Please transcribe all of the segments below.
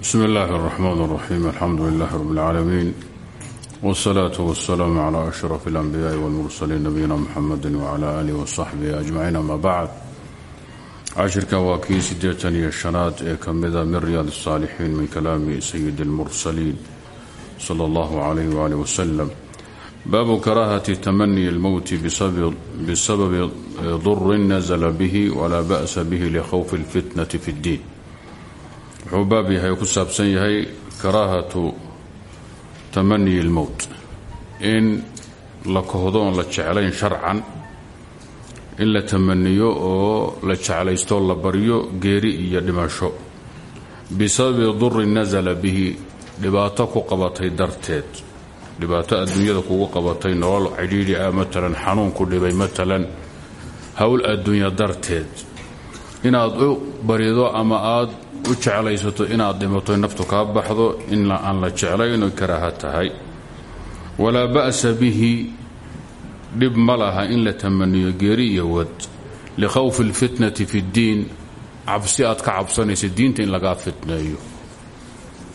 bsmi illaahi اraxmaan اraxiim alxamdu lilahi rab اlcaalamiin wاsalaatu wasalaamu cla ashraf اlanbiyaai wاlmursaliin nabiyina muxamedi wcla alih wasaxbihi ajmaciin ama bacd cashirkan waa kii siddeetan iyo shanaad ee ka mida min riyaad الsaalixiin min kalaami sayidi اlmursaliin sala اllahu calayh waalih wasalam baabu karaahati tamani اlmowti bisababi durin nazla bihi walaa ba'sa bihi likhowfi اlfitnati fi اddiin wuxuu baab yahay ku saabsan yahay karaahatu tamani اlmowt in la kohdo oon la jeclayn sharcan in la tamaniyo oo la jeclaysto la baryo geeri iyo dhimasho. Bisababi durin nasala bihi dhibaato ku qabatay darteed. Dhibaato adduunyada kugu qabatay nolol cidhiidhi ah matalan xanuun ku dhibay matalan howl adduunya darteed. Inaad u barido ama aad u jeclaysato inaad dhimato naftu kaa baxdo in aan la jeclayn oy karaaha tahay. Walaa ba'sa bihi dhib ma laha in la tamaniyo geeri iyo wad. Likhawfi اlfitnati fi اddiin cabsi aad ka cabsanaysa diinta in lagaa fitneeyo.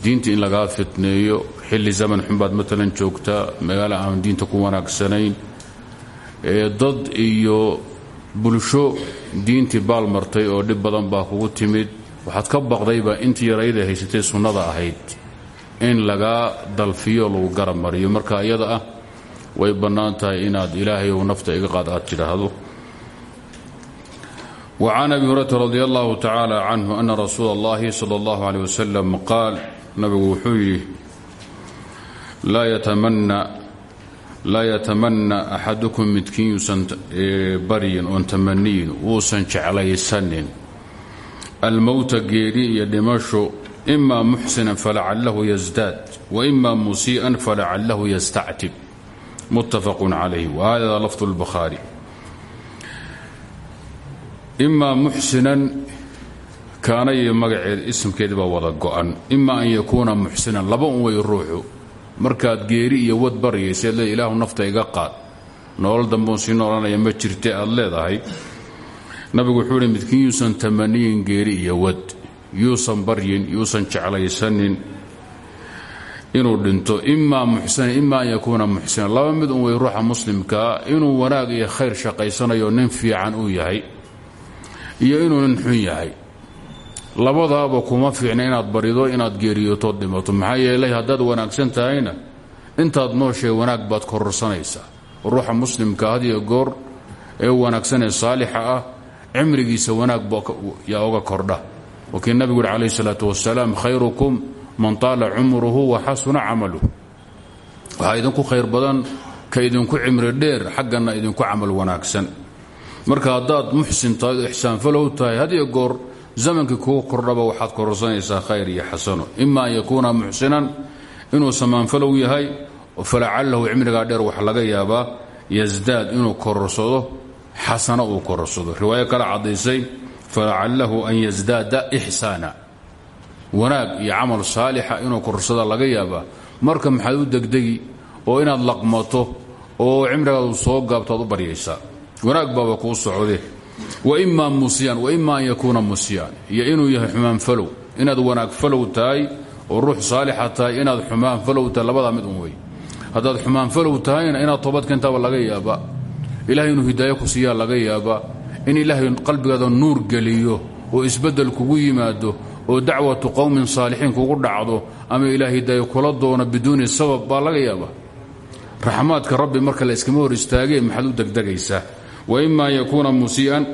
Diinta in lagaa fitneeyo xilli zaman xunbaad matalan joogtaa magaalo aan diinta ku wanaagsanayn. Ee dad iyo bulsho diintii baal martay oo dhib badan baa kugu timid waxaad ka baqdayba intii yarayda haysatay sunnada ahayd in lagaa dalfiyo lagu garab mariyo marka iyada ah way bannaan tahay inaad ilaahay ou nafta iga qaad aad tidhaahdo. Wa can abi hurayrata radi allahu tacaala canhu ana rasuula اllahi sala اllahu aleyh wasalam qaal nabigu wuxuu yidhi laa yatamanna axadukum midkiin yuusan baryin oon tamaniyin uusan jeclaysanin almowta geeri iyo dhimasho ima muxsinan falacalahu yasdaad waima musii'an falacalahu yastactib. Muttafaqu calayh wahada lafdu اlbukhaari imaa muxsinan kaana iyo magaceed isimkeedi baa wada go-an. Ima an yakuuna muxsinan laba un way ruuxu. Markaad geeri iyo wad baryaysa le ilaahu nafta iga qaad. Nolol dambuun sii noolanaya ma jirte aad leedahay nabigu wuxuu hi midkiin yuusan tamaniyin geeri iyo wad yuusan baryin yuusan jeclaysanin inuu dhinto imaa muxsinan ima an yakuuna muxsinan. Laba mid un way ruuxa muslimkaa inuu wanaag iyo khayr shaqaysanayo nin fiican uu yahay iyo inuu nin xun yahay. Labadaaba kuma fiicna inaad barido inaad geeriyootood dhimato. Maxaa yeelay haddaad wanaagsan tahayna intaad nooshay wanaag baad kororsanaysaa. Ruuxa muslimka had iyo goor ee wanaagsan ee saalixa ah cimrigiisa wanaag yaa uga kordha. Wakii nabigu yuri calayh salaatu wasalaam khayrukum man taala cumruhu wa xasuna camaluh waxaa idinku khayr badan ka idinku cimri dheer xaggana idinku camal wanaagsan. Marka haddaad muxsin tahay oo ixsaanfalow tahay had iyo goor zamankii kugu kordhaba waxaad kororsanaysaa khayr iyo xasano. Ima an yakuuna muxsinan inuu samaanfalow yahay falacalahu cimrigaa dheer wax laga yaabaa yasdaad inuu kororsado xasano uu kororsado. Riwaayo kale caddaysay falacalahu an yasdaada ixsaana. Wanaag iyo camal saalixa inuu kororsada laga yaabaa. Marka maxaad u degdegi oo inaad laqmato oo cimrigaadu soo gaabto aad u baryaysaa. Wanaag baaba kuu socde waima musyan waima an yakuuna musyaan iyo inuu yahay xumaan falow. Inaad wanaag falow tahay oo ruux saalixa tahay inaad xumaan falow tahay labadaa mid un wey. Haddaad inaad toobad laga yaabaa ilahay inuu hidaayo ku siiyaa laga yaabaa in ilaahay qalbigaada nuur geliyo oo isbeddel kugu yimaado oo dacwatu qowmin saalixiin kugu dhacdo ama ilaah hidaayo kula doono biduuni sabab baa laga yaabaa. Raxmaadka rabbi marka la iskama hor istaagee maxaad u degdegaysaa? Waima an yakuuna musii'an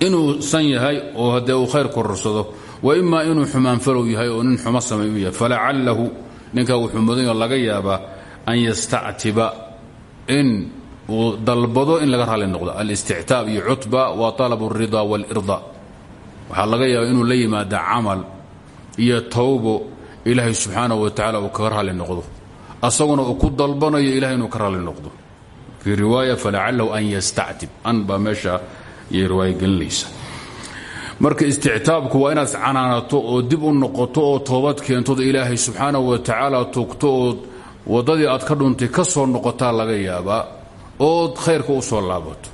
inuu san yahay oo haddee uu khayr kororsado waima inuu xumaan falow yahay oo nin xumo samay yahay. Falacalahu ninkaa wuxuu mudanyo laga yaabaa an yastactiba in uu dalbado in laga raalli noqdo. Alistictaab iyo cutba waa talabu alrida waalirda waxaa laga yaabaa inuu la yimaada camal iyo tawbo ilaahay subxaanahu wa tacala uu kaga raalli noqdo. Asaguna uu ku dalbanayo ilahay inuu ka raalli noqdo. Fii riwaaya falacalahu an yastactib. An baa meesha yay riwaaya marka istictaabku waa inaad canaanato oo dib u noqoto oo toobad keentood ilaahay subxaanahu wa tacaala tugto waddadii aad ka dhuntay ka soo noqotaa laga yaabaa ood khayrka u soo laabato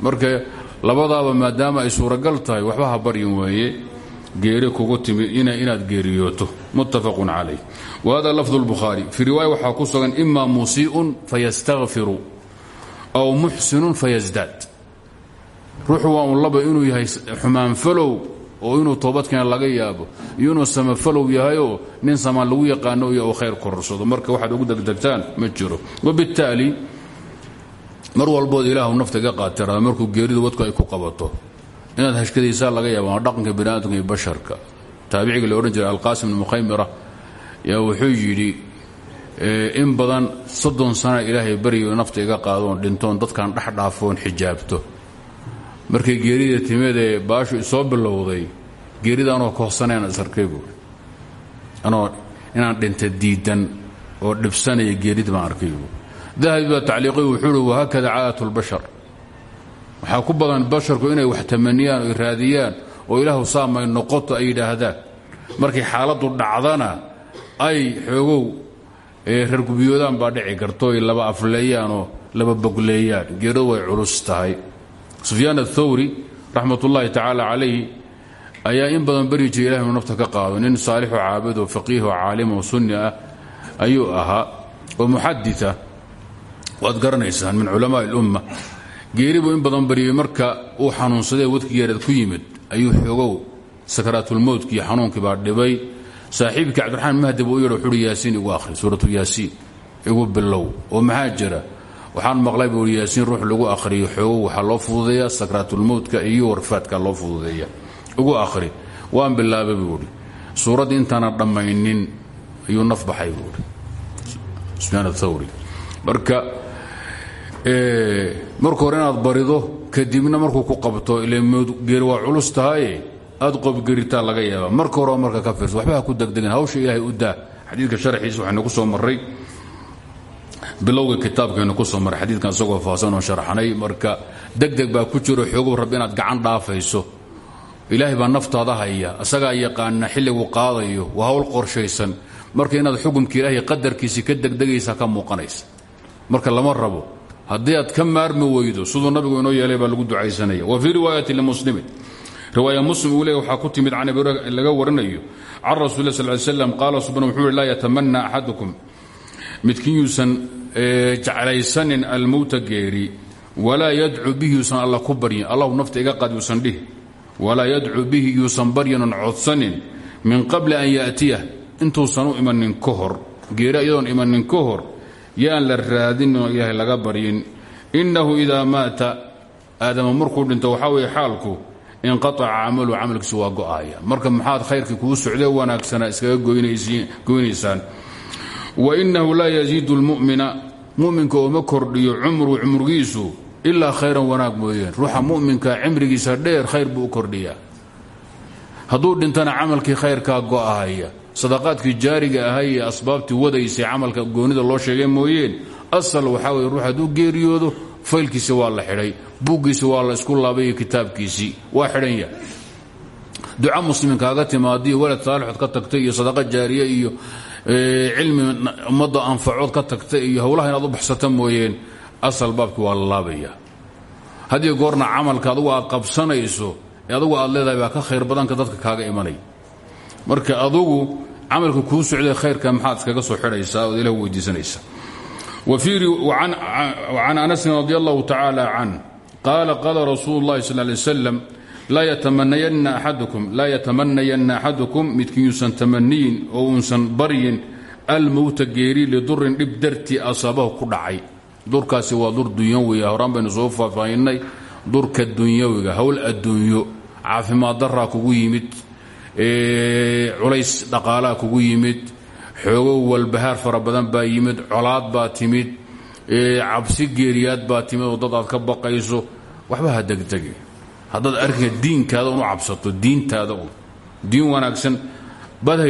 marka labadaaba maadaama ay suuragal tahay waxba ha baryin weeye geeri kugu timid inaad geeriyooto. Muttafaqun calayh. Wa hada lafdu lbukhaari fii riwaaya waxaa ku sugan ima musii'un fayastakfiru aw muxsinun fayasdaad ruuxu waa laba inuu yahay xumaanfalow oo inuu toobadkeena laga yaabo iyo inuu samafalow yahayoo nin samaan lagu yaqaano iyo khayr kororsado marka waxaad ugu degdegtaan ma jiro. Wabittaali mar walbood ilaahu nafta ga qaatirada markuu geeridu wadku ay ku qabato inaad hashkadaysaa laga yaaba waa dhaqanka biniaadamka iyo basharka. Taabiciga la odhan jiray alqaasim bn mukhaymira yaa wuxuu yidhi in badan soddon sana ilaahay baryo nafta qaadoon dhintoon dadkan dhexdhaafoon xijaabto. Markay geerida timidee baashu isoo bilowday geerida anoo buui anoo inaan dhinta diidan oo dhibsanaya geerida baan arkay dahabi baa tacliiqay wuxuu uhi wahaakada caadat lbashar waxaa ku badan basharku inay wax tamaniyaan oy raadiyaan oo ilaahu saamay noqoto ay yidhaahdaan. Markay xaaladdu dhacdana ay xoogow reer gubiyoodaan baa dhici karto ay laba afleeyaan oo laba bogleeyaan. Geeridu way culus tahay. Ayaa in badan beri jira ilah inu nafta ka qaado. Nin saalixo caabid oo faqiih oo caalim oo sunni ah ayuu ahaa oo muxadita waad garanaysaan min culamaa اlumma geeri buu in badan baryay marka uu xanuunsadee wadki geereed ku yimid ayuu xoogow sakaraatulmowtkii xanuunkii baa dhibay. Saaxiibkii cabdiraxmaan mahdi buu u yadh wuxuuhi yaasiin akhri suuratu yaasiin igu bilow oo maxaa waxaan maqlay buu yaasiin ruux lagu akhriyo xoogow waxaa loo fududeeya sakaraatulmowtka iyo warfaadka loo fududeeya igu akhri waan bilaabay buuhi suuraddii intaana ayuu naf baxay sufyaan athawri marka marka hore inaad barido kadibna markuu ku qabto ilgeeri waa culus tahaye aad qobgeritaa laga yaaba marka hore marka ka fiirso waxba ku degdegan hawsha ilaahay u daa. Xadiidka sharxiisa waxaynu ku soo marray. Bilowga kitaabkaynu ku soo marray xadiidkan isagoo faahsan oo sharxanay marka degdeg baa ku jiro xoogow rabbi inaad gacan dhaafayso. Ilaahay baa naftaada haya asagaa yaqaana xilligu qaadayo waa hawl qorshaysan. Marka inaad xukumka ilaahay qadarkiisii ka degdegaysa ka muuqanaysa. Marka lama rabo haddii aad ka maarmi weydo siduu nabigu inoo yeelay baa lagu ducaysanaya. Wa fii riwaayati limuslimin riwaaya muslim uu leey waxaa ku timid can abi laga warinayo can rasul sal ly slam qaala subana wuxuu laa yatamana axadukum midkiin yuusan jeclaysanin almowta geeri walaa yadcu bihi yuusan alla ku baryin. Nafta iga qaad yuusan dhihi. Walaa yadcu bihi yuusan baryanon codsanin min qabli an yaatiyah intuusan u imanin ka hor geeri iyadoon imanin ka hor yaan la raadinoo ilaahay laga baryin. Innahu idaa maata aadama markuu dhinto waxaa weeye xaalku inqaaca camalu camalkiisu waa go'aaya. Marka maxaad khayrkii kuu socdee wanaagsanaa iskaga goynaysaan. Wa innahu laa yaziidu lmu'mina mu'minka ooma kordhiyo cumru cumrigiisu ilaa khayran wanaag mooyeen. Ruuxa mu'minka cimrigiisa dheer khayr buu u kordhiyaa. Hadduu dhintana camalkii khayrkaa go'ahaya sadaqaadkii jaariga ahay ee asbaabtii wadaysay camalka goonida loo sheegay mooyeen asal waxaa weye ruux hadduu geeriyoodo faylkiisi waa la xidhay buuggiisi waa la isku laabay kitaabkiisii waa xidhan yahay. Duca muslimin kaaga timaadiyo walad saalixood ka tagtay iyo sadaqa jaariye iyo cilmi ummadda anfacood ka tagtay iyo howlaha inaad u baxsata mooyeen asal baabkii waa la laabaya haddii goorna camalka adugu aad qabsanayso ee aad leedahay baa ka khayr badanka dadka kaaga imanay. Marka adugu camalka kuu socday khayrka maxaad iskaga soo xidhaysaa ood ilah weydiisanaysa can anasin radi allahu tacaala can qaala qaala rasuulu اllahi sal lay slam laa yatamanayanna axadukum midkiin yuusan tamaniyin oo uusan baryin almowta geeri lidurin dhib dartii asaabahu ku dhacay. Durkaasi waa dur dunyawiga horaan baynu soo faahfaahinay durka dunyawiga howl adduunyo caafimaad daraa kugu yimid culays dhaqaalaa kugu yimid xoogow walbahaar fara badan yimid colaad baa timid cabsi geeriyaad baa timid oo dad ka baqayso. Waxba ha degdege haddaad diinkaada un u cabsato diintaada un diin wanaagsan baad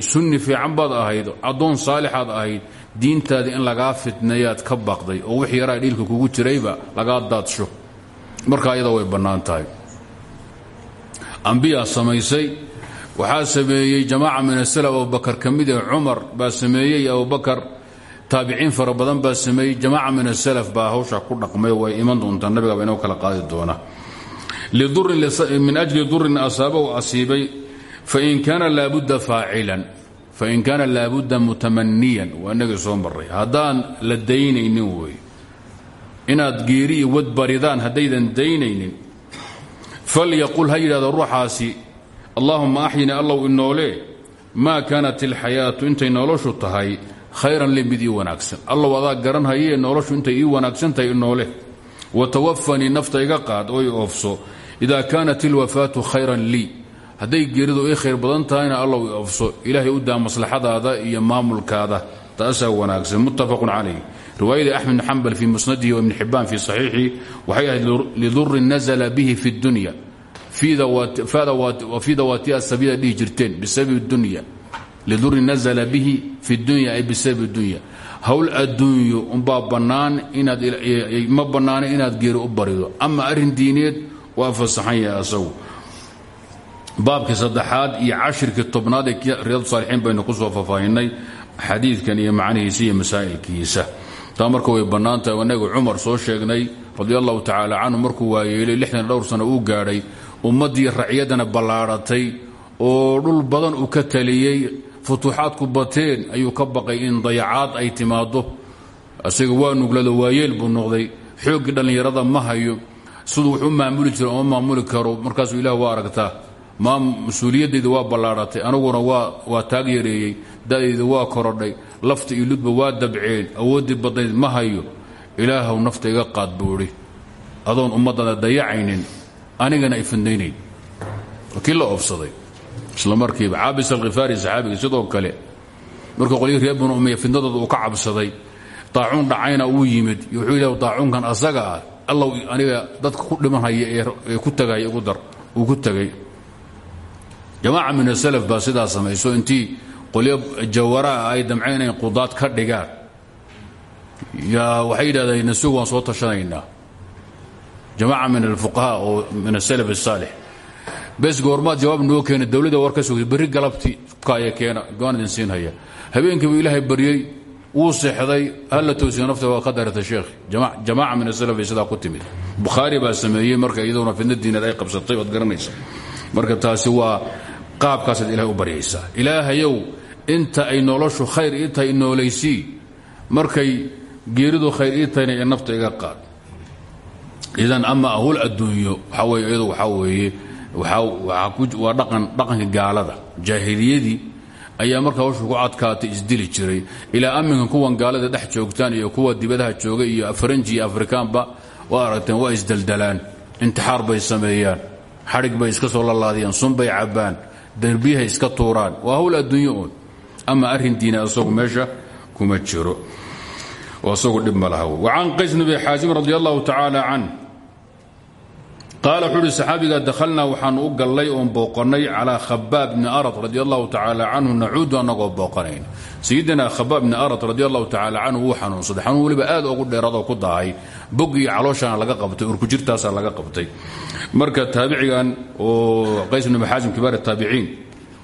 sunni fiican baad ahayd addoon saalixaad ahayd diintaadii in lagaa fitnayaad ka baqday oo wix yaraa dhiilka kugu jirayba lagaa daadsho. Marka ayada way bannaan tahay. Samaysay waxaa sameeyey jamaaca min asalaf abubakar ka mid ee cumar baa sameeyey abubakar taabiciin fara badan baa sameeyey jamaaca min asalaf baa hawsha ku dhaqmay way iman doontaa nabigaba inoo kala qaadi doona min ajli durin asaabahu asiibay fain kaana laabudda faacilan fain kaana laabudda mutamaniyan waa inagii soo maray haddaan la daynaynin wey. Inaad geeri iyo wad baridaan haddaydan daynaynin allaahuma axyini allow inoole maa kaanat ilxayaatu intay noloshu tahay khayran li mid ii wanaagsan. Allow adaa garanhayee noloshu intay ii wanaagsan tahay inoole watawafanii nafta iga qaad oo i oofso idaa kaanat ilwafaatu khayran lii hadday geeridu ii khayr badan tahayna allow i oofso. Ilaahay u daa maslaxadaada iyo maamulkaada. Taasaa wanaagsan. Muttafaqun calayh. Riwaayadii axmed bn xambal fii musnadihi wa ibn xibbaan fii saxiixii bihi fi dunya fii dawaatiha sabida dhihi jirteen bisababi dunya. Lidurin nazla bihi fi dunya ay bisababi dunya. Hawl adduunyo umbaa bannaan inaad ma bannaana inaad geeri u barido. Ama arrin diineed waa fasaxan yahay asagu. Baabkii saddexaad iyo cashirkii tobnaad ee riyaad saalixiin baynu ku soo faahfaahinay xadiidkan iyo macnihiisa iyo masaa'ilkiisa. Taa marka way bannaan tahay inagu cumar soo sheegnay radi allahu tacaala sano uu gaadhay ummaddii racyadana ballaadhatay oo dhul badan uu ka taliyey futuuxaadku bateen ayuu ka baqay in dayacaad ay timaado isaga waa nuglado waayeel buu noqday. Xooggii dhallinyarada ma hayo. Siduu wax u maamuli jira oma maamuli karo markaasuu ilah waa aragtaa. Mas'uuliyadayda waa ballaadhatay aniguna waa taag yareeyey da'dayda waa korodhay lafta iyo ludba waa dabceen awooddii badnayd ma hayo. Ilaahow nafta iga qaad buuhi adoon ummaddana dayacaynin anigana ay fidnaynayn. Kii la oofsaday isla markiiba. Caabis sidoo kale markuu qolyii reer banu umiya fidnadooda uu ka cabsaday daacuun dhacayna uu yimid. Wuxuu yidhah daacuunkan asaga ah aniga dadka ku dhimanhaya ee ku tagaya ugu dar uu ku tegay jamaaca min asalaf baa sidaa samayso intii qolyo jawaraa ay inay qudaad ka dhigaan. Yaa waxay yidhahdeen nasugu waan soo tashanaynaa jamaaca min alfuqahaa oo min asalaf asaalix bes goormaad jawaab noo keena dowladda war ka sugtay berri galabtii kaya keena goaan idin siinhaya habeenkiibuu ilaahay baryey wuu seexday halla toosiya nafta waa ka darata sheekh. Jamaaca min asalaf bay sidaa ku timid. Bukhaari baa sameeyey marka iyaduna fidna diineed ay qabsatay waad garanaysa. Marka taasi waa qaabkaasaad ilahay u baryaysaa ilaahayow inta ay noloshu khayr ii tahay noolaysii markay geeridu khayr ii tahayna ee nafta iga qaad idan ama ahul adduunyo waxaa weye iyadu waxaa weeye waa dhaqanka gaalada. Jaahiliyadii ayaa markaa hawshu ku adkaatay isdili jiray. Ilaa amminkan kuwan gaalada dhex joogtaan iyo kuwa dibadaha jooga iyo faranji iyo afrikaanba waa aragteen waa isdeldelaan intixaar bay sameeyaan. Xadhig bay iska soo lalaadiyaan sun bay cabbaan derbiyahay iska tuuraan. Waa hawl adduunyo uun. Ama arrin diina asagu meesha kuma jiro. Oo asagu dhib ma laha. Wacan qays bni xaasim radi allahu tacaala can qaala wuxuu uhi saxaabiga dakhalnaa waxaanu u gallay oon booqannay calaa khabaab bni arad radi allahu tacaala canhu nacuudu annagoo booqanayn. Sayidina khabaab bni arad radi allahu tacaala canhu wuu xanuunsaday. Xanuun weliba aad ugu dheeradoo ku daahay boggii calooshana laga qabtay urkujirtaasaa laga qabtay. Marka taabicigan oo qays bni maxaasim kibaar taabiciin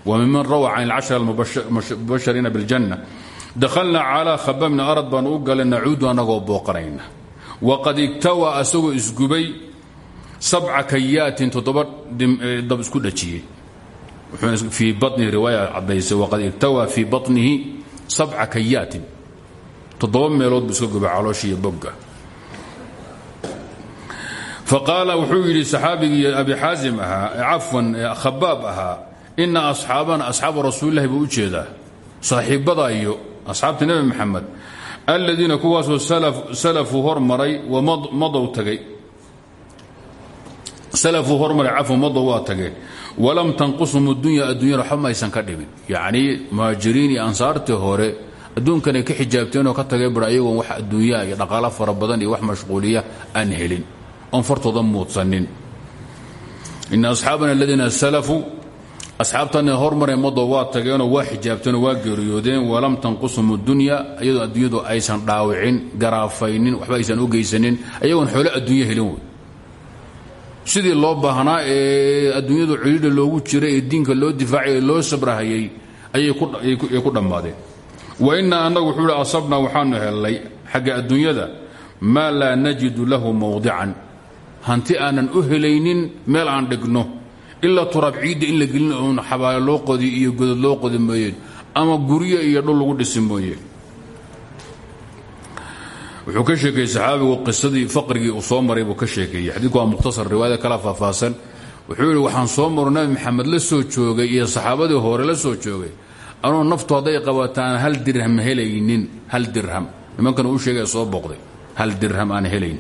wa miman rawa can alcashara almubashariina biljanna. Dakhalnaa calaa khabaab bni arad baanu u gallay nacuudu annagoo booqanayna waqad igtawaa asagoo isgubay sabca kayaatin toddoba dab isku dhajiyey fii banihi riwaaya caddaysay waqad igtawaa fii banihi sabca kayaatin. Toddoba meelood buu iska gubay calooshiiyo bogga faqaala wuxuu yidhi saxaabigii abi xaasim ahaa cafwan khabaab ahaa ina asxaabana asxaaba rasuulilahi buu u jeedaa saaxiibbada iyo asxaabta nebi maxamed aladiina kuwaasoo salafuu wa madow tagay salafuu hormaray cafwan madow waa tageen walam tanqusum addunya adduunyana waxba maysan ka dhimin yacnii muhaajiriin iyo hore adduunkanay ka xijaabteenoo ka tageen ayagoon wax adduunyaa iyo dhaqaalo fara badan iyo wax mashquuliya aan helin oon fartooda muudsanin ina asxaabana aladiina salafuu asxaabtana hormaree madow waa tageenoo waa xijaabteenoo waa geeriyoodeen walam tanqusum addunya iyadoo adduunyadu aysan dhaawicin garaafaynin waxba aysan u geysanin ayagoon xoolo adduunyo helin sidii loo baahnaa ee adduunyadu cidhiidha loogu jiray ee diinka loo difaacay ee loo sabrahayay ayay ku dhammaadeen. Wa innaa annagu wuxuu hi asabnaa waxaanu hellay xagga adduunyada maa laa najidu lahu mawdican hanti aanan u helaynin meel aan dhigno ilaa turaab ciidda in la gelin oon xabaalo loo qodi iyo godod loo qodi mooyeen ama guryo iyo dhul lagu dhisi mooyeen wuxuu ka sheekeeyey saxaabigu qisadii faqrigii uu soo maray buu ka sheekeeyey xadiidku waa mukhtasar riwaayada kala faahfaahsan wuxuu yidhi waxaan soo maro nabi maxamed la soo joogay iyo saxaabadii hore la soo joogay. Anuu naftu qabataan hal dirham helaynin hal dirham. Nimankan uu sheegay soo booqday hal dirham aan helayn.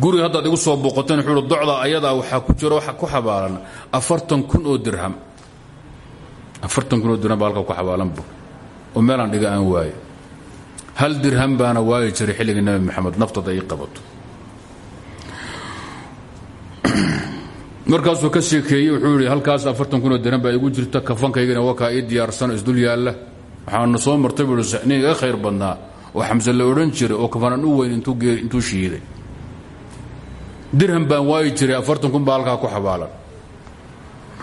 Guriga haddaad igu soo booqateen wuxuu docda ayadaa ku jiro waxa ku xabaalan afartan kun oo dirham. Afartan kun oo dirham baa ku xabaalanbu oo meelaan dhiga aan waayo hal dirham baana waayi jiray xilligii nabi maxamed naftada ii qabato. Markaasuu ka sheekeeyey wuxuu yidhi halkaas afartan kun oo dirham baa igu jirta kafankaygana wakaa ii diyaarsan isdul yaalla. Waxaana soo martay buu ihi nin iga oo xamse la odhan jiray oo kafanaan u weyn intuu shiiday. Dirham baan waayi jiray afartan kun baa ku xabaalan.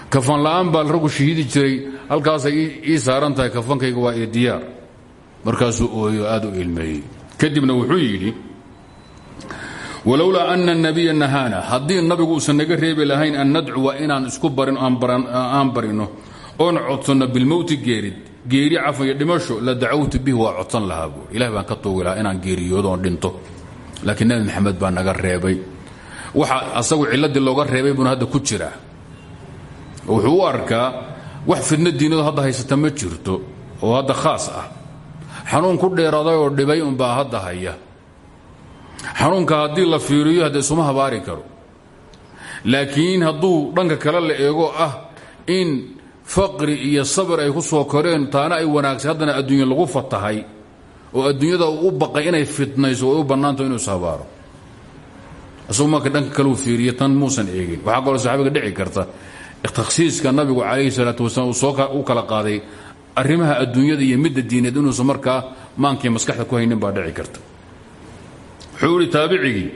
Kafan la'aan baa raggu shahiidi jiray halkaasay ii saaran tahay kafankayga waa ii diyaar markaasuu ooyo aad u ilmeeyey kadibna wuxuu yidhi walowlaa ana الnabiya nahaana. Haddii nabigu uusan naga reebi lahayn an nadcuwa inaan isku barin aan barino. Oon codsanno bilmowti geerid geeri cafan iyo dhimasho la dacawtu bihi waa codsan lahaa buui baan ka lahaa inaan geeriyoodo oon dhinto. Laakiin nabi maxamed baa naga reebay. Waxa asagu ciladii looga reebay buuna hadda ku jiraa wuxuu arkaa wax fidno diinadu hadda haysata ma jirto oo hadda khaas ah xanuun ku dheeraday oo dhibay unbaa hadda haya. Xanuunka haddii la fiiriyo hadda isuma habaari karo. Laakiin hadduu dhanka kale la eego ah in faqri iyo sabir ay ku soo koreen taana ay wanaagsan. Haddana adduunya lagu fatahay oo adduunyada uu u baqay inay fitnayso way u bannaanto inuu ishabaaro isagu marka dhanka kaleu fiiriyo tan muusan eegin. Waxaa kaloo saxaabiga dhici karta takhsiiska nabigu calayhi salaatu wasalaam uu soo u kala qaaday arrimaha adduunyada iyo midda diineed inuusan markaa maankii maskaxda ku haynin baa dhici karta. Wuxuu ihi taabicigii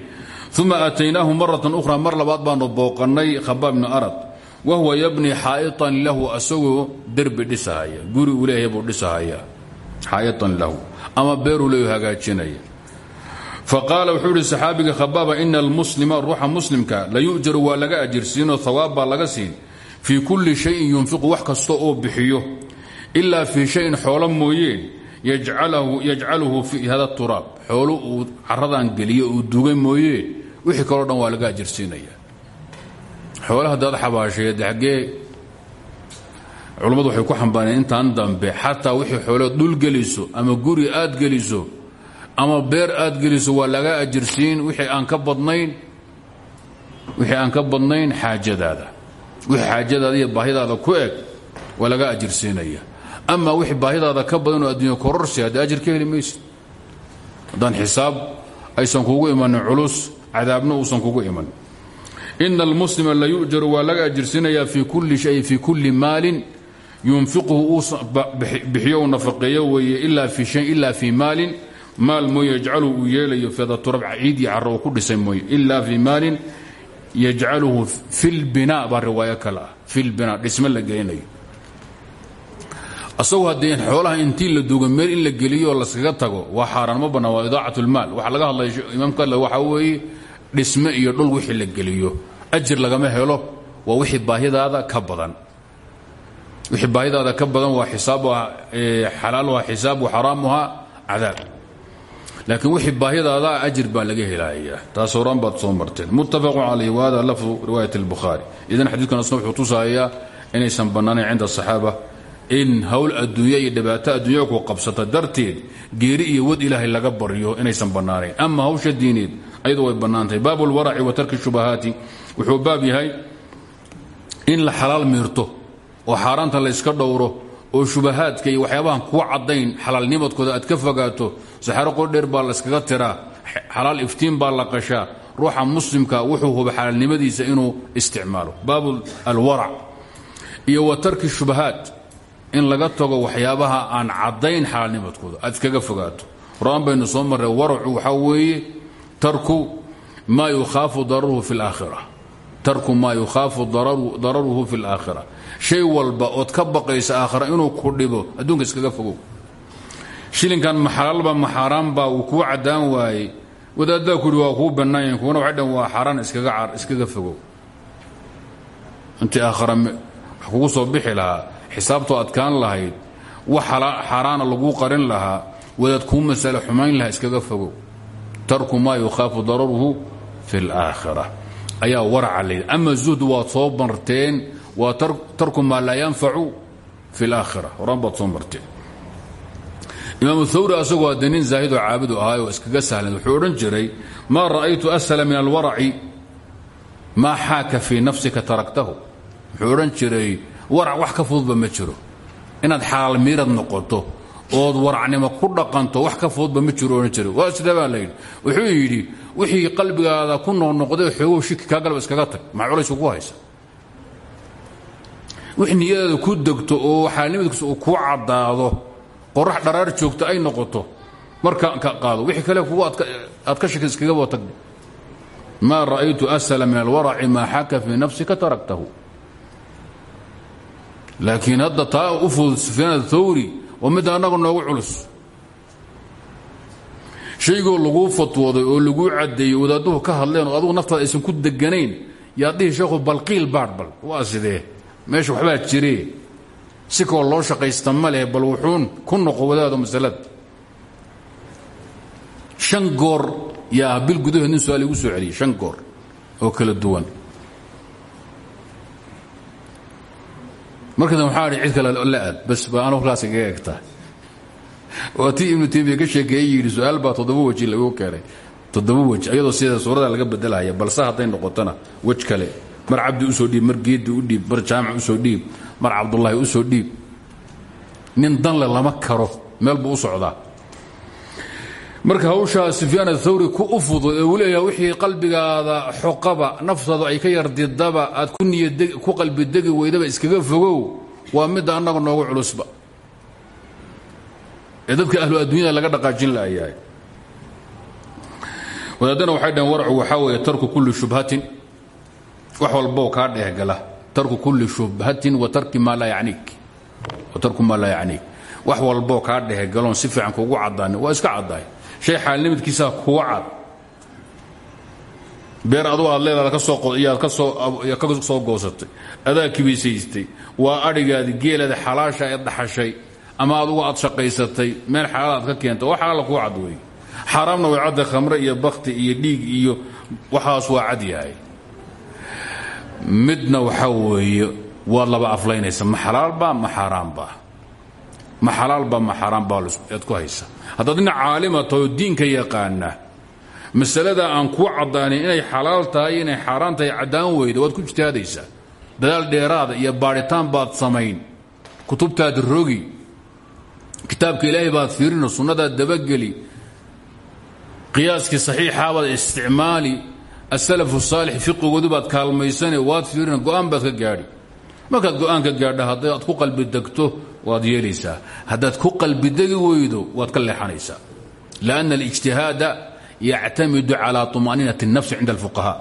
uma aataynaahu maratan ukhra mar labaad baanu booqannay khabaab bnu arad wa huwa yabni xaa'itan lahu asagoo derbi dhisahaya guri uu leeyahay buu dhisahaya xaa'itan lahu ama beeruu leeyahu hagaajinaya. Faqaala wuxuu ihi saxaabiga khabaaba ina almuslima ruuxa muslimka la yu'jaru waa laga ajirsiinoo hawaab baa laga siin fii kulli shayin yunfiqu wax kasta oo bixiyo ilaa fii shayin xoolo mooyeen yajcaluhu fi hada turaab xoolo uu caradan geliyo uu dugay mooyee wixii kaloo dhan waa laga ajirsiinaya xoolaha daad xabaasheed xaggee culummadu waxay ku xambaaneen intaan dambe xataa wixii xoolood dhul geliso ama guri aad geliso ama beer aad geliso waa laga ajirsiin wixii aan ka badnayn wixii aan ka badnayn xaajadaada wixii xaajadaada iyo baahidaada ku eg waa laga ajirsiinaya ama wixii baahidaada ka badan oo adduunya kororsi haddii ajir ka heli maysid. Aysan kugu imanin culus cadaabna uusan kugu iman ina almuslima la yu'jaru waa laga ajirsiinayaa fii kulli shay fii kulli maalin yunfiquhu uu bixiyo uu nafaqeeyo weeye ilaa fii shay ilaa fii maalin. Maal mooye yajcaluhu uu yeelayo fida turab ciid ku dhisay mooye. Ilaa fii maalin yajcaluhu fi lbinaa baa riwaayo kale ah. Fi lbinaa dhisme la gelinayo asagu haddii xoolaha intii la duugo meel in la geliyo laskaga tago waa xaaraan ma bannaan waa idaacat laga hadlaya imaamka alle waxaa weeye dhisme iyo dhul wixii la geliyo. Ajir lagama helo waa wixii baahidaada ka badan. Wixii baahidaada ka badan waa xisaabuha xalaaluha xisaab wa xaraamuha cadaab. Laakiin wixii baahidaada ajir baa laga helayaa. Taas horaan baad soo marteen. Muttafaqu calayh wahada lafdu riwaayat اlbukhaari idan xadiidkan asna wuxuu inaysan bannaanayn cinda asaxaaba in hawl adduunya iyo dhibaato adduunya ku qabsata darteed geeri iyo wad ilaahay laga baryo inaysan bannaanayn. Ama hawsha diineed ayadu way bannaantahay baabu lwaraci wa tarki shubahaati. Wuxuu baab yahay in la xalaal miirto oo xaaraanta la yska dhowro oo shubahaadka iyo waxyaabahan kuu caddayn xalaalnimadkooda aad ka fogaato saxaro qordheer baa layskaga tiraa xalaal iftiin baa la qashaa ruuxa muslimka wuxuu huba xalaalnimadiisa inuu isticmaalo. Baabu alwarac iyo wa tarki shubahaat in laga tago waxyaabaha aan caddayn xalaalnimadkooda aad iskaga fogaato. Qur'aan baynu soo marray waracu waxaa weeye tarku maa yukhaafu dararuhu fi laakhira tarku maa yukhaafu dararuhu fi laakhira shay walba ood ka baqaysa aakhira inuu ku dhibo adduunka iskaga fogow. Shilinkan maxalaalba ma xaaraanba uu kuu caddaan waayey. Wadaaddaa ku yidhi waa kuu bannaanyahin kuwana dhan waa xaaraan iskaga fogow. Intii aakhara wax kugu soo bixi lahaa xisaabtoo adkaan lahayd wax xaaraana laguu qarin lahaa wadaad kuu masale xumayn lahaa iskaga fogow. Tarku maa yukhaafu dararuhu fi اlaakhira ayaa waraca layidhi ama zuhd waad soo tarku maa laa yanfacu fi اlaakhira horaan baad soo marteen. Imaamu thawri asagoo hadde nin zaahidoo caabudu iskaga sahlan wuxuu odhan jiray maa ra'aytu ashala min alwaraci maa xaaka fii nafsika taraktahu? Wuxuu odhan jiray warac wax ka fududba ma jiro. Inaad xalaal miirad noqoto ood waracnimo ku dhaqanto wax ka fududba ma jiro odhan jiray waa sida baa layidhi wuxuu yidhi wixii qalbigaada ku noqnoqday xoogow shiki kaa galba iskaga tag. Culays ugu haysa? Wix niyadaada ku degto oo xaalnimadkiisa uu kuu qorax dharaar joogta ay noqoto marka ka qaado. Wixii kale kugu aad ka shaki iskagaba tag. Maa ra'aytu ashala min alwaraci maa xaka fii nafsika taraktahu laakiin hadda taa u fudud sufyaan athawri waa midda annaga noogu culus. Shaygoo laguu fatwooday oo laguu caddeeyey wadaadduhu ka hadleen oo adugu naftaada aysan ku deganayn yaad dhihi sheekhu balqiil baadh bal waa sidee? Meesha waxbaa jiree. Si koo loo shaqaysta ma leh bal wuxuun ku noqo wadaado masalada shan goor yaa bil gudaheed nin su'aal igu soo celiyey shan goor oo kala duwan markada waxaa dhi cid kale la aad bas ba anu halkaas igaga egtaa waa tii ibnu taymiya ka sheekeeyey yidhi su'aal baa toddoba weji lagu keenay. Toddoba wej ayadoo sida suurada laga bedelaya balse hadday noqotona wej kale. Mar cabdi u soo dhiib mar geedi u dhiib mar jaamac u soo dhiib mar cabdullaahi u soo dhiib. Nin danle lama karo meel buu u socdaa marka hawshaa sufyaan athawri ku u fudud ee uu wixii qalbigaada xoqaba naftaadu ay ka yardidaba aad ku qalbidegi weydaba iskaga fogow waa midda annaga noogu culusba. Ee dadka ahlu adduunyada laga dhaqaajin la'yahay wadaadana waxay dhaheen warcu waxaa weeye tarku kulli shubhatin wax walboo kaa dheehgala tarku kulli shubhatin wa tarki maa laa yaniik wa tarku maa laa yacniik wax walboo kaa dhehgaloon si fiican kuugu caddaanin waa iska caddaay shay xaalnimidkiisaa kuwa cad. Beer adugu aad leedaada ka soo goosatay. Adaa kibisaystay waa adhigaadi geelaadi xalaasha eed dhaxashay ama adugu aad shaqaysatay meel xalaal aad ka keenta wax alla kuu cad wey xaaraamna way cadda khamre iyo bakti iyo dhiig iyo waxaas waa cad yahay. Midna waxaa weeye waad laba aflaynaysa ma xalaalba ma xaaraamba ma xalaalba ma xaaraamba aad ku haysa. Haddaad dhinac caalima taho diinka yaqaana masalada aan kuu caddaanin inay xalaal tahay inay xaaraan tahay caddaan weyda waad ku ijtihaadaysaa dadaal dheeraada iyo baadhitaan baad samayn. Kutubtaad rogi. Kitaabka ilaahay baad fiirino sunnadaad dabageli. Qiyaaskii saxiixaabaad isticmaali. Asalafu saalix fiqigoodu baad kaalmaysane waad fiirina go'aan baad ka gaadhi. Markaad go'aan gaadha haddaad ku qalbi degto waad yeelaysaa haddaad ku qalbidegi weydo waad ka leexanaysaa lianna alijtihaada yactamidu calaa طuma'niinati الnafsi cinda alfuqahaa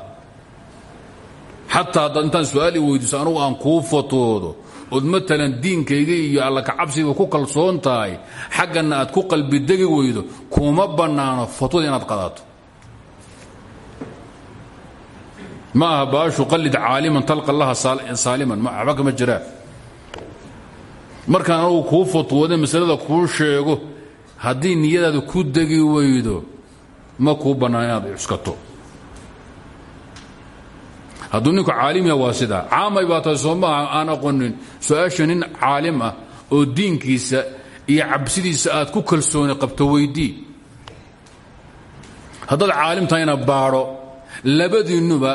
xataa haddaad intaan su-aal i weydiiso anugu aan kuu fatwoodo ood maalan diinkayga iyo alla kacabsiga ku kalsoon tahay xaggana aad ku qalbidegi weydo kuma bannaano fatwada inaad qadaato ma aha baashu qallid caaliman talqa laha saaliman waxba kama jiraan markaan anugu kuu fatwooda masalada kuu sheego haddii niyadaada ku degi weydo ma kuu bannaan inaad cuskato. Hadduu ninku caalimiya waa sidaa. Caamay baa tahay soo maaha aan aqonin su'aasha nin caalim ah oo diinkiisa iyo cabsidiisa aad ku kalsooni qabto weydii. Haddaad caalim tahayna baadho labadiinnuba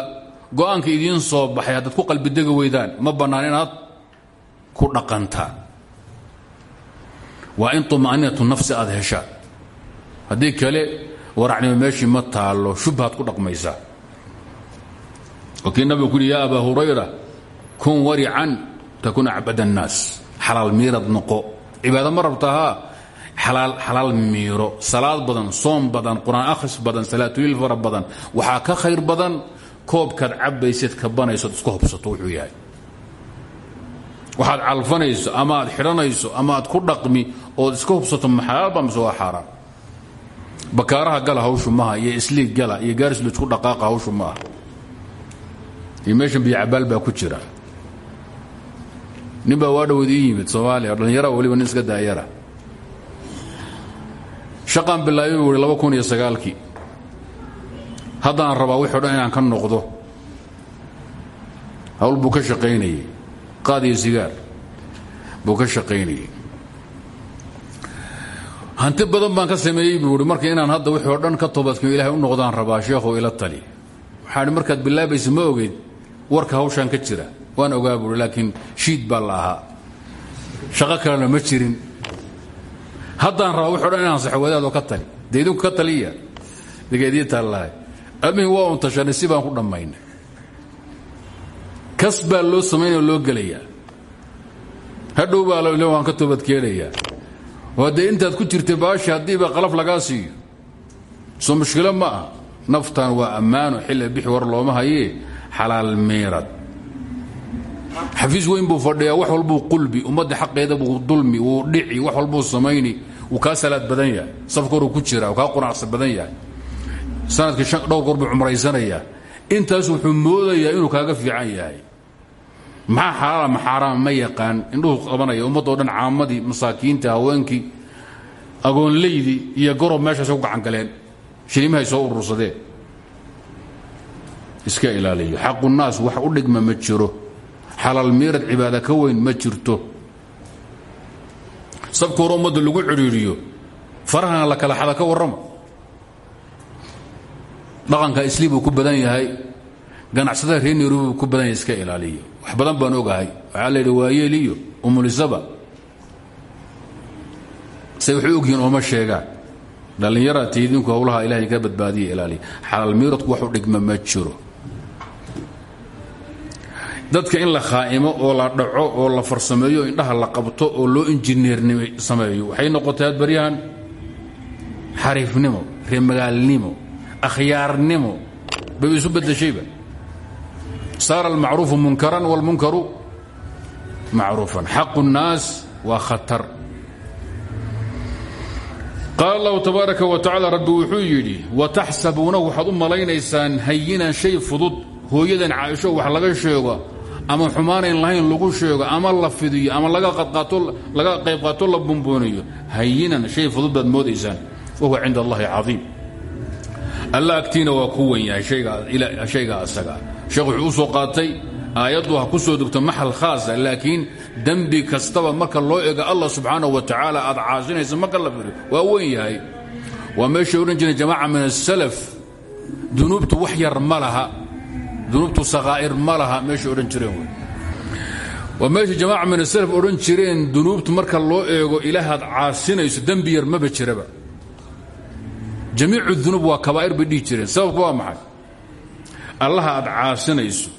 go'aanka idiin soo baxay haddaad ku qalbidegi weydaan ma bannaan inaad ku dhaqantaan waa in طuma'niinatu nafsi aad heshaan haddii kale waracnimo meeshii ma taallo shubhaad ku dhaqmaysaa wakii nabigu ku yidhi ya abaa hurayra kun warican takun acbad الnaas xalaal miirad noqo cibaado ma rabtahaa xalaal miiro salaad badan soom badan qur'aan akhris badan salaatuliil fara badan waxaa ka khayr badan koobkaad cabbaysid kabanaysood isku hobsato wuxuu yahay waxaad calfanayso ama aad xidhanayso ama aad ku dhaqmi ood iska hubsato ma xalaalba mise waa xaaraan gala hawshu maaha iyo isliig gala iyo gaarislu isku dhaqaaqa hawshu maaha iyo meeshan biyo cabaal baa ku jira. Nin baa waa yimid soomaaliya dhallinyara weliba nin iska daayara shaqaan bilaabay buu ihi laba kun rabaa wixii o dhan inaan ka noqdo hawl buu ka shaqaynayey qaad iyo sigaar buu ka hanti badan baan ka sameeyey buu ihi marka inaan hadda wixii o dhan ka toobadkimo ilahay u noqdaan rabaa sheekhow ila tali waxaan markaad bilaabaysa ma ogeyd warka hawshaan ka jira waan ogaa buui laakiin shiid baa la ahaa shaqo kalena ma jirin haddaan rabaa wixi o dhan inaan saxo wadaadoo ka tali idinku ka taliya degeedii taallahay amin waa un tashanay baan ku dhammaynay kas loo samaynao loo gelayaa? Hadhow baa l waan ka toobadkeenayaa oo dee intaad ku jirtay baashi haddiiba qalaf lagaa siiyo? Soo mushkilo ma naftan waa ammaano xilli bixi war looma hayee. Xalaal miirad xafiis weyn buu fadhiyaa wax walbuu qulbi ummadda xaqeeda buu dulmi wuu dhici wax walbuu samayni wuu kaa salaad badan yahay. Safka ku jiraa wuu kaa qunacsan badan yahay. Sanadkii dhowr goor buu cumraysanayaa intaas wuxuu moodayaa inuu kaaga fiican yahay maxaa xalaala ma xaaraama ma yaqaan. Indhuhu qabanaya ummaddoo dhan caamadii masaakiinta haweenkii agoonleydii iyo gorob meeshaasay ku gacan galeen. Shilimahay soo urursadeen. Iska ilaaliyo. Xaqu naas wax u dhigma ma jiro. Xalaal miirad cibaada ka weyn ma jirto. Sabka hore ummadda lagu cidhiiriyo farahan la kala xada ka warrama dhaqanka isli buu ku badan yahay. Ganacsada reer ku badan iska ilaaliyo wax badan baan ogahay. Waxaa la yidhi waayeel iyo umulisaba. Say waxay ogyihiin ooma sheegaan dhallinyara tiidinku howlaha ilahay ka badbaadiya ilaaliya xalaal miiradku wax u dhigma ma jiro. Dadka in la khaa'imo oo la dhaco oo la farsameeyo indhaha la qabto oo loo injineernimo sameeyo waxay noqotay had baryahan xariifnimo reemagaalnimo akhyaarnimo bay isu bedeshayba saara almacruufu munkaran wاlmunkaru macruufan xaqu الnaas waa khatar qaal allahu tabaaraka wa tacala rabbi wuxuu yidhi wataxsabuuna waxaad u malaynaysaan hayinan shay fudud hooyadan caaisho wax laga sheego ama xumaanayn lahayn lagu sheego ama la fidiyo ama laga qayb qaato la bumbuuniyo hayinan shay fudud baad moodaysaan wahuwa cinda allahi caiim alla agtiina waa ku wen yahay shayga asaga sheekh u soo qaatay aayaddu ku soo degto maxal khaasa laakiin dembi kastaba marka loo ego allah subxaanaه wa tacaala aad caasinaysa marka la firiyo yahay. Waa meeshay odhan jireen min asalaf dunuubtu wax yar ma laha dunuubtu sakaa'ir ma laha meeshay odhan jireen wey waa meeshay jamaaca min asalaf marka loo eego ilaahaad caasinayso dembi yar maba jiraba. Jamiicu dunuub waa kabaa'ir bay dhihi jireen sababku waa allaha aad caasinayso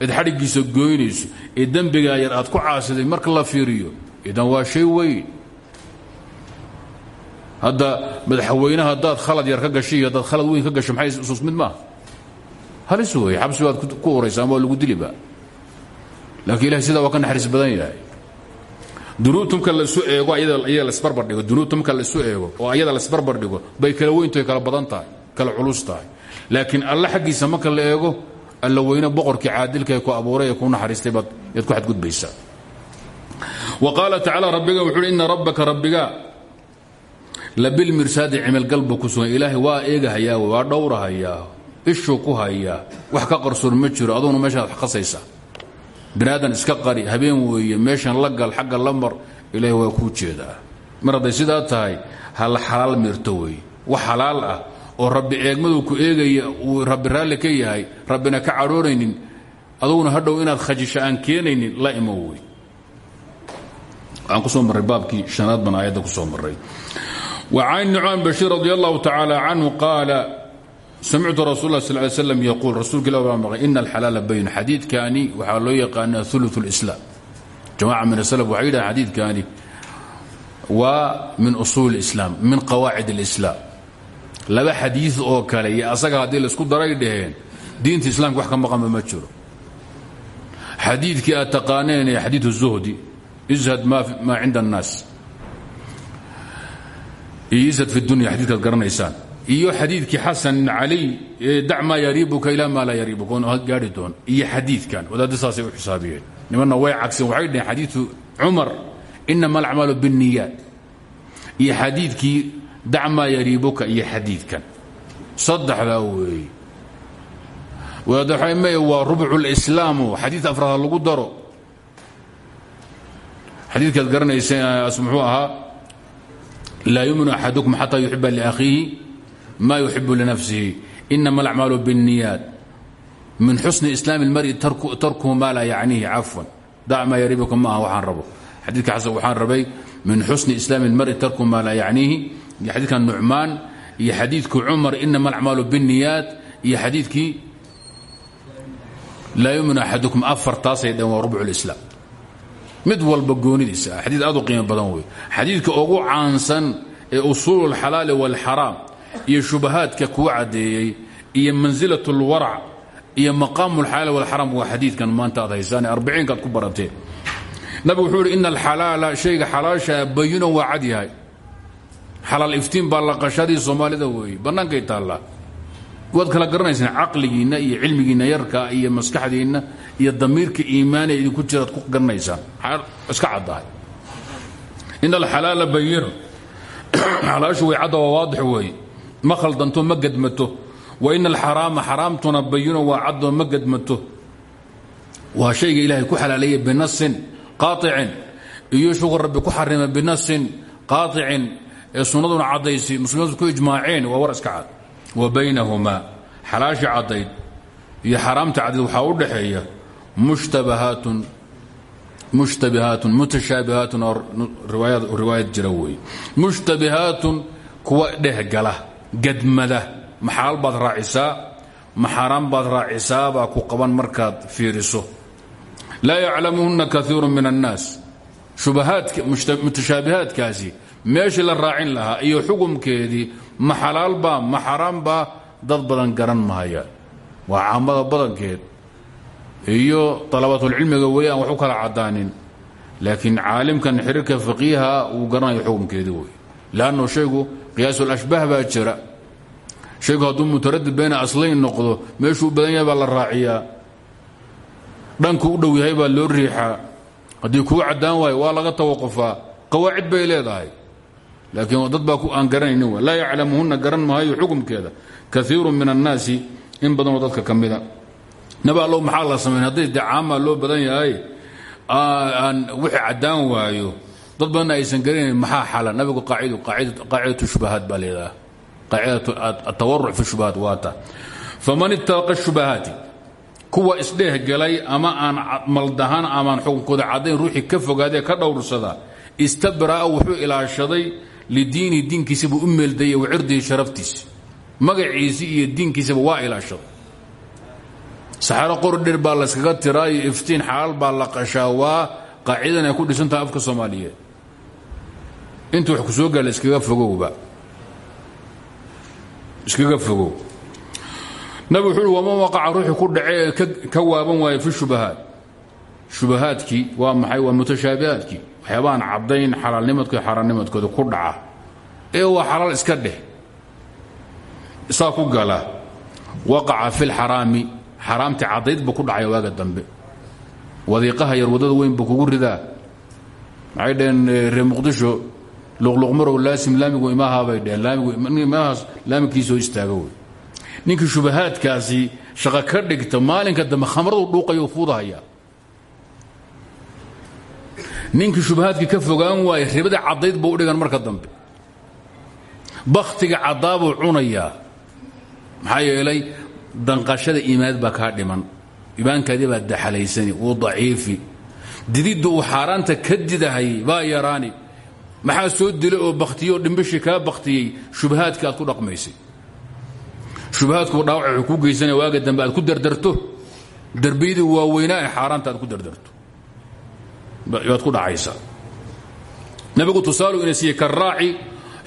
eed xadhiggiisa gooynayso ee dembigaa yar aad ku caasiday marka la fiiriyo idan waa shay weyn. Hadda madaxweynaha haddaad khalad yar ka gashay iyo haddaad weyn ka gasho maxay isus mid maaha halis weeye xabsi baad ku uraysa ama lagu diliba laakiin ilahay sidaa waa ka badan yahay. Dunuubta marka laisu eego ayada lasbarbar dhigo. Dunuubta marka laisu eego oo ayada lasbarbar dhigo bay kala weyntahay kala badan tahay kala culus tahay laakiin alla xaggiisa marka la eego alla weyne boqorkii caadilka ku abuuray ku naxariistay baad yaad ku xadgudbaysaa. Wa qaala tacaala rabbiga wuxu uhi ina rabbaka rabbiga labilmirsaadi cimalgal buu ku sugan. Ilaahay waa eegahayaa waa dhowrahayaa ishuu ku hayaa wax ka qarsoon ma jiro aduguna meeshaad qasaysaa binaadan iska qari habeen weeye meeshan la gal xagga la mar ilaahay waa kuu jeedaa. Sidaa tahay hala xalaal mirto weeye. Wax xalaal ah oo rabbi eegmaduu ku eegaya uu rabbi raalli ka yahay rabbina ka cadhoonaynin aduguna hadhow inaad khajisho aan keenaynin la imo wey waxaan ku soo marray baabkii shanaad baan aayadda ku soo marray wa can nucmaan bashiir radi allahu tacaala canhu qaala samictu rasul lah sal ly slam yaquul rasuulka ilah baa maqay ina alxalaala bayn xadiidkaani waxaa loo yaqaanaa ulu اlislaam jamaca min aslf waxay yidhahan xadiidkaani waa min usuul اlislaam min qawaacid اlislaam laba xadii oo kale iyo asaga haddii la isku daray dhaheen diinta islaamka wax ka maqanba ma jiro. Xadiidkii aad taqaaneen ee zuhdi ishad maa cinda annaas. Iyo ishad fi dunya xadidkaad garanaysaan. Iyo xadiidkii xasan ibn cali ee dac maa yariibuka ilaa maa laa yariibuk gaari doon. Iyo xadiidkan wadaadda saasay u xisaabiyeen. Way cagseen waxay dhaheen xadiiu cumar inama alacmaalu biاnniyaat iyo xadiidkii dacmaa yariibuka iyo xadiidkan saddexdaa weeye wadaxay me waa rubcu lislaamu xadiid afraad lagu daro xadiidkaad garanaysa muxuu ahaa laa yuminu axadukum xataa yuxiba liakhiihi ma yuxibu linafsihi inama alacmaalu biاnniyaat min xusni islaami اlmari tarkuhu ma laa yacniihi cafwan dac maa yariibuka ma aha waxaan rabo xadiidka xasan waxaan rabay min xusni islaami اlmari tarkuhu ma laa yacniihi iyo xadiidka nucmaan iyo xadiidku cumar inama alacmaalu biاnniyaat iyo xadiidkii laa yuminu axadukum afartaasay dheen waa rubcu lislaam mid walba goonidiisa ah xadiid aad u qiimo badan wey xadiidka ugu caansan ee usuulu اlxalaali wاlxaraam iyo shubahaadka kuu caddeeyey iyo mansilaة اlwarac iyo maqaamu اlxalaali wاlxaraam waa xadiidkan maanta aad haysaan arbiciinkaad ku barateen nabigu wuxuu ihi ina alxalaala shayga xalaashaa bayinon waa cad yahay xalaal iftiin baa la qashadii soomaalida weeye bannaankay taallaa. Waad kala garanaysaan caqligiinna iyo cilmigiinna yarka iyo maskaxdiinna iyo damiirka iimaaniya idinku jiraad ku garanaysaan. Iska caddahay. In alxalaala bayino xalaashu way cadda waa waadix weeye ma khaldanto ma gedmato wa ina alxaraama xaraamtuna bayino waa caddo ma gedmato waa shayga ilaahay ku xalaaleeya binasin qaaicin iyo shugu rabbi ku xarima binasin qaaicin ee sunnaduna caddaysay muslimiintu ku ijmaaceen waa war iska wa baynahumaa xalaashii caddayd iyo xaraamta caddayd waxaa u dhaxeeya mushtabahaatun mushtabihaatun mutashaabihaatun oo riwaayad jira mushtabihaatun kuwa dhehgala gadmada. Maxaal baad raacisaa? Maxaaraan baad raacisaa baa ku qaban markaad fiiriso. Laa yaclamuhunna kaiiru min annaas mutashaabihaadkaasi meeshii la raacin lahaa iyo xukumkeedii ma xalaalbaa ma xaraambaa dad badan garan mahaya waa caamada badankeed. Iyo dalabaatulcilmiga weli aan wax kala caddaanin. Laakiin caalimkan xiriirka faqiiha uu garanayo xukumkeedii wey. Leannu shaygu qiyaasulashbaah baa jira. Shaygu hadduu mutaradid bayna aslayn noqdo meeshuu u badan yahay baa la raaciyaa. Dhanku u dhow yahay baa loo riixaa. Haddii kuu caddaan waayo waa laga tawaqufaa. Qawaacid bay leedahay laakiin dad baa aan garanaynin w laa yaclamuhunna garan maayo xukumkeeda. Kaiiru min annaasi in badanoo dadka ka mida. Nabi allow maxaa la samayn hadday dee caamaa loo badan yahay aan wixii caddaan waayo dad badanna aysan garanayn maxaa xala? Nabigu qaacidatu shubahaat baa leedaha qaacidatu atawaruc fi shubahaat waata faman ittaqa shubahaati kuwa isdheeh galay ama aan maldahan amaan xukunkooda caddayn ruuxii ka fogaadee ka dhowrsada istabra'a wuxuu ilaashaday lidiini diinkiisaba u meeldayay wa cirdihi sharaftiisi magaciisii iyo diinkiisaba waa ilaashaday saxaro qordher baa layskaga tiraayo iftiin xalaal baa la qashaa waa qaacidan ay ku dhisantahay afka soomaaliyeed. Inta wax ku soo gaala iskaga fogowba iskaga fogow. Nabi wuxuu uhi waman waqaca ruuxii ku dhace ee ka waaban waaye fi shubahaat. Shubahaadkii waa maxay? Waa mutashaabihaadkii waxyaabaan caddayn xalaalnimadko xaaraannimadkooda ku dhaca ee waa xalaal iska dheh saa ku gala waqaca fi lxaraami xaraamtii caddayd buu ku dhacaya waaga dambe. Wadiiqaha yar waddada weyn buu kugu ridaa. Maxay dhaheen reer muqdisho luqluqmarow laasim laamigu imahaabay dheheen laamigu laamigkiisoo istaaga wey. Ninkii shubahaadkaasi shaqo ka dhigta maalinka dambe khamradu dhuuqayo fuudahaya ninkii shubahaadkii ka fogaan waaye ribada caddayd buu u dhigan marka dambe. Bakhtiga caddaabuu cunayaa. Maxaa yeelay danqashada iimaanad baa kaa dhiman. Iimaankaadii baa daxalaysani wuu daciifi. Dididda uu ka didahayay baa yaraani. Maxaa soo dilay oo bakhtiyey oo dhimbishii kaa bakhtiyey aad ku dhaqmaysay. Shubahaadku dhaawac ku geysanaya waaga dambe ku dardarto. Darbiyadii waaweynaa ee xaaraanta ku dardarto baad ku dhacaysaa nabigu tusaalu ina siiyey ka raaci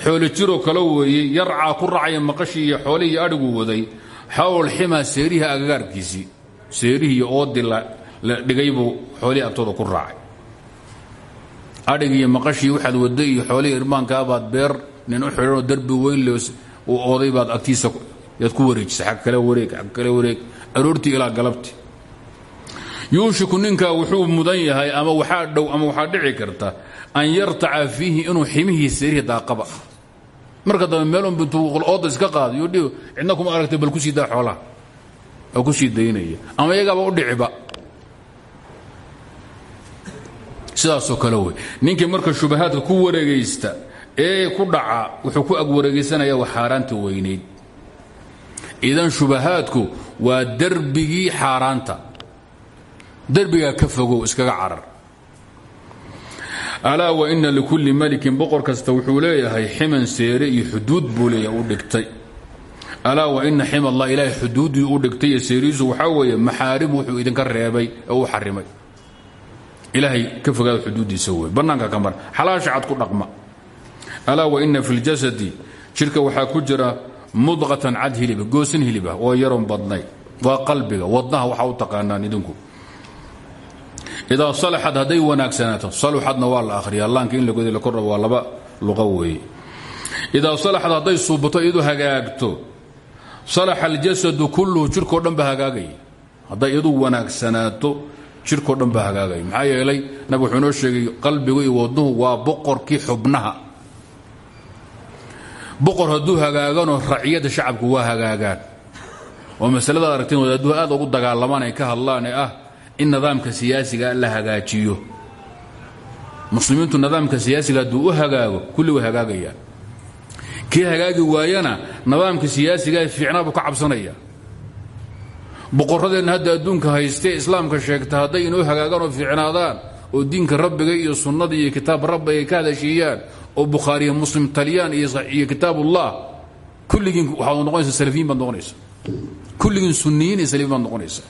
xoolo jiroo kale weeye yarcaa ku raacaya maqashii iyo xoolihii iyo adhiguu waday xawl ximaa seerihii agagaarkiisii seerihii iyo oodii la dhigay buu xoolihii agtooda ku raacay. Adhigii iyo maqashii waxaad waday iyo xoolihii irmaankaabaad beer nin u xidhanoo darbi weyn le uu ooday baad agtiisa yaad ku wareejisay ag kale wareeg ag kale wareeg aroortii ilaa galabti yuushiku ninkaa wuxuu mudan yahay ama waxaa dhow ama waxaa dhici karta an yartaca fiihi inuu ximihii seerihi daaqaba. Marka dambe meel un bintuu ooda iska qaado yo dhi cidna kuma aragtay bal ku sii daa xoolaha oo ku sii daynaya. Ama iyagaaba u dhiciba sidaasoo kale wey. Ninkii marka shubahaadka ku wareegaysta ee ku dhaca wuxuu ku ag wareegaysanaya waa xaaraanta weynayd idan shubahaadku waa derbigii xaaraanta derbigaa ka fogow iskaga carar. Alaa wa ina likulli malikin boqor kasta wuxuu leeyahay ximan seere iyo xuduud buu leeyahay u dhigtay. Alaa wa ina xima allah ilaahay xuduuddii u dhigtay iyo seerihiisu waxaa weeye maxaarim wuxuu idinka reebay ee uu xarimay. Ilaahay ka fogaada xuduuddiisa wey bannaanka ka mar xalaasha cad ku dhaqma. Alaa wa ina fi ljasadi jidhka waxaa ku jira mudqatan cad hiliba goosin hiliba oo yaron badnay waa qalbiga wadnaha waxaa u taqaanaan idinku idaa salaxad hadday wanaagsanaato saluxadna waa la akhriyaa laanka in lagoda la kordhabo waa laba luqa weeye idaa salaxad hadday suubato iyadu hagaagto salaxa aljasadu kulluhu jidhkao dhan ba hagaagaya hadday iyadu wanaagsanaato jidhkao dhan ba hagaagaya maxaa yeelay nabig sheegay qalbigu iyo wadnuhu waa boqorkii xubnaha boqor hadduu hagaagano raciyadda shacabku waa hagaagaan oo masaladaad aragteen wadaadduhu aad ugu dagaalamaan ay ka hadlaan ah in nidaamka siyaasiga la hagaajiyo. Muslimiintu nidaamka siyaasiga hadduu u hagaago kulli way hagaagayaan. Kii hagaagi waayana nidaamka siyaasiga fiicnaa buu ka cabsanaya. Boqorradeenna hadda adduunka haystee islaamka sheegta hadday inoo hagaagaan oo fiicnaadaan oo diinka rabbiga iyo sunnada iyo kitaab rabbiga ay ka hadashiiyaan oo bukhaariya muslim taliyaan iyo kitaabullah kulligiin waxaad noqonaysa salafiyiin baad noqonaysa kulligiin sunniyiin iyo salafiin baad noqonaysa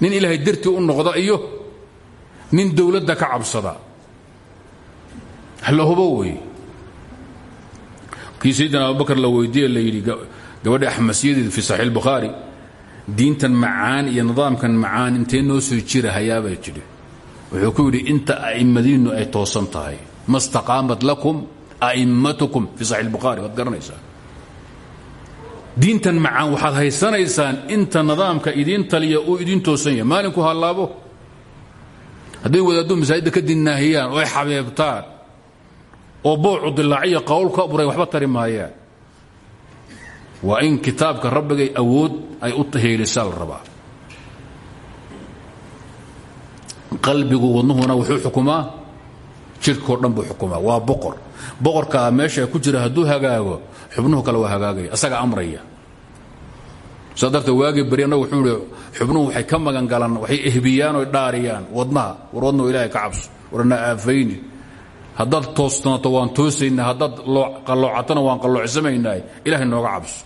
nin ilaahay dartii u noqda iyo nin dowladda ka cabsada. La hubo wey kii saydina abubakar la weydiiye la yidhi gabadha axmasiyadii fi saxiix bukhaari diintan macaan iyo nidaamkan macaan intee noo soo jira hayaabaa jiri wuxuu ku yidhi inta a'immadiinnu ay toosan tahay ma staqaamat lakum a'immatukum fi saxiix bukhaari waad garanaysaa diintan macaan waxaad haysanaysaan inta nidaamka idiin taliya uu idiin toosan yahay. Maalinku hallaabo. Hadday wadaaddu masaajidda ka dinnaahiyaan oo ay xabeebtaan. Oo boocu dilaaciya qowl ka buray waxba tari maayaan. Waa in kitaabka rabbigay awood ay u heelisaa la rabaa. Qalbigu wadnuhuna wuxuu xukumaa jidhkao dhan buu xukumaa. Waa boqor. Boqorkaa meesha ku jira hadduu hagaago xubnuhu kale waa hagaagaya asaga amraya. Saa darteed waagii beri annagu wuxuu ihi xubnuhu waxay ka magan galaan waxay ehbiyaan oy dhaariyaan. Wadnaha war ilaahay ka cabso warna aafayni. Haddaad toosnaato waan toosaynaa haddaad qalloocatana waan qalloocsamaynaay ilaahay nooga cabso.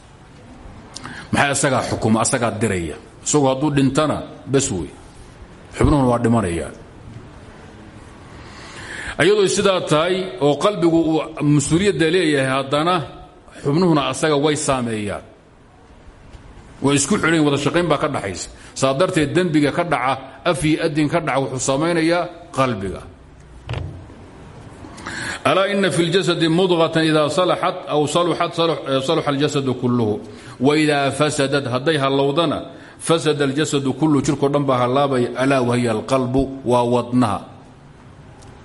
Maxay asagaa xukuma asagaa diraya. Isagoo hadduu dhintana bas wey. Waa dhimanayaan ayadoo sidaa tahay oo qalbigu uu leeyahay haddana xubnuhuna asaga way saameeyaan way isku xidhan wada shaqayn baa ka dhaxaysa saa darteed dembiga ka dhaca af iyo adin ka dhaca wuxuu samaynayaa qalbiga alaa ina fi اljasadi mudغaةa ida salaxat aw saluxat saluxa اljasadu kulluhu waidaa fasadad hadday hallowdana fasada اljasadu kulluhu jirko dhan baa hallaabaya alaa wahiya alqalbu waa wadnaha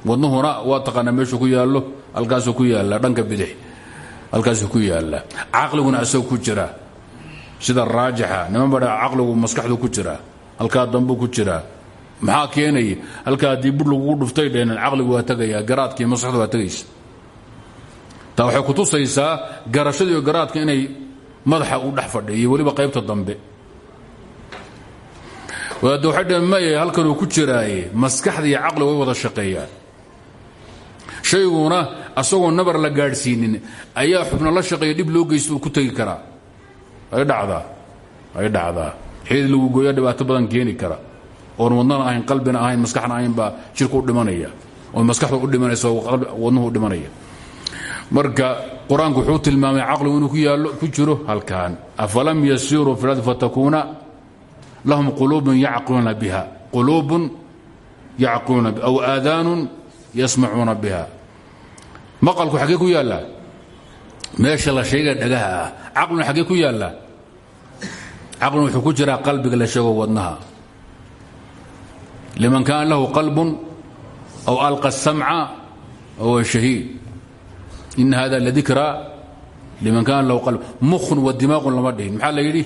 wadnuhuna waa taqaanaa meeshuu ku yaallo halkaasuu ku yaalla dhanka bidix halkaasuu ku yaalla. Caqliguna asagoo ku jira. Sida raajixa niman badha maskaxdu ku jira. Halkaa dambuu ku jiraa maxaa keenaya halkaa haddii bur lagugu dhuftay dheenan waa tegayaa garaadkii maskaxdu waa tegaysa. Taa waxay ku tusaysaa garashadiiyo garaadka inay madaxa u dhex fadhiyo weliba qaybta dambe. Wadaadda waxay dheen halkanuu ku jiraaye maskaxda iyo caqligu wada shaqeeyaan shayguna asagoo nabar la gaadhsiinin ayaa xubno la shaqeeya dhib loo geysta ku tegi karaa. Ay dhacdaa ay dhacdaa. Xeed lagu gooya dhibaato badan keeni kara. Oon wadnana ahayn qalbina ahayn maskaxna ahayn baa jirku u dhimanaya. Oo maskaxda u dhimanaysa wadnuhu u dhimanaya. Marka qur'aanku wuxuu tilmaamay caqligu inuu ku yaallo ku jiro halkan. Afalam yasiruu fi lardi fatakuuna lahum quluubun yacqiluuna biha. Quluubun yacqiluuna aw aadaanun yasmacuuna biha maqalku xaggee ku yaallaa meesha la sheegaya dhagaha ah caqluna xaggee ku yaallaa caqlun wuxuu ku jiraa qalbiga la sheego wadnaha. Liman kaana lahu qalbun aw alqa asamca fahuwa shahiid. In hada ladikraa liman kaana lahu qalb mukhun wa dimaaqun lama dhihin. Maxaa la yidhi?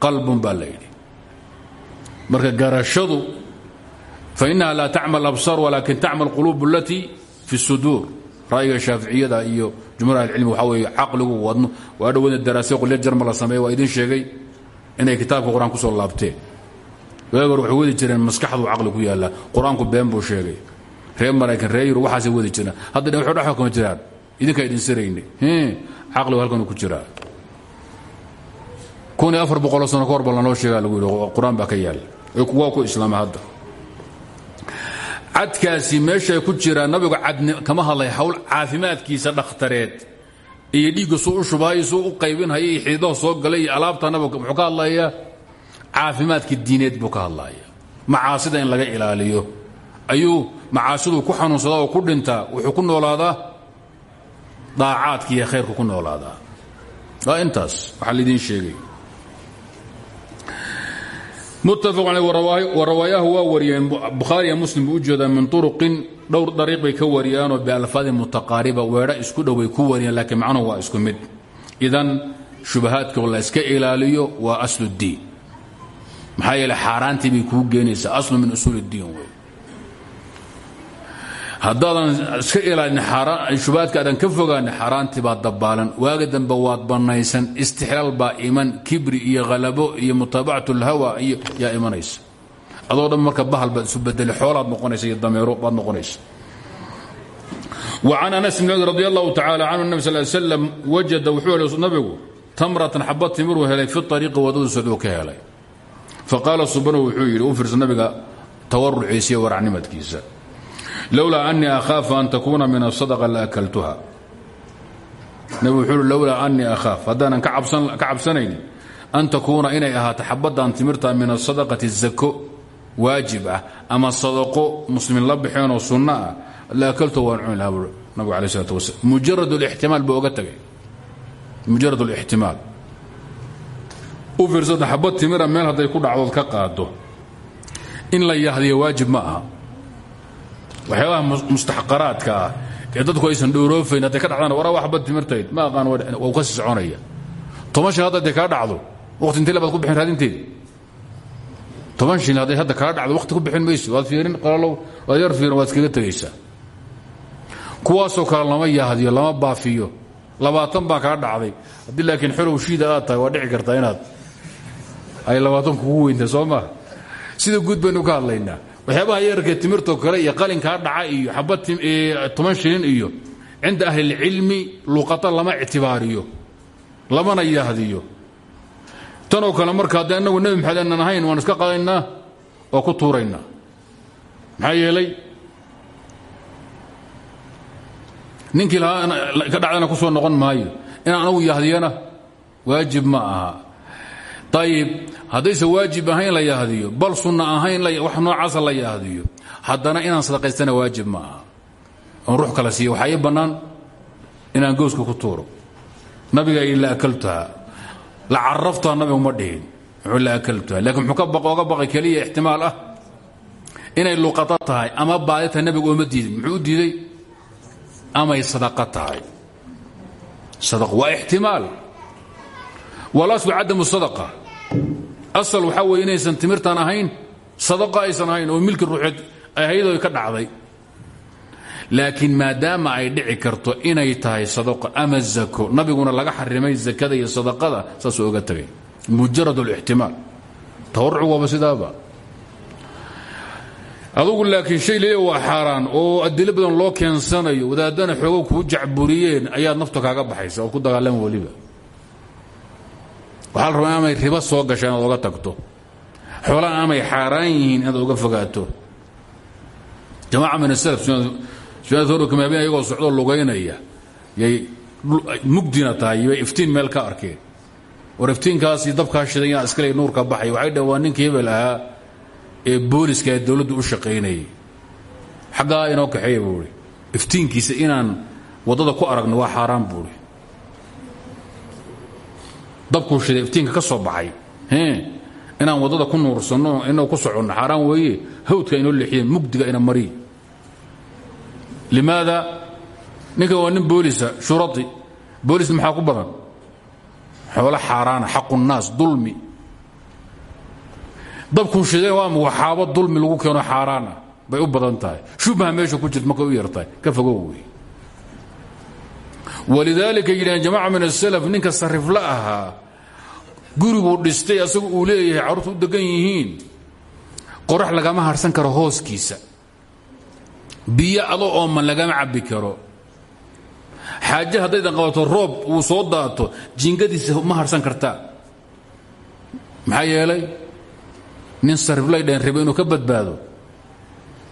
Qalbun baa la yidhi. Marka garashadu fainaha laa tacmal absaar walaakin tacmal quluub alatii fi اsuduur ra'yiga shaaficiyada iyo jumhuur ahlicilmi waxaa weeye caqligu wadno. Waa dhowada daraasay qolya jarma la sameeye waa idin sheegay inay kitaabka qur'aan ku soo laabteen. Waagor waxay wadi jireen maskaxdu caqli ku yaallaa. Qur'aanku been buu sheegay. Reer maraykan reer yurub waxaasay wadi jireen. Hadda waxu dhex kama jiraan idinkaa idin sirayne. Caqligu halkanuu ku jiraa kun iyo afar boqoloo sano ka hor ba lanoo sheegaa lagu yidhi qur'aan baa ka yaalla. Waa ku islaama hadda cadkaasi meeshay ku jiraan nabigu cadni kama hadlay hawl caafimaadkiisa dhakhtareed. Iyo dhiigga suu u shubaayo suu u qaybinhaya iyo xididaha soo galay iyo alaabta nabiga muxuu ka hadlayaa? Caafimaadka diineed buu ka hadlaya macaasida in laga ilaaliyo. Ayuu macaasiduu ku xanuunsadaa oo ku dhintaa wuxuu ku noolaadaa? Daacaadka iyo khayrku ku noolaadaa. Waa intaas waxaa laidiin sheegay warawaayahu waa wariyeen. Bukhaariya muslim buu u jeedaa min turuqin dhowr dariiq bay ka wariyaanoo bialfaadin mutaqaariba weedho isku dhow bay ku wariyaan laakiin macnuhu waa isku mid. Idan shubahaadka la iska ilaaliyo waa asludiin maxaa yeele xaaraantii bay kuu geenaysaa aslu min haddaadan iska ilaalin shubahaadka aadan ka fogaanin xaaraantii baad dabaalan waaga dambe waad bannaysan. Istixlaal baa iman. Kibri iyo khalabo iyo mutaabacat اlhawa iyo yaa imanaysa. Adoo marka bahal baad isu xoolaad noqonaysa dameero baad noqonaysa. وcan anas bn md radi allahu tacala canhu nab sal slam wajada wuxuu helay nabigu tamratan xabad timiruu helay fi ariiqi wadadu socduu ka helay. Faqaala subanu wuxuu yidhi u fiirsa nabiga tawaruciisa iyo waracnimadkiisa lowlaa anii akhaafa an takuuna min asadqa laakaltuha nabigu wuxuu hi lowlaa anii akhaaf haddaanan ka cabsanayni an takuuna inay ahaato xabaddan timirta min asadaqati zako waajib ah ama sadaqo muslimiin la baxeenoo sunno ah laakaltu waan cuni lahaa nabigu alay islat wasalaam mujarad lixtimaal buu oga tagay mujarad lixtimaal u fiirsada xabad timira meel hadday ku dhacdood ka qaado in la yahdiyo waajib ma aha waxyaabaha mustaxqaraadka ah ee dadku aysan dhowroofayn hadday ka dhacdaan waraa wa xabad timirtayd ma aqaan wau ka sii soconaya. Toban shil hadda hadday kaa dhacdo waqti intee labaad ku bixin raadinteedi. Toban shil hadday hadda dhacdo waqti ku bixin mayso waad fiirin qalalow waad yar fiirin waad iskaga tegaysaa kuwaasoo kale lama yahdiyo lama baafiyo. Labaatan baa kaa dhacday. Haddii laakiin xolow shiida aad tahay waa dhici kartaa inaad ay labaatan kugu weynta soo sida guud ka hadlaynaa waxyaabaha yararkee timirtoo kale iyo qalinkaa dhaca iyo xabad toban shilin iyo cinda ahlilcilmi luqata lama ictibaariyo lamana yahdiyo tanoo kale marka haddii annagu nebi maxamed ahayn waan iska qadaynaa oo ku tuuraynaa. Maxaa ninkii lahaa ka dhacdana ku soo noqon maayo. Inaan anagu yahdiyana waajib ma aha ayib haddayse waajib ahayn la yahdiyo bal sunna ahayn wax noocaasa la yahdiyo haddana inaan sadaqaystana waajib ma aha. Oon ruux kala siiyo waxaa ii bannaan inaan gooska ku tuuro. Nabiga i la akaltuha la caraftuha nabigu ma dhihin. Muxuu la akaltuha lakiin muxuu oga baqay keliya ixtimaal ah. Inay luqado tahay ama baadi tahay nabigu ooma diidin. Muxuu u asal waxaa weye inaysan timirtan ahayn sadaqa aysan ahayn oo milki ruuxeed ahaydoo ka dhacday. Laakiin maadaama ay dhici karto inay tahay sadaqo ama zako nabiguna laga xarimay zakada iyo sadaqada saasuu oga tegay mujarad اlixtimaal tawarucu waaba sidaaba. Adugu laakiin shay leeya waa xaaraan oo adilo badan loo keensanayo wadaadana xoogo kuu jacburiyeen ayaad nafta kaaga baxaysa ood ku dagaalama weliba waxaa la rabaa amay riba soo gasha inaad oga tagto? Xoolaha amay xaaraan yihiin inaad oga fogaato? Jamaaca min asalaf sunaadorkama habeen ayagoo socdoo lugaynaya yay mugdina tahay bay iftiin meel ka arkeen. War iftiinkaasi dabkaa shiday inaa iskale nuurka baxay. Waxay dhah waa ninkii hebel ee booliska ee u shaqaynayay. Xaggaa inoo kaxeeya buui iftiinkiisa inaan waddada ku aragno waa xaaraan buui dabkuu shiday iftiinka ka soo baxay. Inaan waddada ku nuursanno inoo ku soconno xaaraan weeye hawdka inoo leexiyeen mugdiga ina mariy limaada ninkan waa nin boolisa shuradi boolis maxaa ku badan? Xoolo xaaraana xaqu nnaas dulmi. Dabkuu shideen waa waxaabo dulmi lagu keeno xaaraana. Bay u badan tahay. Shubha meesha ku jirta markay u yartahay. Ka fogow wey walidaalika yidhaheen jamaca min asalaf ninka sarifla ahaa guriguu dhistay asagu uu leeyahay carruurtu u degan yihiin qorax lagama harsan karo hooskiisa biyo ado ooman lagama cabbi karo xaaje haddaydan qabato roob uu soo daato jiingadiisa ma harsan kartaa maxaa yeelay nin sariflay dheen riba inuu ka badbaado.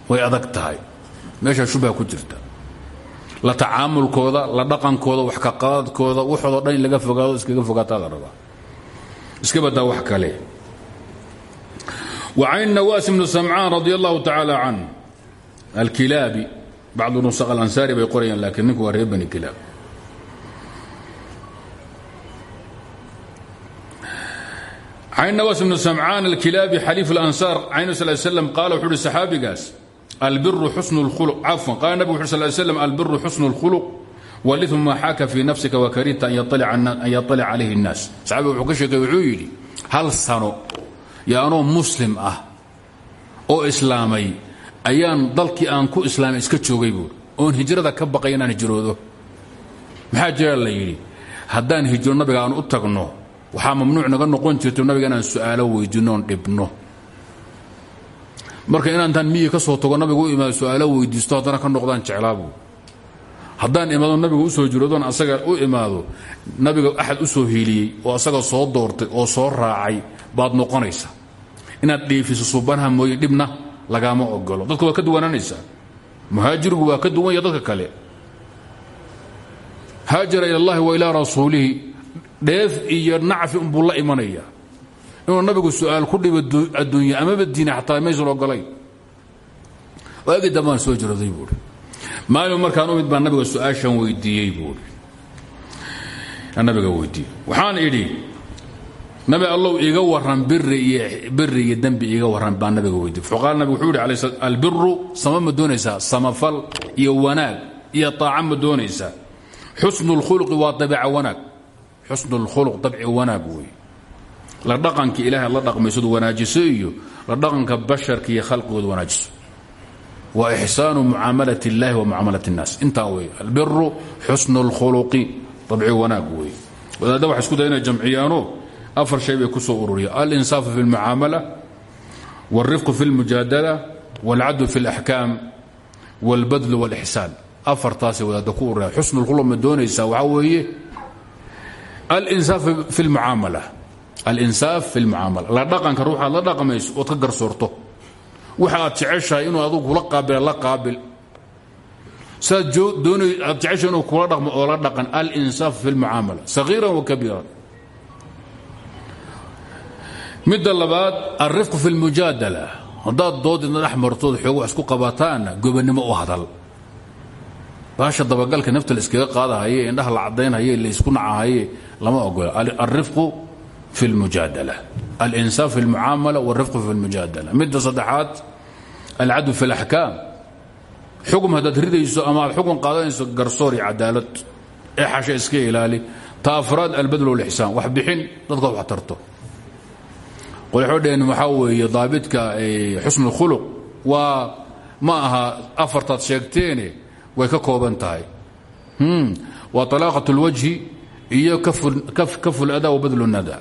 Way adag tahay. Meeshaa shubha ku jirta la tacaamulkooda la dhaqankooda wax ka qaadadkooda waxoodoo dhan in laga fogaado iskaga fogaataa la iska badaa wax kale. Wa can nawaas bnu samcaan radi allahu tacaala can alkilaabi bacdu nusaq alansaari bay qorayaan laakiin ninku waa reer bani kilaab. Can nawaas bnu samcaan alkilaabi xaliif اlansaar can sal slam qaala wuxuu uhi saxaabigaas albiru xusnu اlkhuluq cafwan qaala nabig wuxu sal slam albiru xusnu اlkhuluq walimu maa xaaka fii nafsika wakarihta an yaطalica calayhi الnaas saxaabiga wuxuu ka sheekay wuxuu yidhi hal sano yo anoo muslim ah oo islaamay ayaan dalkii aan ku islaamay iska joogay buur oon hijrada ka baqay inaan hijroodo maxaa jira la yidhi haddaan hijro nabiga aan u tagno waxaa mamnuuc naga noqon jirto nabiga inaan su'aalo weydiinnoon dhibno marka inaantaan miyi ka soo tago nabiga u imaado su'aalo weydiisto haddana ka noqdaan jeclaabu. Haddaan imaado nabiga u soo jiroodoon asaga u imaado nabiga axad u soo hiiliyey oo asaga soo doortay oo soo raacay baad noqonaysa. Inaad dheefiso suubanaha mooye dhibna lagaama ogolo dadku waa ka duwanaanaysaa muhaajirigu waa ka duwan ya dadka kale. Haajara ila اllahi wa ilaa rasuulihi dheef iyo nacfi unbuu la imanaya inuu nabigu su'aal ku dhibo adduunya amaba diina xataa maysan ogolayn waagi dambaan soo jirooday buui maalin markaan u mid baa nabiga su'aashan weydiiyey buui nabiga weydiiyey. Waxaan idhi nabi allow iiga waran biri iyo dembi iiga waran baa nabiga weydiiyey. Fuqaal nabig wuxuu yidhi albiru sama ma doonaysaa? Samafal iyo wanaag iyo taaca ma doonaysaa? Xusnu اlkhuluqi waa dabeeca wanaag. Xusnu اlkhuluq dabci wanaag wey la dhaqanka ilaahay la dhaqmaysadu wanaajiso iyo la dhaqanka basharka iyo khalqigooda wanaajiso wa ixsaanu mucaamalat اllahi wa mucaamalat الnaas intaa wey albiru xusnu اlkhuluqi dabci wanaag wey wadaadda waxa isku daya inay jamciyaano afar shay bay ku soo ururiya alinsaafu fi اlmucaamala wاlrifqu fi اlmujaadala wاlcadlu fi اlaxkaam wاlbadlu wاlixsaan afartaasay wadaadda ku ururiya xusnu اlkhuluq ma doonaysaa waxaa weeye alinsaaf fi اlmucaamala alinsaaf fi lmucaamala la dhaqanka ruuxaad la dhaqmayso ood ka garsoorto. Waxa aad jeceshahay inuu adugu kula qaabila la qaabil. Saad aad jeceshahay inuu kula dhaqmo oo la dhaqan. Alinsaaf fi lmucaamala sagiiran wa kabiiran. Midda labaad alrifqu fi lmujaadala haddaad doodidna dhex martood xoog wax isku qabataanna gobannimo u hadal. Baasha dabagalka nafta la iskaga qaadahaye indhaha la caddaynhaye laysku nacahaye lama ogola. Alrifqu fi اlmujaadala alinsaaf fi اlmucaamala wاlrifqu fi اlmujaadala midda saddexaad alcadl fi اlaxkaam xukm haddaad ridayso ama aad xukun qaadanayso garsoor iyo cadaalad ee xashe iska ilaali ta afraad albadl wاlixsaan wax bixin dadkood wax tarto qolxodheen waxaa weeye daabidka xusn اlkhuluq waa ma aha afartaad sheegteene way ka kooban tahay waa طalaaqaة اlwajhi iyo kafu اlada wa badl الnada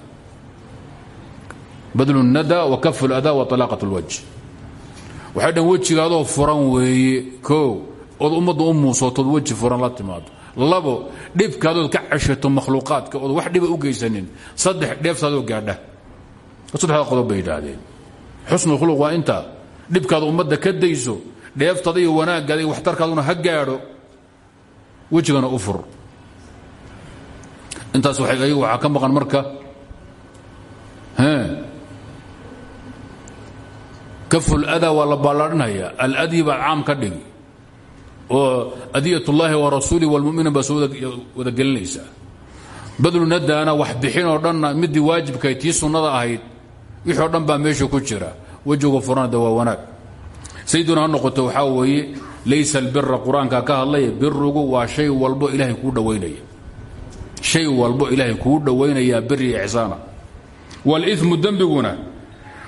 badlu nada wakaf اlada waalaaqat اlwaj waxay dhan wejigaadoo furan weeye o ood ummadda u muusootood weji furan la timaado. Labo dhibkaadood ka ceshato makhluuqaadka ood wax dhiba u geysanin saddex dheeftaadoo gaadha. Saddexda qodob bay yidhaahdeen. Xusnu khuluq waa intaa dhibkaada ummadda ka dayso dheeftada iyo wanaaggaada iyo waxtarkaaduna ha gaadho wejigana u fur. Intaas waxaa ka maqan marka kafuladaa waa la ballaadhinaya aladyi baa caam ka dhigi. Oo adiyat ullaahi wa rasuuli walmuminiin baa soo wada gelinaysaa badlu nadaana wax bixin oo dhanna midii waajibkahay tii sunnada ahayd wixii o dhan baa meesha ku jira. Wejigu furana de waa wanaag. Sayduna ha noqoto waxaa weeye laysa albira qur'aanka ka hadlaya birigu waa shay walbo ilaahay kuu dhowaynaya shay walbo ilaahay kuu dhowaynayaa biri ixsaana walimu dembiguna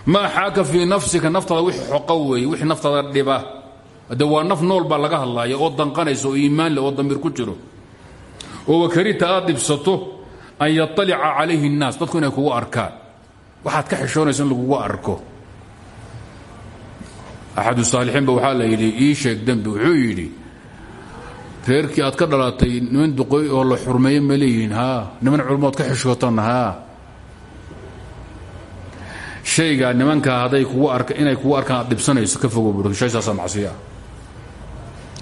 maa xaaka fii nafsika naftaada wix xoqa weeye wix dhiba. De naf nool baa laga hadlaya oo danqanaysa iimaan leh oo ku jiro. Oo wakarita aad dhibsato an yaalica calayhi الnaas dadku inay kugu arkaan. Waxaad ka xishoonaysa in arko. Axadu saalixiinba waxaa la yidhi ii sheeg dembi. Wuxuu aad ka dhalatay niman duqoy oo la xurmeeyo ma leeyihiin niman culmood ka xishootan haa? Shaygaa nimankaa hadday kugu arka inay kugu arkaan aad dhibsanayso ka fogo bur shay saasaa macsiya.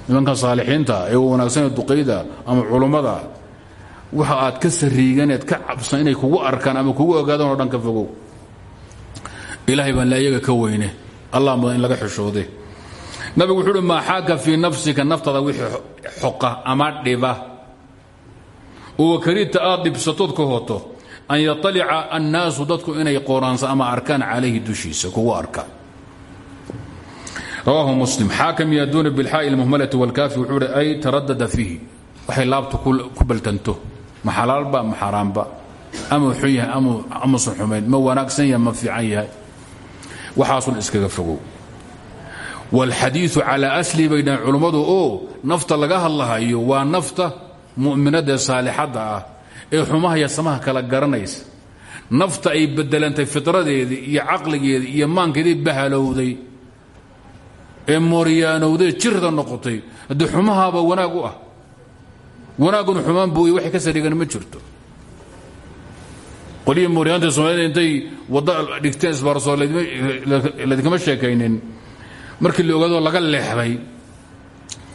Nimankan saalixiinta ee wanaagsanee duqayda ama culummada waxa aad ka sariiganeed ka cabsan inay kugu arkaan ama kugu ogaadaan oo dhan ka fogow. Ilaahay baan la iyaga ka weyne. Allah mudan in laga xishoode nabigu wuxuu uhi maa xaaka fii nafsika naftada wixii xoqa ama dhiba. Oo wakarita aad dhibsatood ka hoto an yaalica annaasu dadku inay qooraansa ama arkaan calayhi dushiisa kugu arkaan rawaahu muslim. Xaakam yaaduuna bilxaa'i lmuhmalati walkaafi wuxuu hi ay taradada fiihi waxay laabtu ku baltanto. Ma xalaalba ma xaaraamba amuu xun yahay amuusan xumayn. Ma wanaagsan yahay ma fiican yahay. Waxaasun iskaga fogow. Wاlxadiiu calaa asli bay dhahen oo nafta laga hadlahayo waa nafta mu'minadee saalixadda ah ee xumaha iyo samaha kala garanaysa. Nafta ay bedelantay fitradeedii iyo caqligeedii iyo maankeedii bahalowday ee mooryaanowday jirda noqotay. Haddii xumahaaba wanaag u ah wanaaguna xumaan buu waxay ka sariigan ma jirto. Qolihii mooryaanta soomaalida intay wadda dhigteen isbaarso ladinkama sheekaynin. Markii la ogaadoo laga leexday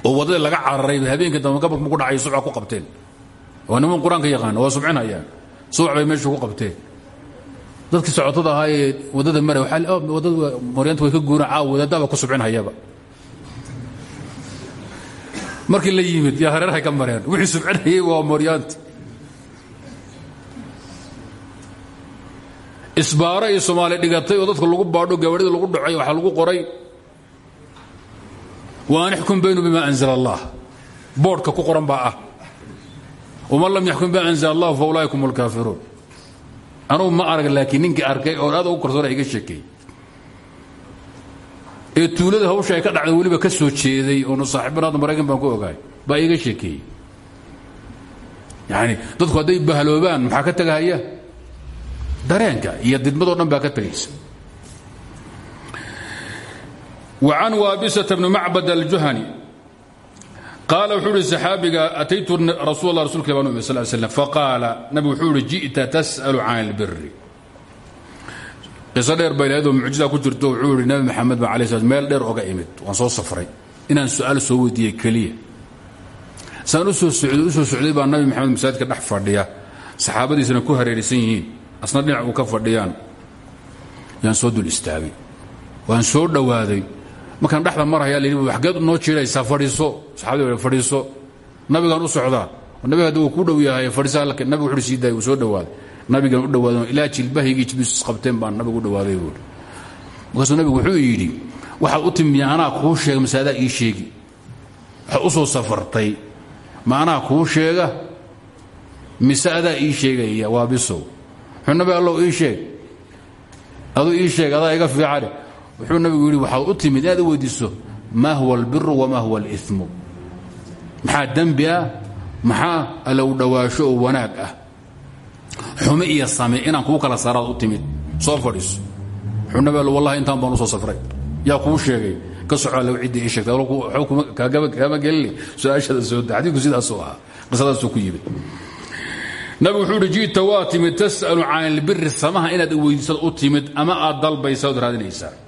oo waddadii laga cararay habeenkii dambe gabalku ku dhacay subca ku qabteen waa niman qur'aanka yaqaana waa subcinayaan subax bay meesha ku qabteen dadkii socotada ahaa ee waddada mara waddada mooryaanta way ka guuraan caawa wadaadaba ku subcinhayaba markii la yimid yaa hareerahay ka mareen. Wixii subcinayay waa mooryaanti isbaaro iyo soomaali dhigatay oo dadka lagu baadho gawadhida lagu dhacay waxaa lagu qoray. Waan ixkum baynu bima anzla allah. Boodhka ku qoran baa ah man lam yaxkum bima anzl allah faulaai kum lkaafiruun anugu ma arag laakiin ninkii arkay oo aad ugu karsooa iga sheekeey ee tuulada hawsha ay ka dhacda weliba ka soo jeeday oonu saaxiibban hadda maraykan baan ku ogahay baa iiga sheekeeyey yani dadku hadday bahaloobaan maxaa ka tegahaya dareenka iyo didmadoo dhan baa ka tegaysa wa can waabisata bni macbad aljuhani qaal wuxuu ihi saxaabiga ataytu rasul la rasulka baan umid sal slam faqaala nabi wuxuu ihi ji'ta tas'alu can albiri qiso dheer bay lahayd oo mucjisa ku jirto wuxuu ihi nabi maxamed baa alay slam meel dheer oga imid waan soo safray inaan su'aal soo weydiiyey keliya. Saan u soo socday u soo socday baa nabi maxamed masaajidka dhex fadhiya saxaabadiisana ku hareeraysan yihiin markaan dhexda marhayaa la yidhi waxgeed noo jiiraysaa fadhiiso. Saxaabadii fadhiiso. Nabigaan u socdaa nabiga hadda ku dhow yahay fadhiisa nabigu wuxuu sii daayay soo dhowaaday nabigan u dhowaaday ilaa jilbahaygii jilbiis qabteen baan nabigu u dhowaaday buuri markaasuu nabigu wuxuu yidhi waxaad u timi anaa kuu sheega ii sheegi. Waxaad u soo safartay ma anaa sheega mise ii sheegaya waa bisow wuxuu ii sheeg. Aduu ii sheeg iga fiicane wuxuu nabigu yidhi waxaad u timid inaad weydiiso maa huwa albiru wamaa huwa alimu maxaa dembi ah? Maxaa allow dhowaasho oo wanaag ah? Xume iyo same inaan kuu kala saaraad u timid. Soo fadhiiso. Wuxuu wallahi intaan baan soo safray. Yaa kuu sheegay? Ka soco allow ciddii ii sheegtay. Kaama gelini. Su'aashada soo da xadiidku sidaasuu ahaa. Qisadaasuu ku yimid. Nabigu wuxuu uhi ji'ta tas'alu can ilbiri samaha inaad weydiisad u timid ama aad dalbaysa ood raadinaysaa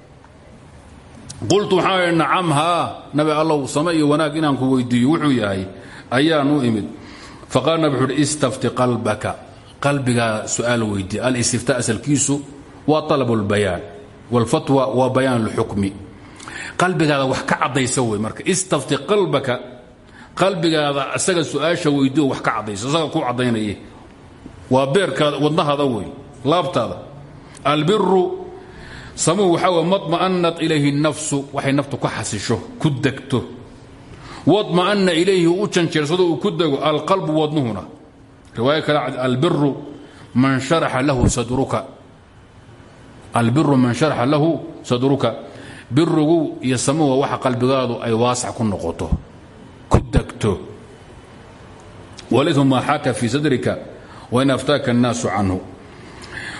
qultu waxaan idhi nacam haa nabi allow same iyo wanaag inaan ku weydiiyo wuxuu yahay ayaan u imid faqaala nabi wuxuu uhi istafti qalbaka qalbigaa su'aal weydiiya alistifta asalkiisu waa طalab اlbayaan wاlfatwa waa bayaan اlxukmi qalbigaada wax ka caddaysa wey marka istafti qalbaka qalbigaada isaga su-aasha weydiio wax ka caddaysa isaga ku caddaynaya waa beerkaada wadnahaada wey laabtaada albiru samuhu waxaa way maطma'anat ilayhi nafsu waxay naftu ku xasisho ku degto wadma'ana ilayhi u janjeersado uu ku dego alqalbu wadnuhuna riwaayo kale albiru man sharaxa lahu sadruka albiru man sharaxa lahu sadruka birigu iyo samuhu waxa qalbigaadu ay waasac ku noqoto ku degto waliثmu maa xaaka fii sadrika wain aftaaka الnaasu canhu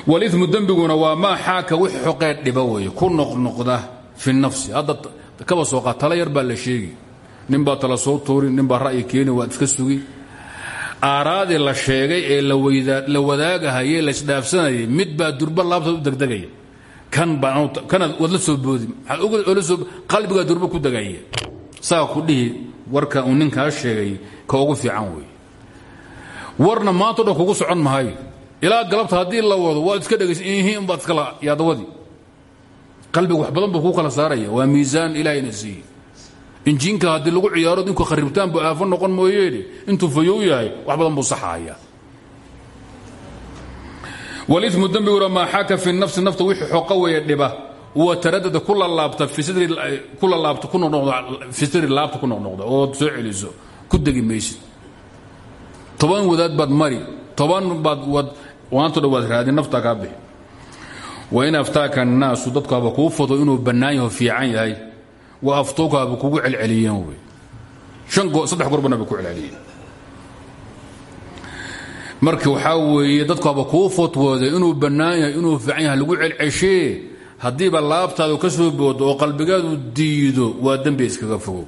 walimu dembiguna waa maa xaaka wix xoqee dhiba weeye. Ku noqnoqda fi nafsi. Hadda kaba sooqa tala yar baa la sheegi. Nin baa tala soo tuuri nin baa ra'yi keeni waad iska sugi. Aaraadii la sheegay ee la wadaagahayee laisdhaafsanayay mid baa durba laabta u degdegaya. Kan baakanaad waad la soo boodi qalbigaa durba ku degaya. Saa ku dhihi warka uu ninkaa sheegay ka ugu fiican wey warna maanto dhan kugu socon mahayo ilaa galabta haddii la wado waad iska dhegaysan baad iskala yaadawadi qalbiga wax badan buu kala saaraya. Waa miisaan ilahayna siiye injiinka haddii lagu ciyaaro inku kharibtaan buu aafo noqon mooyeene intuu fayow yahay wax badan buu saxaaya. Walimu dembiguna maa xaaka fi nafsi nafta wixii xoqa weeye dhiba. Wa taradada ku lalaabta fi sidri laabta ku noqnoqda ood soo ku degi maysid. Toban wadaad baad mari toban baad waanto dha waad raadin naftaa kaa bixi wain aftaaka annaasu dadku haba kuu fado inuu bannaan yaho fiican yahay wa aftooku haba kugu celceliyeen wey saddex gorbana bay ku celceliyeen. Marka waxaa weeye dadku haba kuu fatwooda inuu bannaan yahay inuu fiican yahay lagu celceshee haddiiba laabtaadu ka soo boodo oo qalbigaadu diido waa dembi iskaga fogow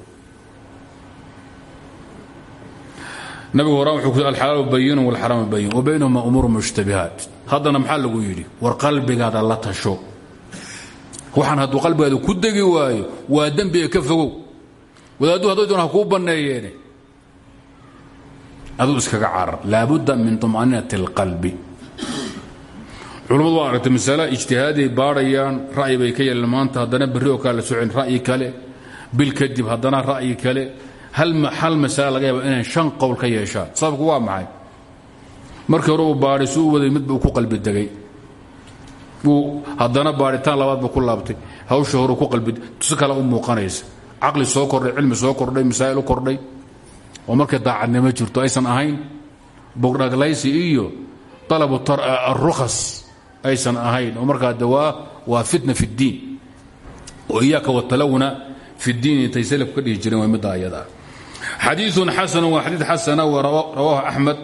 nabigu horan wuxuu ku alxalaalu bayinun walxaraamu bayin wa baynahuma umuuru mushtabihaat. Haddana maxaa lagu yidhi? War qalbigaada la tasho. Waxaan hadduu qalbigaada ku degi waayo waa dembiga ka fogow. Wadaaddu hadday doon ha kuu iskaga carar. Laabudda min طuma'ninati اlqalbi culammadu waa aragtay masale ijtihaaday baadhayaan ra'yi bay ka yeeleen maanta haddana oo kale la ra'yi kale. Bil kadib haddana ra'yi kale hal masale laga yaaba inay shan qowl ka yeeshaan? Sababku waa maxay? Markii hore uu baadhay su u waday midba uu ku qalbi degay. Uu haddana baadhitaan labaadba ku laabtay. Hawsha hore ku qalbi tusi kale u muuqanaysa. Caqli soo kordhay cilmi soo kordhay masaa'il u kordhay. Oo markay daacadnimo jirto aysan ahayn. Bogdhaglaysi iyo alabu arukhas aysan ahayn. Oo markaa dawaa waa fitna fi اddiin oo iyaaka watalawna fi اddiin intay salafku ka dhihi jireen waa midda ayadaa xadii xasan waa xadii xasana rawaahu axmed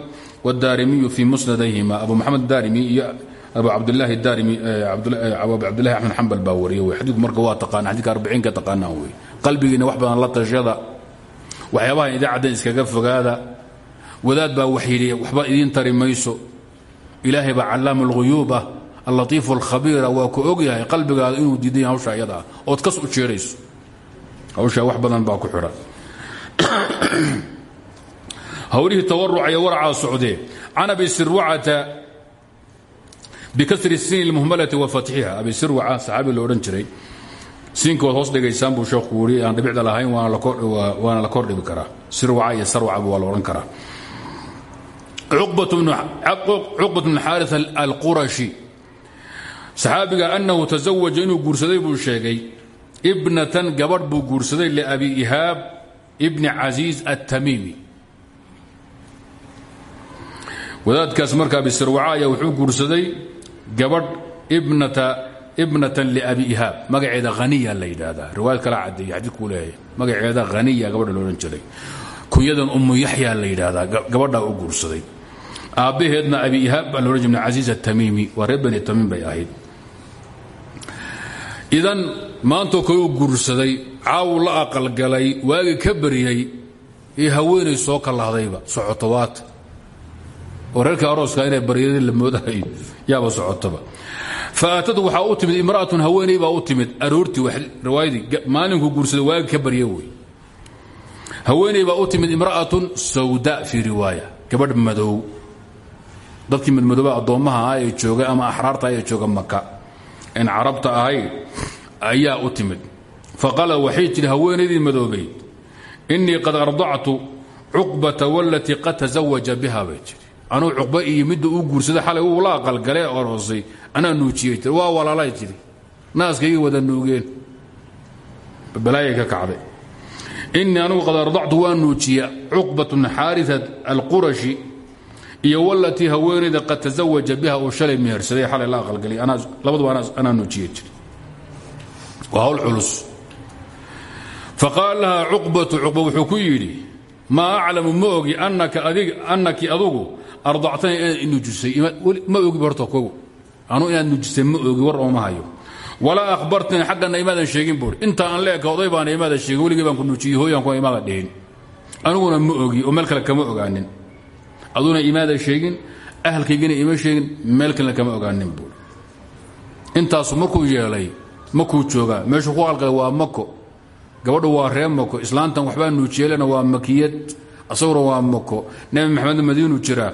wاdaarimiyu fii musnadayhima abu maxamed daarimi iyo abu cabdilaahi daarimi abu cabdillahi axmed xambal baa wariye wey. Xadiiku marka waa taqaana xadidka arbiciinka taqaanaa wey. Qalbigiina wax badan la tashada waxyaabaha idaacadan iskaga fogaada wadaad baa wax yidhi waxba idiin tari mayso. Ilaahay baa callaam اlhuyuub ah allatiifu alkhabiira waa ku ogyahay qalbigaada inuu diidan yahay hawsha ayadaa ood kas u jeerayso hawshaa wax badan baa ku xidhan hawlihii tawarucaya waracaa socdee. Can abi sirwacata bikasri siin اlmuhmalati wa fatxiha. Abi sirwaca saxaabi lo odhan jiray siinkood hoos dhigaysaan buu sheekhu wuri aan dhibicda lahayn waana la kordhibi karaa. Sirwaca iyo sarwacaba waa la odhan karaa. Cuqbat bn xaari alqurashi saxaabiga annahu taزawaja inuu guursaday buu sheegay. Ibnatan gabadh buu guursaday liabi ihaab ibni casiiz atamiimi wadaadkaas marka abi sirwaca ayaa wuxuu guursaday gabadh ibnatan liabi ihaab magaceeda haniya la yidhaahdaa. Riwaayad kala cadeeye xadiidkuu leeyahay. Magaceeda haniya gabadha loodhan jiray. Kunyadan ummu yaxya la yidhaahdaa. Gabadhaa u guursaday. Aabbaheedna abi ihaab baa loodhan jir bn casiiz atamiimi waa reer bani tamiim bay ahayd maantoo kale u guursaday caawu la aqalgalay waagii ka baryey iyo haweenay soo kallahdayba socotowaata oo reerka arooska inay baryadii la moodahay yaaba socotoba. Faatadu waxaa u timid imra'atun haweeney baa u timid aroortii riwaayadii maalinkuu guursaday waagi ka barye wey. Haweeney baa u timid imra'atun sawda fii riwaaya gabadh madow. Dadkii madmadooba addoommaha ah ee ama axraarta ee jooga en carabta ahayd ayaa u timid. Faqaala waxay tidhi haweenaydii madoobayd innii qad ardactu cuqbata walatii qad tasawaja biha bay tidhi. Anuu cuqba iyo midda uu guursaday xalay uu la aqalgalee oroosay anaa nuujiyey tii waa walaalay tidhi. Naaskaygii wada nuugeen. Balaayay ka kacday. Anugu qad ardactu waa nuujiya cuqbat bna alqurashi iyo walatii haweenayda qad tazawaja biha uu shalay mehersaday xalay la aqalgaliy labaduba anaa nuujiye jir waa hawl culus. Faqaal lahaa cuqbatu cuqba wuxuu ku yidhi maa aclamu ma ogi annaki adugu ardactani inaad nuujisay ma ogi horta kow anuu inaad nuujisay ma ogi war ooma hayo. Walaa ahbartani xaggana imaadan sheegin buui inta aan leeka oday baana imaadan sheegin weligii baan ku nuujiyey hooyankuna imaadan dhihin aniguna ma ogi oo meel kale kama ogaanin. Aduna imaadan sheegin ahalkaygina ima sheegin meel makuu joogaa. Meeshuu ku halqay waa mako. Gabadhu waa ree mako. Islaantan waxbaa nuujiyeelena waa makiyad. Asaguna waa mako. Nebi maxamed madiinu jiraa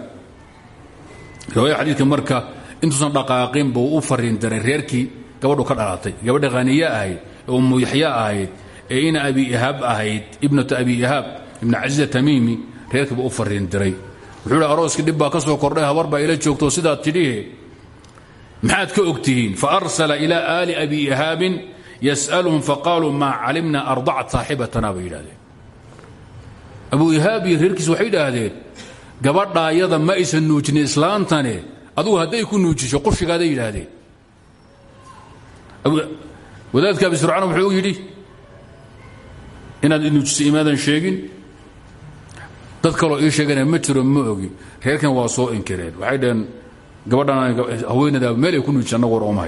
riwaaya xadiidka marka intuusan dhaqaaqin buu u fariin daray. Reerkii gabadhu ka dhalatay. Gabadha khaniye ahayd ummu yaxya ahayd ee ina abi ihaab ahayd ibnatu abi ihaab ibna casiiza tamiimi reerkii buu u fariin diray wuxuu hi arooskii ka soo kordhay habar baa ila joogto sidaad tidhihe maxaad ka og tihiin faarsala ilaa aali abi ihaabin yas'aluhum faqaaluu maa calimna ardacat saaxibatana bay yidhahdeen abu ihaab iyo reerkiis waxay idhaahdeen gabadhaayada ma aysan nuujinin islaantane adugu hadday ku nuujisho qushigaaday yidhaahdeen. Wadaadka abi surcaan wuxuu yidhi inaad nuujisay imaadan sheegin? Dad kaloo ii sheegana ma jiro ma ogi. Reerkan waa soo inkireen. Waxay dhaheen gabadhan haweenada meel ay ku nuujisa annagu war ooma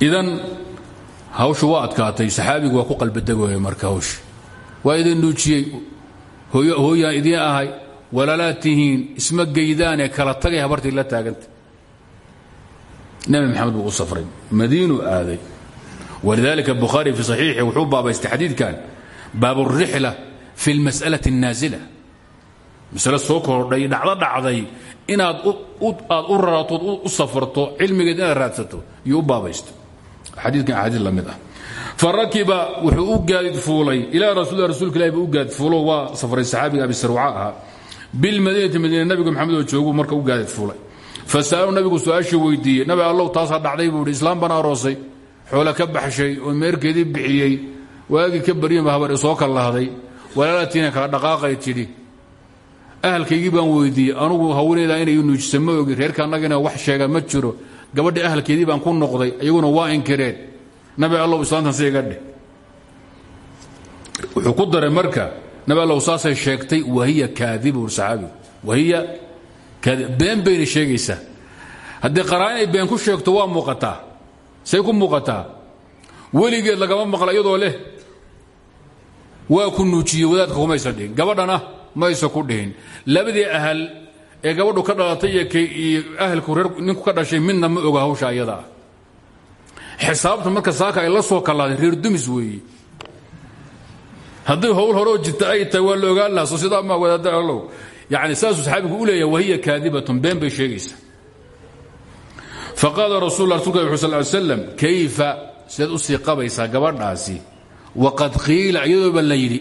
idan hawshu waa adkaatay saxaabigu waa ku qalbadegooya marka hawshi waa idin nuujiyey hooyaan idiin ahay walaalaad tihiin isma geydaanee kala tagay habartii la taaganta nebi maxamed buu safray madiinuu aaday. Walidaalika bukhaari fii saxiixi wuxuu baabaystay xadiidkan baab alrixla fi lmas'alati الnaasila masale soo kordhay dhacdo dhacday inaad aad u raratood u safarto cilmigeed inaad raadsato iyuu u baabaysta xadiidkan axaadiid la mid ah. Farakiba wuxuu u gaadid fuulay. Ilaa rasul rasuulka ilahi buu u gaadid fuulo waa safray saxaabiga abi sarwaca ahaa. Bilmadiinati madiina nabiga maxamed oo joogu marka u gaadid fuulay. Fasa'alu nabigu su'aashii nabi allow taasaa dhacday buu islaam baan aroosay. Xoole ka baxshay oo meerkeedii bixiyey. Waagii ka baryanba habar isoo kallahday walaalatiina kala dhaqaaqay tidhi ahalkaygii baan weydiiyey anugu haweeneydaa inay nuujisa ma reerka annagina wax sheega ma jiro. Gabadhii ahalkeedii baan ku noqday iyaguna waa inkireen. Nabi allow islaantan si iga wuxuu ku marka nabi allow saasay sheegtay wahiya kaadibu saxaabigu wahiya been bayna sheegaysaa haddii qaraa been ku sheegto waa muuqataa? Say ku muuqataa? Weligeed lagama maqla iyadoo leh. Waa ku nuujiyey wadaadka kumaysa dhihin. Gabadhana maysa ku dhihin. Labadii ahal ee gabadhu ka dhalatay iyo ahalku reer ninku ka dhashay midna ma oga hawsha ayadaa xisaabta marka saaka ay la soo kallaaday reer dumis weeye haddii howl horoo jirta ay tahay waa la ogaan lahaa soo sidaa maa wadaada saasuu saxaabigu u leeyahay wahiya kaadibatun been bay sheegaysaa faqaala rasul rasulka wuxu sal slam kayfa? Sidaad u gabadhaasi. Waqad qiila iyadooba la yidhi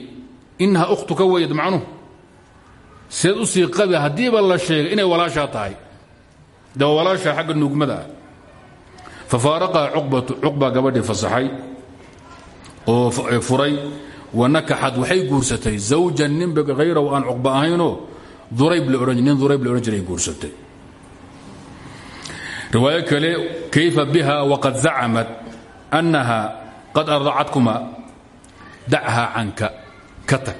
inaha ukhtuka weyad macnuhu sidaad u sii qabi haddiiba la sheegay inay walaashaa tahay. Waa walaashaa xagga nuugmada. Ah fafaaraqaha cuqbatu cuqbaa gabadhii fasaxay oo furay wanakaxad waxay guursatay. Zawjan ninba hayrahu aan cuqba ahaynoo durayb la odhan nin durayb la odhan jiray guursatay. Riwaayo kale kayfa biha waqad zacamat annaha qad ardacadkuma dachaa canka ka tag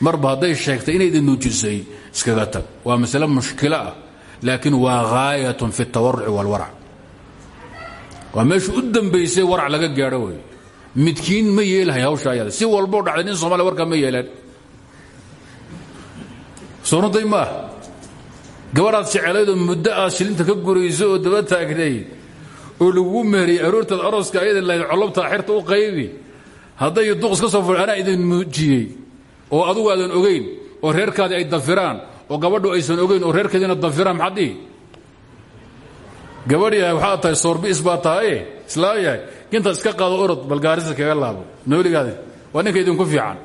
marba hadday sheegtay inaydin nuujisay iskaga tag. Waa masale mushkilo ah laakiin waa haayatun fi اtawaruci wاlwarac waa meeshu u dambaysay warac laga gaadho wey midkiin ma yeelhay hawsha ayada si walboo dhacday nin warkaa ma yeelaan. Soo runday maah gabadhaad jecelaydoo muddo aad shilinta ka gurayso oo daba taagnayd oo lagugu meheriyey aroortaad arooska ayada lahayd collobtaa xerta u qaybi. Hadday duqs ka soo fur idin muujiyey oo adugu aadan ogayn oo reerkaadii ay dafiraan oo gabadhu aysan ogayn oo reerkeediina dafiraan maxaad dhihi? Gabadh yahay waxaad tahay soorbiis baa tahaye islaam yahay. Intaad iska qaado orod balgaarisa kaga laabo. Nooligaadi waa ninka idinku fiican.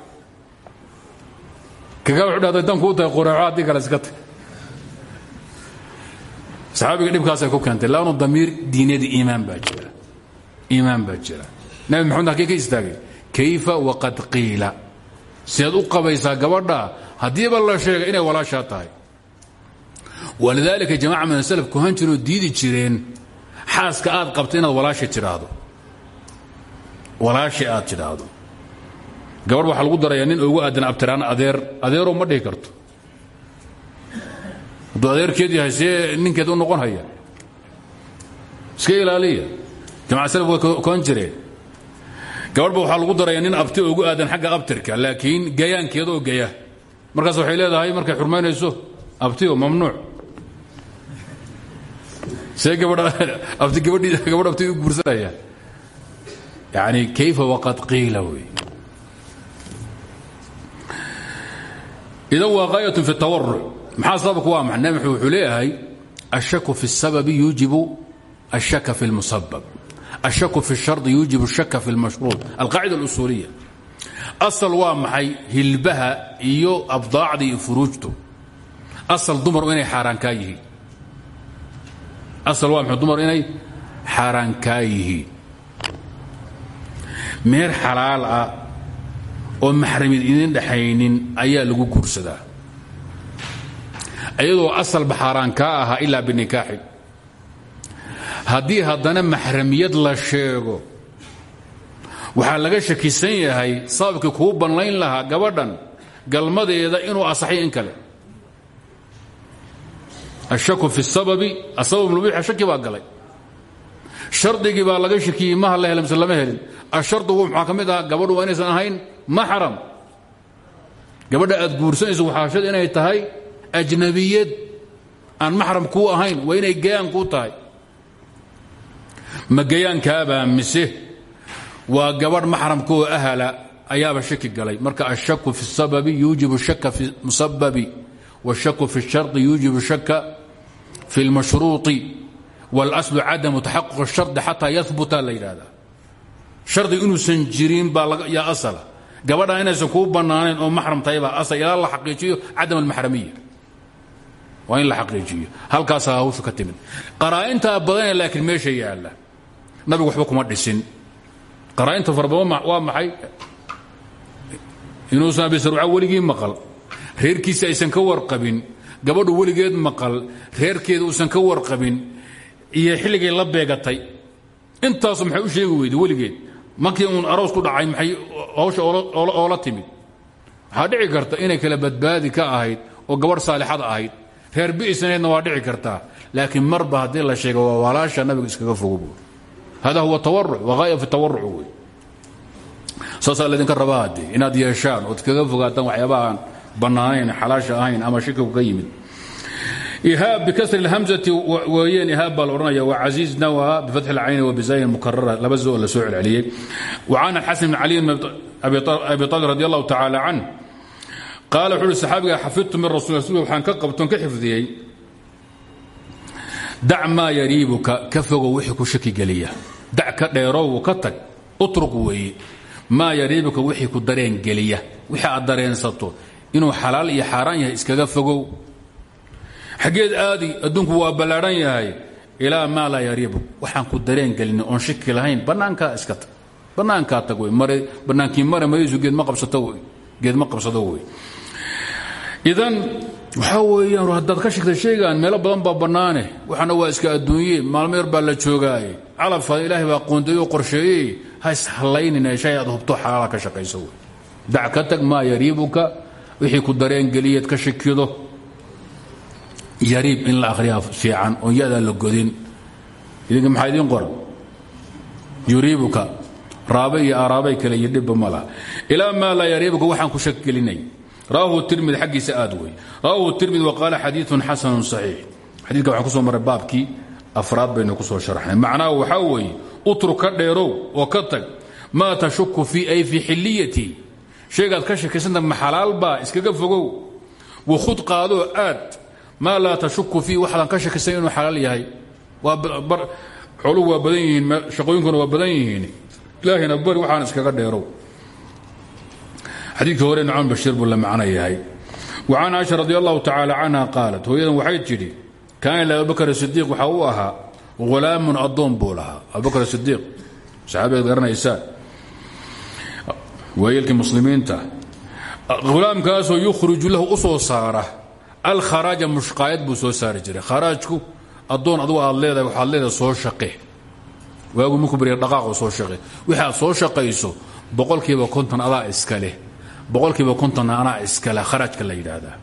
Kaga wuxuu dhahday dan kuu tahay qureeco haddii kale iska tag. Saxaabiga dhibkaasay ku keentay laanu damiir diineeda iimaan baa jira. Iimaan baa jira. Nabi maxamed halkii ka istaagay kayfa waqad qiila sidaad u qabaysaa gabadha haddiiba la sheegay inay walaashaa tahay. Walidaalika jamaca min asalaf kuhan jiroo diidi jireen xaaska aad qabta inaad walaashi tidhaahdo. Walaashi aad tidhaahdo. Gabadh waxaa lagu darayaa nin ugu aadan abtiraan adeer adeeroo ma dhihi karto. Hadduu adeerkeed yahay see ninkeed u noqon haya. Iska ilaaliya. Jamaca salaf way gabadhba waxaa lagu darayaa nin abti ugu aadan xagga abtirka laakiin gayaankeeda oo gaya markaas waxay leedahay markay xurmaynayso abtio mamnuuc see gabadhabti gabadhii gabadh abti u guursanaya yani kayfa waqad qiila wey idan waa gaayat fi tawaruc maxaa sababku waa maxay nabi wuxuu leeyahay ashaku fi الsababi yuujibu الshaka fi اlmusabab ashaku fi shari yuujibu shaka fi lmashruuc alqaacida alusuuliya asal waa maxay? hilbaha iyo abdaacda iyo furuujtu. asal dumaru inay xaaraan kaa yihiin. asal waa maxay? dumaru inay xaaraan kaa yihiin. Meer xalaal ah oo maxramid idin dhaxaynin ayaa lagu guursadaa. Ayadoo asalba xaaraan kaa ahaa ilaa binikaaxi haddii haddana maxramiyad la sheego waxaa laga shakisan yahay sababkii kuu banlayn lahaa gabadhan galmadeeda inuu asaxay in kale. Ashaku fi sababi asabab mubiixa shaki baa galay. Shardigii baa laga shakiyey maha la hela mise helin. Ashardigu maxaa ka gabadhu waa inaysan ahayn maxram. Gabadha aad guursanayso waxaashad inay tahay ajnabiyad. Aan maxram kuu ahayn waa inay gayaan kuu tahay ma gayaankaabaa mise waa gabadh maxramkaoo ahala ayaaba shaki galay marka ashaku fi sababi yuujibu shaka fi musababi wاshaku fi الsharطi yuujibu shaka fi اlmashruuطi wاlaslu cadamu taxaquq الsharطi xataa yahbuta la yidhaahdaa shardi inuusan jirin baa yaa asala gabadha inaysan kuu bannaanayn oo maxram tahay baa asal ilaa la xaqiijiyo cadam almaxramiya waa in la xaqiijiyo halkaasaa hawshu ka timid qaraa'intaa badane laakiin meesha yaalla nabigu waxba kuma dhisin. Qaraa'inta farabadan waa maxay? Inuusan abisarca weligii maqal. Reerkiisa aysan ka warqabin. Gabadhu weligeed maqal. Reerkeeda uusan ka warqabin. Iyo xilligay la beegatay. Intaasu maxay u sheegi weyday weligeed? Markii uun aroos ku dhacay maxay hawsha oola timid? Waxaa dhici karta inay kala badbaadi ka ahayd oo gabadh saalixad ahayd. Reer bi'isnaydna waa dhici kartaa. Laakiin marba haddii la sheego waa walaasha nabiga iskaga fogo hada huwa tawaruc waa haaya fi tawaruc wey saasaa laydinka rabaa haddee inaad yeeshaan ood kaga fogaataan waxyaabaha aan bannaanayn xalaasha ahayn ama shikigu ka yimid ihaab bikasri اlhamzati weeyeen ihaab baa la odhanaya waa casiizna waa bifatxi اlcayni wa bizayin mukarara laba zo la soo celceliyey wa can alxasan bn cali abi talib radi allahu tacaala canh qaala wuxu uhi saxaabiga xafidtu min rasul waxaan ka qabtoon ka xifdiyey dac maa yariibuka ka fogow wixii ku shaki geliya dac ka dheerow ka tag utruq weeye maa yariibuka wixii ku dareen geliya wixii aad dareensato inuu xalaal iyo xaaraan yahay iskaga fogow. Xaggeed aadi adduunku waa ballaadhan yahay. Ilaa maa laa yariibuk waxaan ku dareen gelinin oon shaki lahayn. Bannaankaa iska tag bannaankaa tag wey mare bannaankii mare maysu geed ma qabsato wey geed ma qabsado wey idan waxaa weeyaan haddaad ka shigta sheegaan meelo badan baa bannaane. Waxaana waa iska adduunye maalmo yar baa la joogaaye. Calabfa ilaahay baa qoondeeyo qorsheeyey. Ha ishallaynina shay aad hubto xalaala ka shaqayso wey. Tag maa yariibuka wixii ku dareen geliyeed ka shikido. Yariib in la akhriyaa fiican oon yadaa la godin. Idinka maxaa idiin qoran yuriibuka raabe iyo araabay kale iyo dhibba ma laha ilaa maa ku shak rawahu tirmidi xaggiisa aad wey rawahu tirmidi wa qaala xadiiun xasanun saxiix. Xadiidka waxaan ku soo maray baabkii afraad baynu ku soo sharxnay. Macnaha waxaa weeye utruk ka dheerow oo ka tag maa tashuku fii ay fii xilliyati? Shaygaad ka shakiysanta ma xalaalbaa iskaga fogow? Wakhud qaadoo aad. Maa laa tashuku fii waxaadan ka shakisan inuu xalaal yahay. Xooluhu waa badan yihiin shaqooyinkuna waa badan yihiin xadiidka hore nucaan bashiir buu la yahay. Wa can caaisha radi allahu tacaala canha qaalat hooyadan waxay tidhi kaana li abubakr sidiiq waxaa u ahaa hulaamun addoon buu lahaa. Abubakr sidiiq saxaabigaad garanaysaan. Waayeelkii muslimiinta hulaamkaasoo yukhriju lahu u soo saara alkharaaja mushqaayad buu soo saari jiray. Kharaajku addoon adugu aad leedahay waxaad leedahay soo shaqe. Waagu markuu bariya dhaqaaqo soo shaqe. Soo shaqayso boqolkiiba konton adaa iska boqolkiiba kontonna anaa iskale kharaajka la yidhaahdaa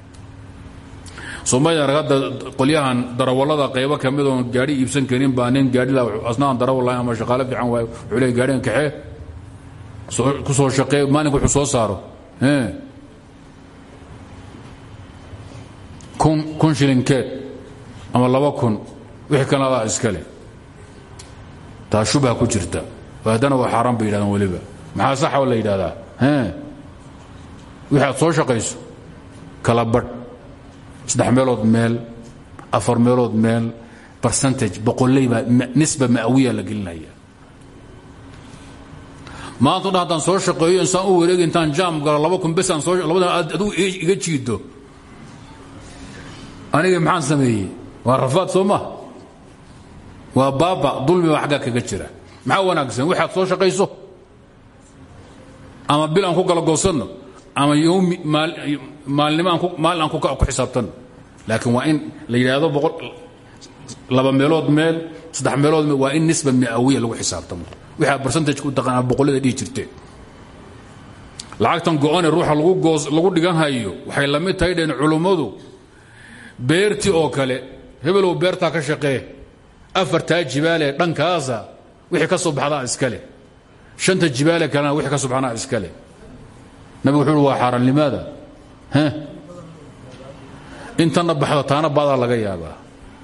soomaliya hadda qolyahan darawallada qaybo ka mid oon gaadhi iibsan karin baa nin gaadhila asnaan darawal lahayn ama shaqaale fiican waayo wuxuu leey gaadhigan kaxee. Ku soo shaqee maalinka wuxuu soo saaro. Kun kun shilinkeed ama laba kun wixii kalena adaa iskale. Taa shubha ku jirta. Haddana waa xaaraan bay yidhahdaan weliba. Maxaa saxa la yidhahdaa wixii aad soo shaqayso kala badh. Saddex meelood meel afar meelood meel barcentage boqolley baa nisba ma'wiya la gelinaya. Maanta dhan haddaan soo shaqeeyo insaan u wareegi intaan jaam galo laba kun bes aan soo labada adigu iga jiido aniga maxaan sameeyey? Waa rafaad soo ma? Waa baaba dulmi baa xaggaa kaga jira. Maxaa wanaagsan? Waxaad soo shaqayso? Ama bil aan ku kala goosanno ama ymi maalnimo maalin aan ku xisaabtanno laakiin waa in la yidhaahdo laba meelood meel saddex meelood meel waa in nisba mi'awiya lagu xisaabtamo. Wixii aad barcentage ku taqaanaa boqollada dhihi jirteen lacagtan go-ane ruuxa lagu dhigan hayo waxay la mid tahay dheen culummadu beertii oo kale hebelow beertaa ka shaqee afartaa jibaale dhankaasa wixii ka soo baxdaa iskale shanta jibaale kalena wixii ka soo baxnaa iskale nabigu wuxuu waa xaaraan limaada? Intanna baxda taana baadaa laga yaabaa.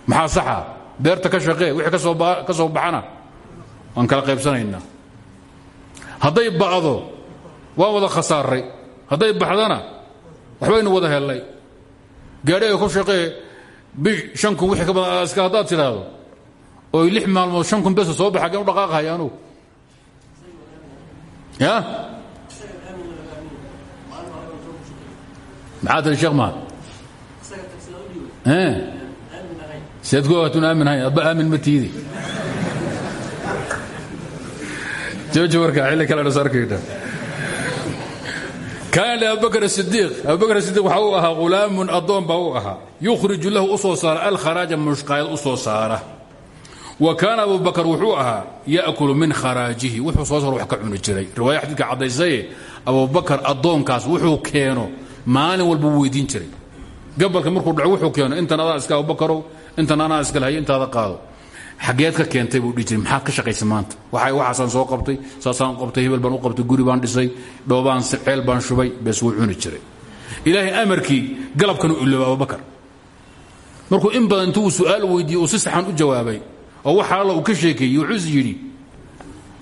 Maxaa saxa? Beerta ka shaqee wixii ka soo baxana? Waan kala qaybsanaynaa. Hadday ba'do waan wada khasaaray hadday baxdana waxbaynu wada hellay gaadhiga ku shaqee bish shan wixii ka badan iska haddaad tidhaahdo oy lix maalmood shan kun soo baxa u dhaqaaqahaya anugu ya maxaa tiri sheekh maa seed ku ogaatun aamin hayn adba aamin ma tiidi jooji warka xilli kale dhas arkayna kaana liabubakr sidiiq abubakr sidiiq waxa uu ahaa hulaamun addoon baa uu ahaa yukhriju lahu u soo saara alkharaaja mushqaayad u soo saara wa kaana abubakar wuxuu ahaa ya'kulu min kharaajihi wuxuu soo saar wax ka cuni jiray riwaaya xadiidka caddaysaye abubakar addoonkaas wuxuu keeno maalin walba u weydiin jiray. Gabalka markuu dhaco wuxuu keeno intan adaa iska abubakarow intan anaa iska lahay intaada qaado. Xageed ka keentay buu dhihi jiray ka shaqaysa maanta? Waxa waxaasaan soo qabtay saasaan qabtay hebel baan qabtay guri baan dhisay dhoobaan ceel baan shubay bees wuu cuni jiray. Ilaahay amarkii galabkan u ilooba abubakar. Markuu in badan intuu su'aal weydiiyey uu si saxan u jawaabay oo waxa alla uu ka sheekeeyey wuxuus yidhi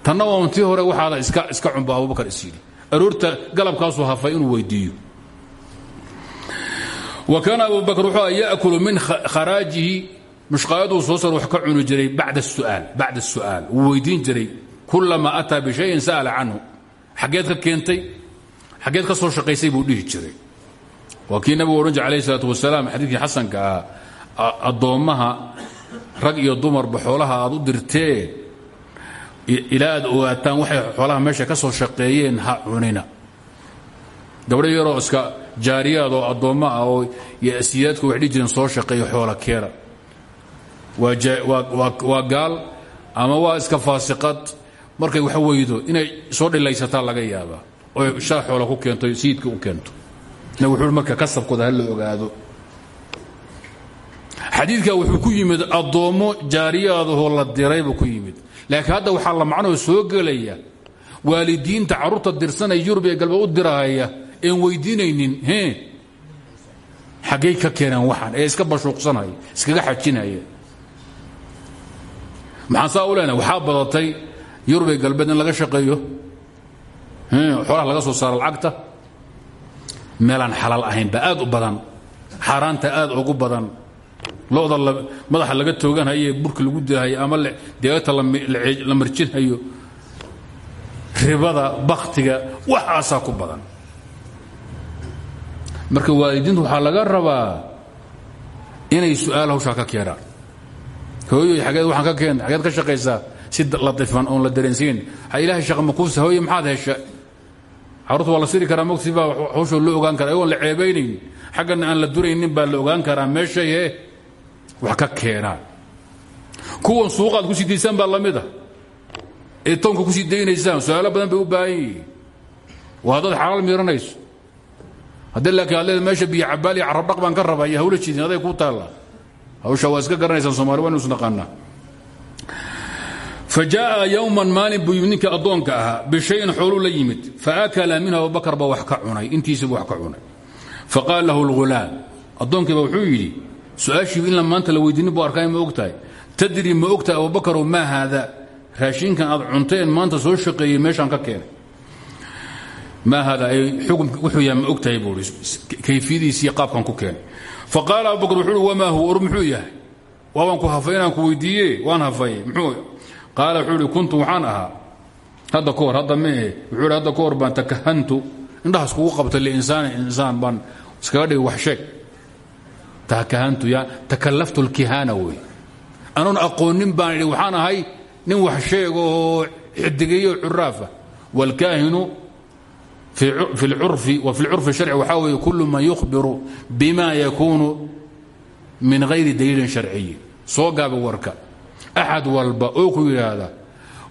tanna waa tii hore waxaada iska cunba abubakar is yidhi. Aroorta galabkaasuu hafay inuu weydiiyo wa kaana abubakar wuxuu ya'kulu min kharaajihi. Mushqaayaduu soo sar wax ka cuni jiray bacda su'aal bacda su'aal. Wuu weydiin jiray kullama ataa bishayin sa'ala canhu. Xaggeed ka keentay xaggeed ka soo shaqaysay buu dhihi jiray. Waa kii nabigu odhan jir alayh isalaatu wasalaam xadiidkii xasanka ah addoommaha rag iyo dumarba xoolaha aad u dirtee ilaa aad ogaataan waxay xoolaha meesha ka soo jaariyaad oo addoommo ah oo siyaadku wax dhihi soo shaqeeyo xoola keena. Waa gaal ama waa iska faasiqad? Markay wax weydo inay soo dhilaysataa laga yaabaa. Oy shaa xoola ku keento sayidka u keento. Nabig wuxuu marka kasabkooda ha la ogaado. Xadiidka wuxuu ku yimid addoommo jaariyaadahoo la diray buu ku yimid. Laakiin hadda waxaa la macnoo soo gelaya. Waalidiinta carruurta dirsanaya yurub ee galbeed u dirahaya een weydiinaynin xaggay ka keeneen waxaan ee iska bashuuqsanaya iskaga xajinaya. Maxaan saa u badatay yurub ee galbeed laga shaqeeyo. Xoolaha laga soo saaro lacagta. Meelaan xalaal ahaynba aad u badan xaaraanta aad ugu badan. Loda madaxa laga tooganhayo ee burka lagu dilahayo ama deegagta la marjinhayo ribada baktiga waxaasaa ku badan marka waalidiintu waxaa laga rabaa inay su'aal hawshaa ka keenaan. Hooyoy xageed waxaan ka keen xageed ka shaqaysaa si latifan oon la dareensiin. Ha ilaahay shaqa makuusa hooye maxaad hesha? Carruurta waa la siri karaa mogti baa hawshoo loo ogaan kara iyagoon la ceebaynayn xaggana aan la duraynin baa la ogaan karaa meeshay he? Wax ka keenaan. Kuwan suuqaad ku sii daysaan baa la mid a ee toonka ku sii daynaysaan su'aalo badan bay u baahan yihiin. Waa haddaad xalaal miiranayso haddii laakiin ad leeda meesha biyo cabaal iyo carabdhaq baan ka rabaa iyo hawla kuu taalla hawsha waa iska garanaysaan somali waa inu isnaqaanaa fa jaa'a yowman maalin buu yimid ninkii la yimid. Faakala minhu abubakar baa wax cunay intiisiibu wax ka cunay. Faqaala lahu lghulaam addoonkiiba wuxuu yidhi su'aashiibu in la maanta la weydiinin bu arkaay ma og tadri ma og tahay abubakarow maa haada? Raashinkan aad maanta soo shaqeeyey meeshaan ka keenay maa haada ay wuxuu yahay ma og tahay buu ihi kayfiyadiisii qaabkan ku keenay faqaala abubakar wuxuu uhi wamaa huwa or muxuu yahay waabaan ku hafay inaan ku weydiiye waan hafay muxuu qaala wuxuu ihi kuntu waxaan ahaa hadda ka hor hadda meehe wuxuu ihi hadda ka hor baan takahantu indhahaas kugu qabta liinsaani insaan baan iskaga dhigay wax sheeg takahantu ya takallaftu lkihaana wey anoon aqoonin baan idhi waxaan ahay nin wax sheeg oo xidigeeyo curaafa wاlkaahinu fi اlcurfi sharci waxaa weeye kulu man yukhbiru bima yakunu min hayri daliilin sharciyi soo gaaba warka axad walba oo ku yidhaahda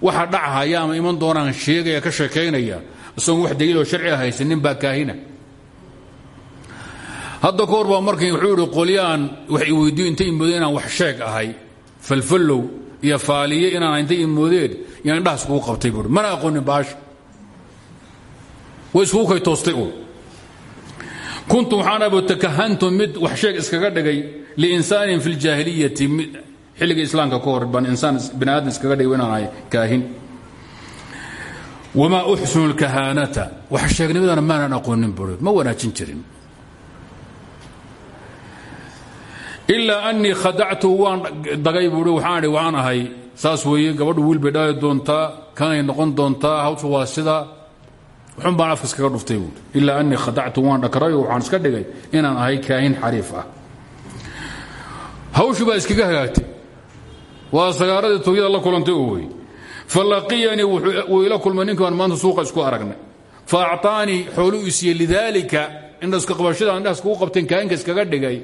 waxa dhachaya ama iman doonaan sheegaya ka sheekaynaya isagoon wax daliiloo sharciga haysan nin baa kaahina hadda ka hor baa markii wuxuu ihi qolyaan wax i weydiyo intay imoodo inaan wax sheeg ahay falfallow iyo faaliye inaan intay imoodeen yaan indhahaas kugu qabtay buui mana aqoonin baasha way iskugu kay toostay uun kuntu waxaan abo takahantu mid wax iskaga dhigay liinsaanin fi ljaahiliyati xilliga islaamka ka hor insaan aadam iskaga dhigay inaan ahay kaahin. Wamaa uxsinu lkahaanata. Wax sheegnimadana maanan aqoonin buui ma wanaajin jirin. Ilaa anii khadactu waan dagay buui waxaan ahay saas weeye gabadhu wiil bay dhaali doontaa noqon doontaa hawsha waa sida xun baan afka iskaga dhuftay buui ilaa anii khadactu waan dhakrayo waxaan iska dhigay inaan ahay kaahin xariif ah. Hawshii baa iskaga hagaagtay. Waa sagaaradii tugyada la kulantay oo wey falaqiyanii wuu ila kulmay ninkii baan maanta suuqa isku aragnay. Fa acطaanii xooluu isiiyey lidaalika indhaska qabashada indhahaas kugu qabteen kaahinka iskaga dhigay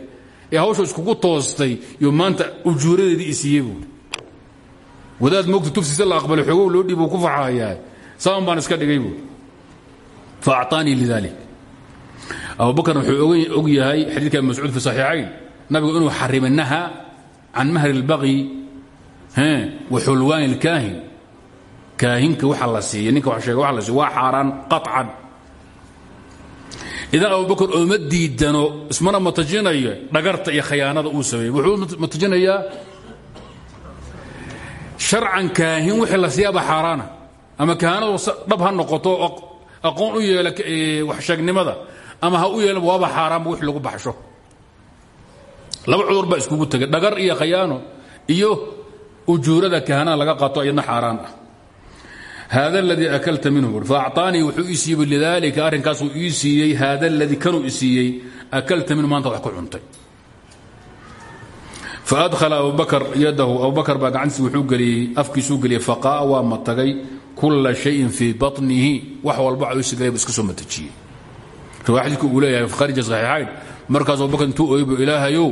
ee hawsha iskugu toostay yo maanta ujuuradeedii isiiye buui wadaad moogta tufsiisa la aqbalay xoogow loo dhiib ku faxahayaa saan iska dhigay buui fa acطaanii lidalik abubakar wuxuu og yahay xadiidka abi mascuud fi saxiixayn nabigu inuu xarimay naha can mahri اlbaqyi wa xulwaani اlkaahin kaahinka waxa la siiya ninka wax sheega waxa la siiya waa xaaraan qaطcan idan abubakar ooma diidano ismana matajinayo dhagarta iyo khayaanada uu sameeyey wuxuu matajinayaa sharcan kaahin wixii la siiyaaba xaaraana ama kahanadu dhab ha noqoto aqoon u yeela waxsheegnimada ama ha u yeelan waaba xaaraanba wix lagu baxsho. Laba cudur baa iskugu tegay dhagar iyo khayaano iyo ujuurada kahanaa laga qaato ayadna xaaraan ah. Haada akalta minhu faacطaanii wuxuu ii siiyey lidaalika arrinkaasuu ii siiyey haada aladii kanuu i akalta minhu maanta wax ku cuntay. Faadhala abubakar yadahu abubakar baa gacantiis wuxuu geliyey afkiisuu geliyey faqaa waa matagay kula shayin fii baطnihi wax walba cawsigaybu iska soo matajiyey. Riwaa xadiidku uu leeyahay kharija saxiixayn markaas abubakar intuu oybu ilaahayow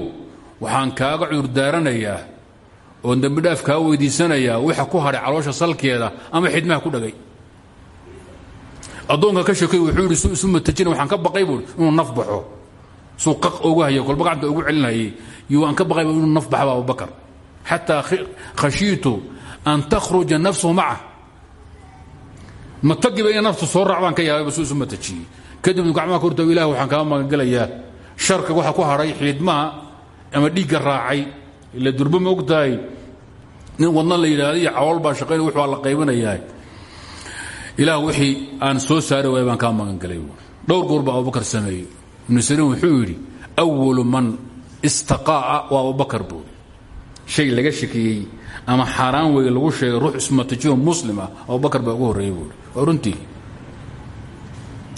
waxaan kaaga cudurdaaranayaa oon dembidhaaf kaa weydiisanayaa waxa ku hadhay caloosha salkeeda ama xidmaha ku dhagay. Addoonka ka sheekay wuxuu isu matajina waxaan ka baqay buui inuu naf baxo. Suu qaq ogu ugu celinhayay iyo waan ka baqay bu inuu naf abubakar xataa khashiitu an takhruja nafsuhu maca matagiba inay naftu soo raac baan ka yaabayba su isu matajiyey kadibna gacmaha korta ilahi waxaan kaa magangelayaa sharka waxa ku hadhay xiidmaha ama dhiigga raacay. Ila durbo ma nin wadna la yidhaahda iyo cawool baa shaqayn wux la qaybinayaa ilaah wixii aan soo saari waaya baan kaa magangelay dhowr goor baa abubakar sameeyey. Ibnu sariin wuxuu yidhi awalu man istaqaa'a waa abubakar buuri shay laga shakiyey ama xaaraan wey lagu sheegay ruux ismatajiyo muslim ah abubakar baa ugu horreeyey runtii.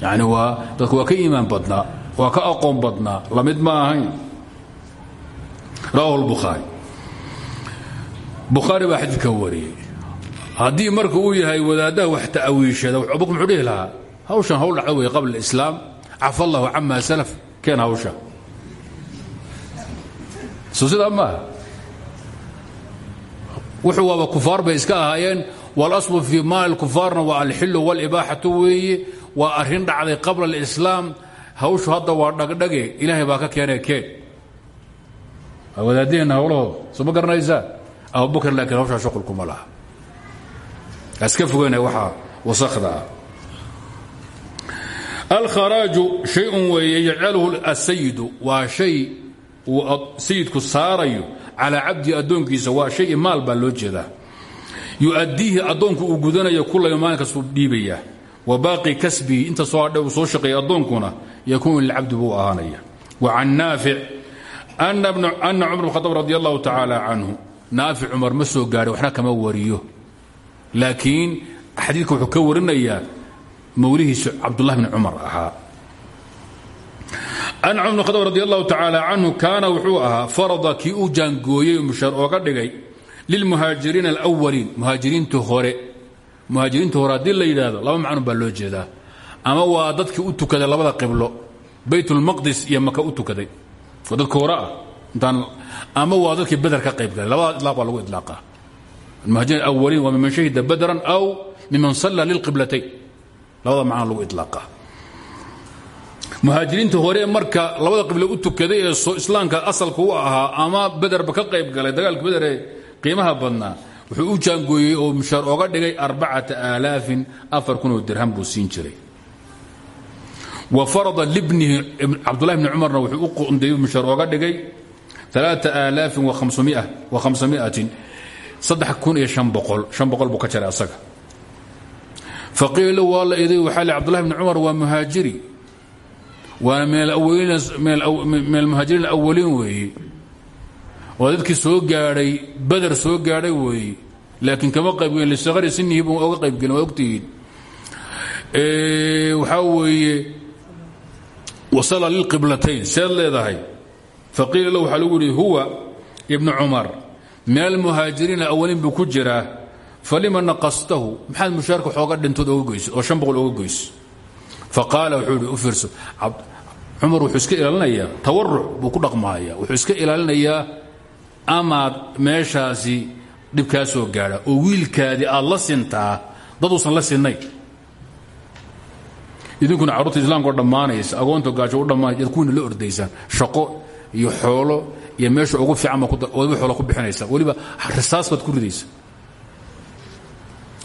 Yani waa dadku waa ka iimaan badnaa waa ka aqoon badnaa la mid ma ahayn. Rawahu lbukhaari bukhaari baa xadiidka wariyey. Haddii marka uu yahay wadaaddaha wax ta'wiishada abubakr muxuu dhihi lahaa hawshan hawl dhacda wey qabla islaam cafa allahu cama salaf keen hawsha. Soo sidaa maaha. Wuxuu waaba kufaar bay iska ahaayeen walaslu fii maali kufaarna waa alxilu walibaaxatu weeye waa arrin dhacday qabla alislaam hawshu hadda waa dhagdhage ilaahay baa ka keenee keen wadaadaheenna hawlahooda soo ma garanaysaa abubakr laakiin hawshaa shuqulkuma laha. Iska fogeyna waxaa wasakda. Ah alkharaaju shayun weeye yajcaluhu asayidu waa shay uu sayidku saarayo calaa cabdi addoonkiisa waa shay maal baa loo jeedaa yu'addiihi addoonku uu gudanayo kullay maalinkasuu dhiibaya. Wa baaqi kasbihi inta uu soo shaqeeya addoonkuna yakuunu lilcabdi buu ahaanaya. Wa can naafic ana cumar bn khadaab radi allahu tacaala canhu naafic cumar ma soo gaadhay waxna kama wariyo. Laakiin xadiidka wuxuu ka warinayaa mawlihiisu cabdullah bn cumar ahaa. An cumar bn khadaab radi allahu tacaala kaana wuxuu ahaa farada kii uu jaangooyey mushaar ooga dhigay lilmuhaajiriina alwaliin muhaajiriinta hore muhaajiriinta hore haddii la yidhaahdo laba macno baa loo jeedaa ama waa dadkii u tukaday labada qiblo baytulmaqdis iyo maka u tukaday waa dadka hore ah intaan ama waa dadkii beder ka qayb galay labada ilaaq baa lagu ilaaqa almuhaajiriin alawaliin waa miman shahida badran aw miman salla lilqiblatayn labada macno lagu ilaaqa muhaajiriinta hore marka labada qiblo u tukaday ee islaamka asalka u ahaa ama bederba ka qayb galay dagaalka beder ee qiimaha badnaa wuxuu u jaangooyey oo mushaar oga dhigay arbacata aalaafin afar kunoo dirham buu siin jiray. Wa farada libnihi cabdullahi bni cumarna wuxuu u qondeeyey mushaar oga dhigay alaaa aalaafin wa khamsamiatin saddex kun iyo shan boqol shan boqol buu ka jaray asaga. Faqiila waa la iday waxaa li cbdullahi bni cumar waa muhaajiri. Waana min almuhaajiriin alawaliin weeye waa soo gaadhay bader soo gaadhay weeye laakiin kama qaybgelin lisakari sinihi bu oga qaybgelin waa ogtihiin. Waxaa weeye wasala lilqiblatayn seed leedahay. Faqiila lahu waxaa yihi huwa ibnu cumar min almuhaajiriin awaliin buu ku falima naqastahu? Maxaad mushaarka xooga dhintood oga goys oo shan boqol oga goys faqaala wuxuu ihi u fiirso cumar wuxuu iska ilaalinayaa tawaruc buu ku dhaqmaaya wuxuu iska ilaalinayaa amaad meeshaasi dhib kaa soo gaadha. Oo wiilkaadii aad la sintaa daduusan la sinnayn idinkuna carruurta islaamkao dhammaanaysa agoonta gaajo u dhammaanay ad la ordaysaan. Shaqo iyo xoolo iyo meesha ugu fiican baad xoola ku bixinaysaa weliba risaas baad ku ridaysa.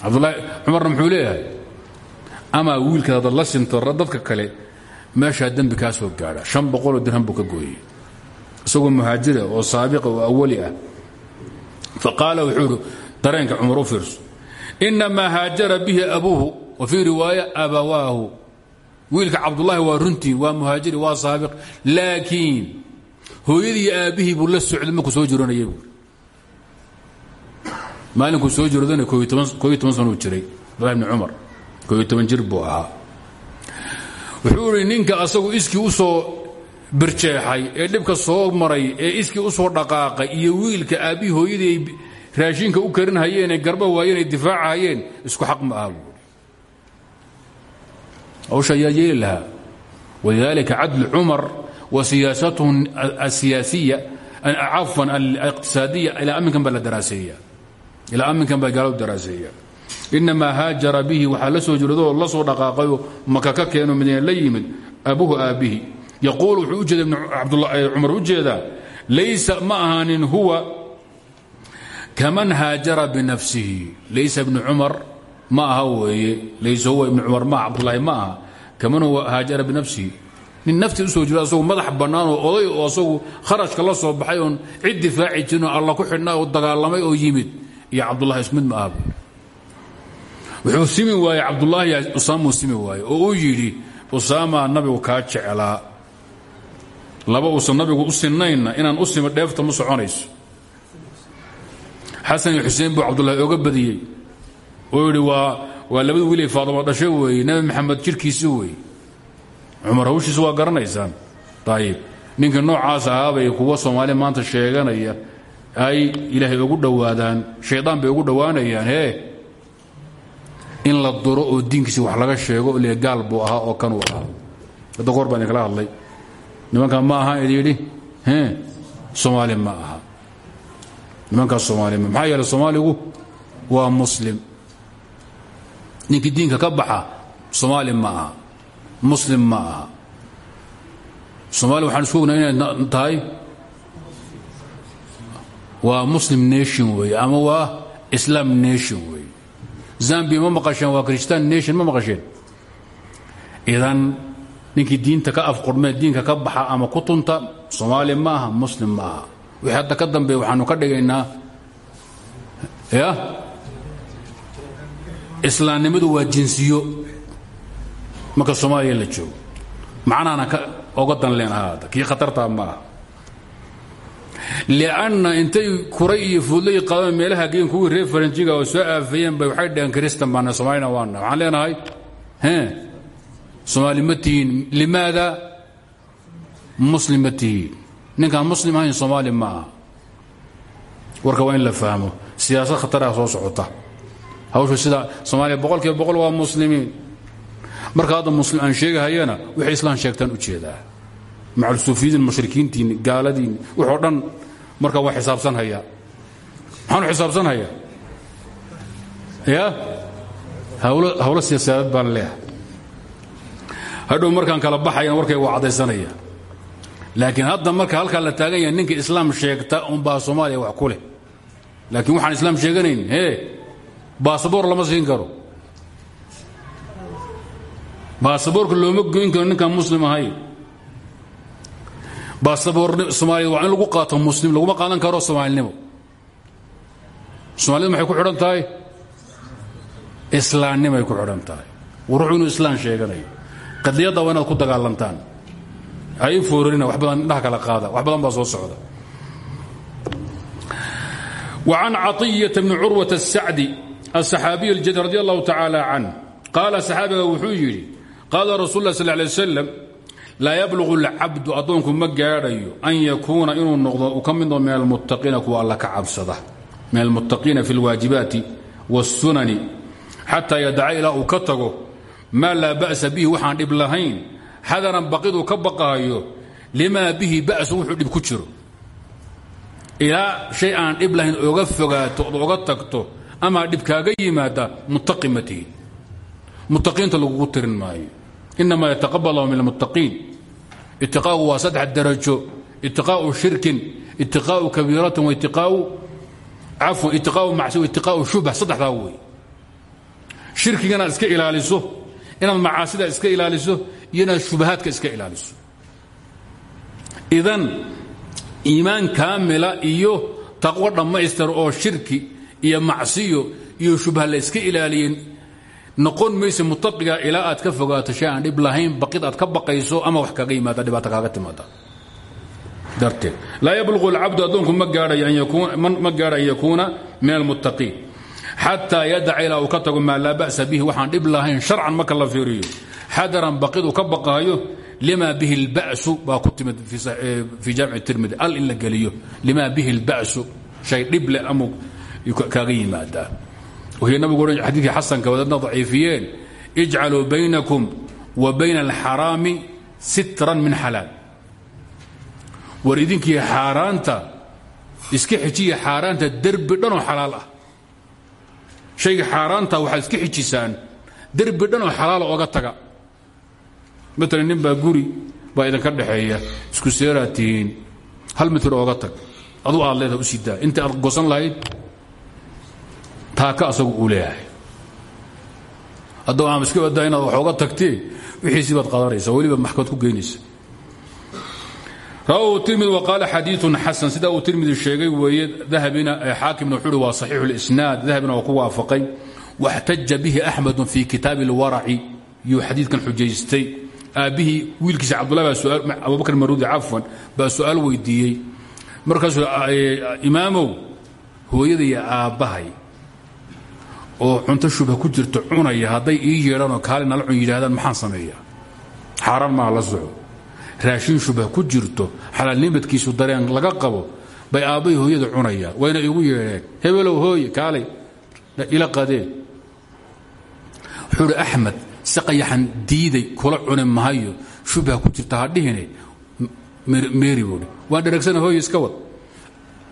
Cabdullaahi cumarna muxuu leeyahay? Amaa wiilkaad la sinto dadka kale meeshaa dembi kaa soo gaadha. Shan boqoloo buu ka gooyey isagoo muhaajira oo saabiqa oo awali ah. Faqaala wuxuu idhi dareenka cumar u fiirso. Inamaa haajara bihi abuuhu wa fii riwaaya abawaahu. Wiilka cabdullaahi waa runtii waa muhaajiri waa saabiq. Laakiin hooyadii aabbihii buu la socday markuu soo jiranayay buui maalinkuu soo jiradana kooiyo toban sanuu jiray abdullahi bni cumar. Kooiyo toban jir buu ahaa. Wuxuu idhi ninka asagu iskii u soo birjeexay ee dhibka soo maray ee iskii u soo dhaqaaqay iyo wiilka aabbihii hooyadii ay raashinka u karin hayeen ee garba waayeen ay difaaca hayeen isku xaq ma aha buui hawsha ayaa yeeli lahaa. Walidaalika cadlu cumar wa siyaasatuhu asiyaasiya cafwan aliqtisaadiya ilaa aminkan baa la daraaseeya. Ilaa aminkan baa gaaladu daraaseeya. Inamaa haajara bihi waxaa la soo jiradoo la soo dhaqaaqayoo maka ka keeno madiina la yimid abuhu aabbihi yaquul wuxuu u jeeda cumar u jeedaa laysa ma ahaanin huwa kaman haajara binafsihi. Laysa ibnu cumar ma aha weeye laysa huwa ibnu cumar maaha cabdulaahi ma aha kaman huwa haajara binafsihi. Nin naftii u soo jiro asagu madax bannaan oo oday oo asagu kharashka la soo baxay oon cid difaaci jirin oo alla ku xidhnaa oo dagaalamay oo yimid. Iyo cabdullahi ismid ma aha. Wuxuu simi waaye cabdulaahi usaamuu simi waaye oo uu yidhi usaamaa nabigu kaa jeclaa laba uusan nabigu u sinaynna inaan u simo dheefta ma soconayso. Xasan iyo xuseen buu cabdulahi oga badiyey. Oo yidhi waa waa labada wiilay faadimo dhasho weeye nebi maxamed jirkiisi weeye. Cumar hawshiisa waa garanaysaan. Ayib ninka noocaas ahaabay kuwa soomaaliya maanta sheeganaya ay ilaahay ugu dhowaadaan shaydaan bay ugu dhowaanayaan hee in la duro oo diinkiisi wax laga sheego le gaal buu ahaa oo kanuu ahaa. Hadda goor baan idinkala hadlay nimankaa ma aha idi yidhi soomaali ma aha. Nimankaas soomaali ma maxaa yeele soomaaligu waa muslim. Ninkii diinka ka baxa soomaali ma aha. Muslim ma aha. Soomaaliya waxaan isku ognaa inay tahay waa muslim nation weeye ama waa islam nation weeye zambia ma maqasheen waa christian nation ma maqasheen. Idan ninkii diinta ka afqurmee diinka ka baxa ama ku tunta soomaali ma aha muslim ma aha wixii hadda ka dambeeya waxaanu ka dhigaynaa ya? Islaamnimadu waa jinsiyo. Marka soomaaliya la joogo macnaana oga dan leen ahaada kii khatartaa ma aha lianna intay kuray iyo fuudlay qaadeen meelaha geen kuwii reer faranjiga oo soo aafayeen bay waxay dhaheen kristan baana soomaalina waana. Waxaan leenahay he soomaali ma tihiin limaada? Muslim ma tihiin ninkaan muslim ahayn soomaali ma aha. Warka waa in la fahmo. Siyaasad khataraha soo socota. Hawshu sida soomaaliya boqol kiiba boqol waa muslimiin. Marka hadda muslim aan sheegahayana wixii islaan sheegtaan u jeedaa. Macalsuufiyiin mushrikiintiin gaaladiin wuxoo dhan marka waa xisaabsan hayaa maxaanu xisaabsan hayaa ya? Hawlo siyaasadeed baan leehay hadhow markaan kala baxayan warkay waa caddaysanaya laakiin hadda marka halkaa la taagan yahay ninka islaam sheegta unbaa soomaaliya wax ku leh. Laakiin waxaan islaam sheeganayn he baasaboor lama siin karo. Baasaboorka looma goyn karo ninkaan muslim ahay. Baasaboor soomaaliyad waa in lagu qaato muslim laguma qaadan karo soomaalinimo. Soomaaliyad maxay ku xidhan tahay? Islaamnimay ku xidhan tahay. Ruuxu inuu islaan sheeganayo qadiyadda waa inaad ku dagaalantaan hay foorarina wax badan indhaha kala qaada wax badan baa soo socda وعن عطية بن عروة السعدي الصحاaبي الجد رضي الله تعالى عنه قال صxaabiga wuxuu yidhi قاala رasuل الله صلى اه عليه وسلم laa yblغ الcabdu adoonku ma gaadhayo an yakuuna inuu noqdo uu ka mid noqdo min almuttaqiina kuwa alla ka cabsada min almuttaqiina fi اlwaajibaati wالsunani xataa yadaca ilaa uu ka tago maa laa ba'sa bihi waxaan dhib lahayn. Xadaran baqiduu ka baqahayo limaa bihi ba'su wuxuu dhib ku jiro. Ilaa shay aan dhib lahayn oga fogaato od oga tagto ama dhib kaaga yimaada muttaqi ma tihin muttaqiinta lagugu tirin maayo. Inamaa yataqabal lahu min almuttaqiin. Itiqaa'u waa saddex darajo. Itiqaa'u shirkin itiqaa'u kabiiratin waitiqaa'u cafwan itiqaa'u macsi waitiqaa'u shubha saddexdaa wey shirkiga inaad iska ilaaliso inaad macaasida iska ilaaliso iyo inaad shubahaadka iska ilaaliso. Idan iimaan kaamila iyo taqwo dhammaystir oo shirki iyo macsiyo iyo shubha la iska ilaaliyeen noqon mayse mutaqiga ilaa aad ka fogaato shay aan dhib lahayn baqid aad ka baqayso ama wax kaga yimaada dhibaata kaaga timaada. Darteed laa yabluqu alcabdu addoonku ma gaadhayo an yakuuna min almuttaqiin xataa yadaca ilaa uu ka tago maa laa ba'sa bihi waxaan dhib lahayn sharcan marka la fiiriyo xadaran baqid uu ka baqaayo lima bihi اlba'su baa ku timid fii jaamic tirmidi al in la lima bihi اlba'su shay dhib leh amuu kaaga yimaadaa wkii nabigu ohan xadiidkii xasanka wadaadna daciifiyeen ijcaluu baynakum wa bayna alxaraami sitran min xalaal war idinkii iska xijiya xaaraanta derbi dhanoo xalaal ah shayga xaaraanta waxaad iska xijisaan. Derbi dhanoo xalaala oga taga. Maalan nin baa guri baa idinka dhexeeya isku seeraad tihiin hal mitir ooga tag. Adu aad leedaha u sidaa inta aad gosan lahayd taaka asagu uu leeyahay. Haddaba aan iska badaa inaad wax oga tagtee wixiisii baad qadanaysa weliba maxkamad ku geynaysa rawahu tirmidi waqaala xadiiun xasan sida uu tirmidi sheegay weeye dahabina xaakimna wuxuu uhi waa saxiixu lisnaad dahabina waa ku waafaqay. Waxtaja bihi axmedu fii kitaabi اlwaraci yuu xadiidkan xujaystay. Aabbihii wiilkiisa cabdullah baa abubakr maruudi cafwan baa su'aal weydiiyey. Markaasuu imaamow hooyada iyo aabbahay oo cunto shubha ku jirto cunaya hadday ii yeedhanoo kaali nala cun yidhahdaan maxaan sameeyaa? Xaaraan maaha la soco raashin shubha ku jirto xalaalnimadkiisu dareen laga qabo bay aabbay hooyada cunayaan wayna igu yeedheen hebelow hooye kaalay ila qadee wuxuu hi axmed diiday kula cuni mahayo shubha ku jirta ha meeri buui waan dheragsana hooye iska wad.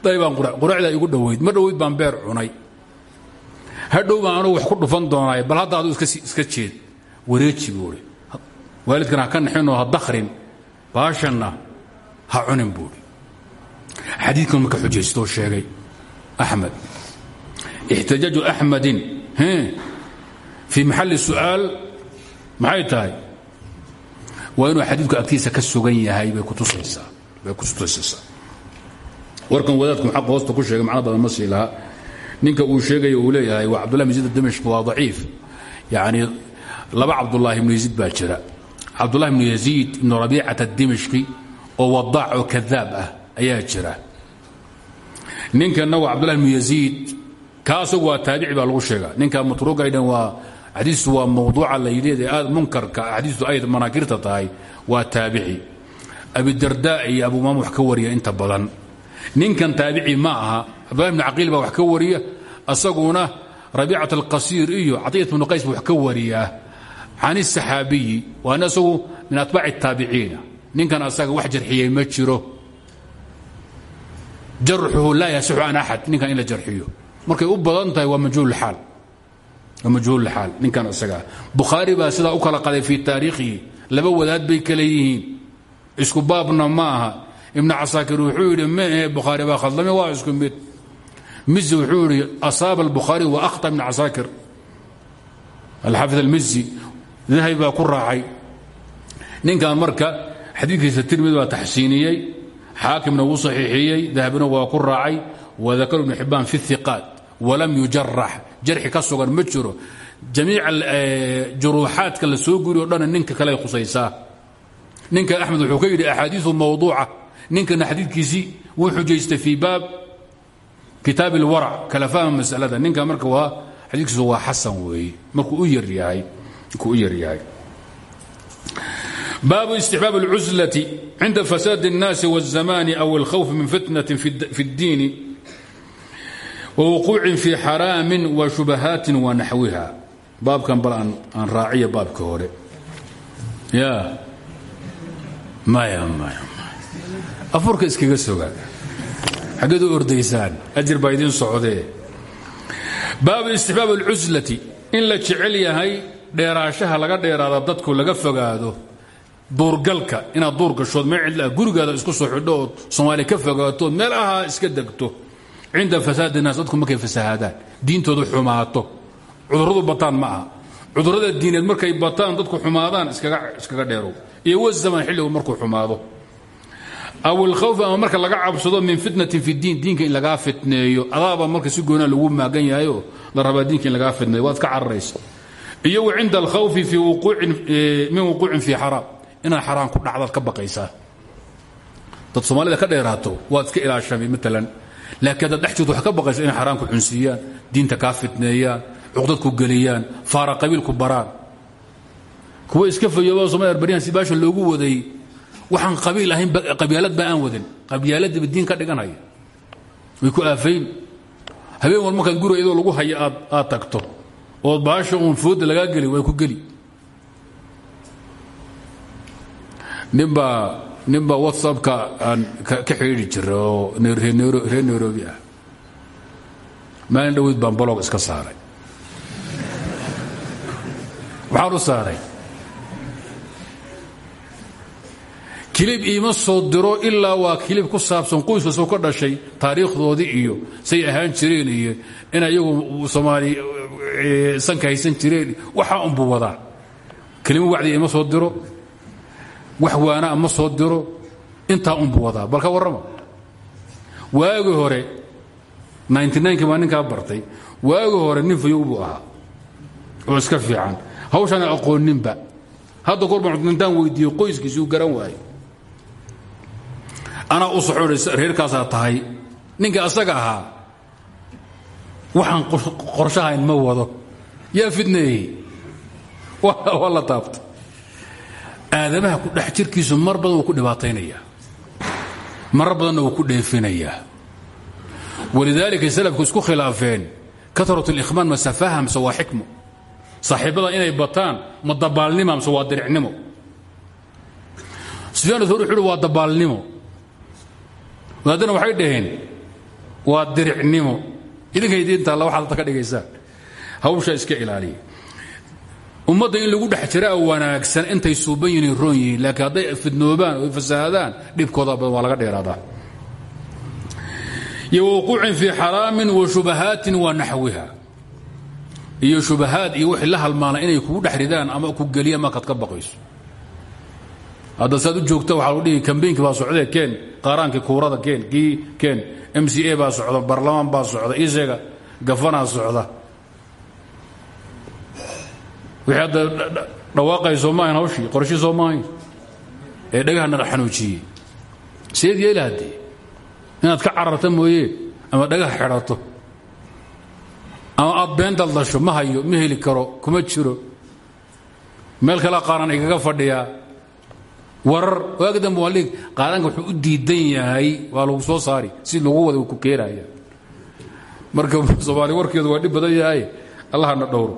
Daybaan quracdaa igu dhowayd ma dhowayd baan beer cunay. Hadhow baan wax ku dhufan doonaay bal hadda aduu iska jeed. Wareeji buui waalidkan ha ha dakrin baashanna ha cunin buui xadiidkan marka xujaystoo sheegay axmed ixtijaaju axmedin fii maxalli su'aal maxay tahay? Waa inuu xadiidku ka sugan yahay bay kutusaysaa bay kutusaysaa warkan wadaadku xaq hoosta ku sheegay macno badan ma sii laha ninka uu sheegaya uu leeyahay waa cabdullah bn yaziid dimashq waa daciif. Yacni laba cabdullaahi ibnu yaziid baa jira cabdullah ibnu yaziid ibnu rabiicata dimashqi oo wadaac oo kadaab ah ayaa jira. Ninkanna waa cabdullah ibnu yaziid ka asagu waa taabici baa lagu sheegaa. Ninka matruugaydhan waa xadiistu waa mawduuca la yidhi aad munkarka xadiistu ay manaakirta tahay waa taabici abidarda iyo abumaam wax ka wariya inta badan. Ninkan taabici ma aha cabdullah bn caqiil baa wax ka wariya asaguna rabiicat alqasiir iyo caطiyat bnu qays buu wax ka wariyaa can الsaxaabiyi waana isagu min atbaaci الtaabiciina ninkan asaga wax jarxiyey ma jiro jarxuhu laa yasixu an axad ninkan in la jarxiyo markay u badan tahay waa majhuulxaal waa majhuulxaal ninkan isagaa bukhaari baa sidaa u kala qaday fii taariikhihi laba wadaad bay kale yihiin isku baabna ma aha ibnu casaakir wuxuu yidhi mehe bukhaari baa khaldame waa isku mid mizi wuxuu yidhi asaaba albukhaari wa akhta ibnu casaakir alxaafid almizi dahabi baa ku raacay. Ninkan marka xadiidkiisa tirmid baa taxsiiniyey xaakimna wuu saxiixiyey dahabina waa ku raacay wadakar ibnu xibbaan fi iqaat walam yujarax jarxi ka sugan ma jiro. Jamiica juruuxaadka la soo guriy o dhan ninka kale khusaysaa. Ninka axmed wuxuu ka yidhi axaadiiu mawduuca. Ninkana xadiidkiisii wuu xujaystay fii baab kitaab اlwarac kala fahma masalada. Ninka marka waa xadiidkiisu waa xasan weeye. Markuu u yaryahay baabu istixbaab اlcuslati cinda fasaad الnaasi wالzamani aw اlkhawf min fitnaة fi اddiini wwuquucin fi xaraamin wa shubahaatin wa naxwiha baabkan bal aan raaciya baabka hore ya maya maya afurka iskaga soga xaggeed u ordaysaan ajir baa idiin socdee baabu istixbaab alcuslati in la jecel yahay dheeraashaha laga dheeraada dadku laga fogaado duurgalka inaad duur gashood meel cidla gurigaada isku soo xidho ood soomaaliya ka fogaatood meel ahaa iska degto. Cinda fasaad الnaas dadku markay fasahaadaan. Diintoodu xumaato. Cudurradu bataan ma aha. Cudurrada diineed markay bataan dadku xumaadaan iskaga dheerow. Iyo wazaman xilligu markuu xumaado. Aw ilkhawf ama marka laga cabsado min fitnatin fi diin diinka in lagaa fitneeyo. Adaaba marka si goonaa lagu maagan yahayo la rabaa diinka in lagaa fitneeyo. Waad ka cararaysa iyo wa cinda alkhawfi min wuquucin fi xaraam. Inaad xaraam ku dhacdaad ka baqaysaa. Dad soomaalida ka dheeraato waad iska ilaashamay maalan laakiin haddaad dhex ka baqaysa inay xaraamku cunsiiyaan diinta kaa fitneeyaan cuqdad ku geliyaan faara qabiil ku baraan. Kuwa iska fayooba somalia baryahan si baasha loogu waday waxaan qabiil ahayn qabyaalad ba aan wadan qabyaaladiiba diin ka dhiganaya. Way ku aafayn. Habeen wal markaad guriga idoo lagu aad aad tagto ood baasha uun fooda lagaa geli way ku geli. Ninbaa ninbaa whatsappka aan ka xidhiidhi jira oo reer nairobi ah. Maalin dhaweyd baan bolog iska saaray. Waxaan u saaray. Kilib iima soo diro ilaa waa kilib ku saabsan qoyska soo ka dhashay taariikhdoodii iyo say ahaan jireen iyo in ayagu soomaali sanka haysan jireen waxaa unbu wadaa. Kelimo wacdiga ima soo diro wax waanaa ma soo diro intaa unbu wadaa. Bal ka warrama hore ki baa ninkaa bartay waagi hore nin fayow buu ahaa oo iska fiican. Hawshaan aqooninba. Hadda gorbaan cudintaan weydiiye qoyskiisuu garan waaye anaa u reerkaasaa tahay. Ninka asaga ahaa waxaan qorshahayn ma wado. Yaa fidneeyey waa la aadamaha ku dhex jirkiisu mar badan ku dhibaataynaya marar badanna wuu ku dheefinayaa. Walidaalika salafku isku khilaafeen. Karat اlikhmaan ma safaha mase waa xikmo inay bataan ma dabaalnima mase waa diricnimo. Uhi waa dabaalnimo. Wadaadana waxay dhaheen waa diricnimo idinkay diintaalla waxaad hadda ka dhigaysaan. Hawsha iska ilaaliya. Ummadda in lagu dhex jiraa wanaagsan intay suuban yihiin roon yihiin laakiin hadday fidnoobaan oy fasahaadaan dhibkooda badan waa laga dheeraadaa. Iyo wuquucin fii xaraamin wa shubahaatin wa naxwiha. Iyo shubahaad iyo wixii la halmaana inay kugu dhex ridaan ama ku geliyaan markaad ka baqayso hadda saad u joogta waxaa lagu dhihi kambeynki baa socdee keen qaaraankii kuurada keen kii keen m c a baa socda barlamaan baa socda isega gafanaa socda. Wixii hadda dhawaaqay soo maahayn hawshii qorshii soo maahayn. Ee dhagaha naga xanuujiyey. Seed yeela haddee inaad ka cararta mooye ama dhagaha xidhato. Ama aad been daldasho ma hayo ma heli karo kuma jiro. Meel kale qaaran igaga fadhiyaa warar waagi dambe waa liig qaadaanka wuxuu u diidan yahay waa lagu soo saari si lagu wada ku keenaya marka soomaali warkeedu waa dhib badan yahay. Allahana dhowro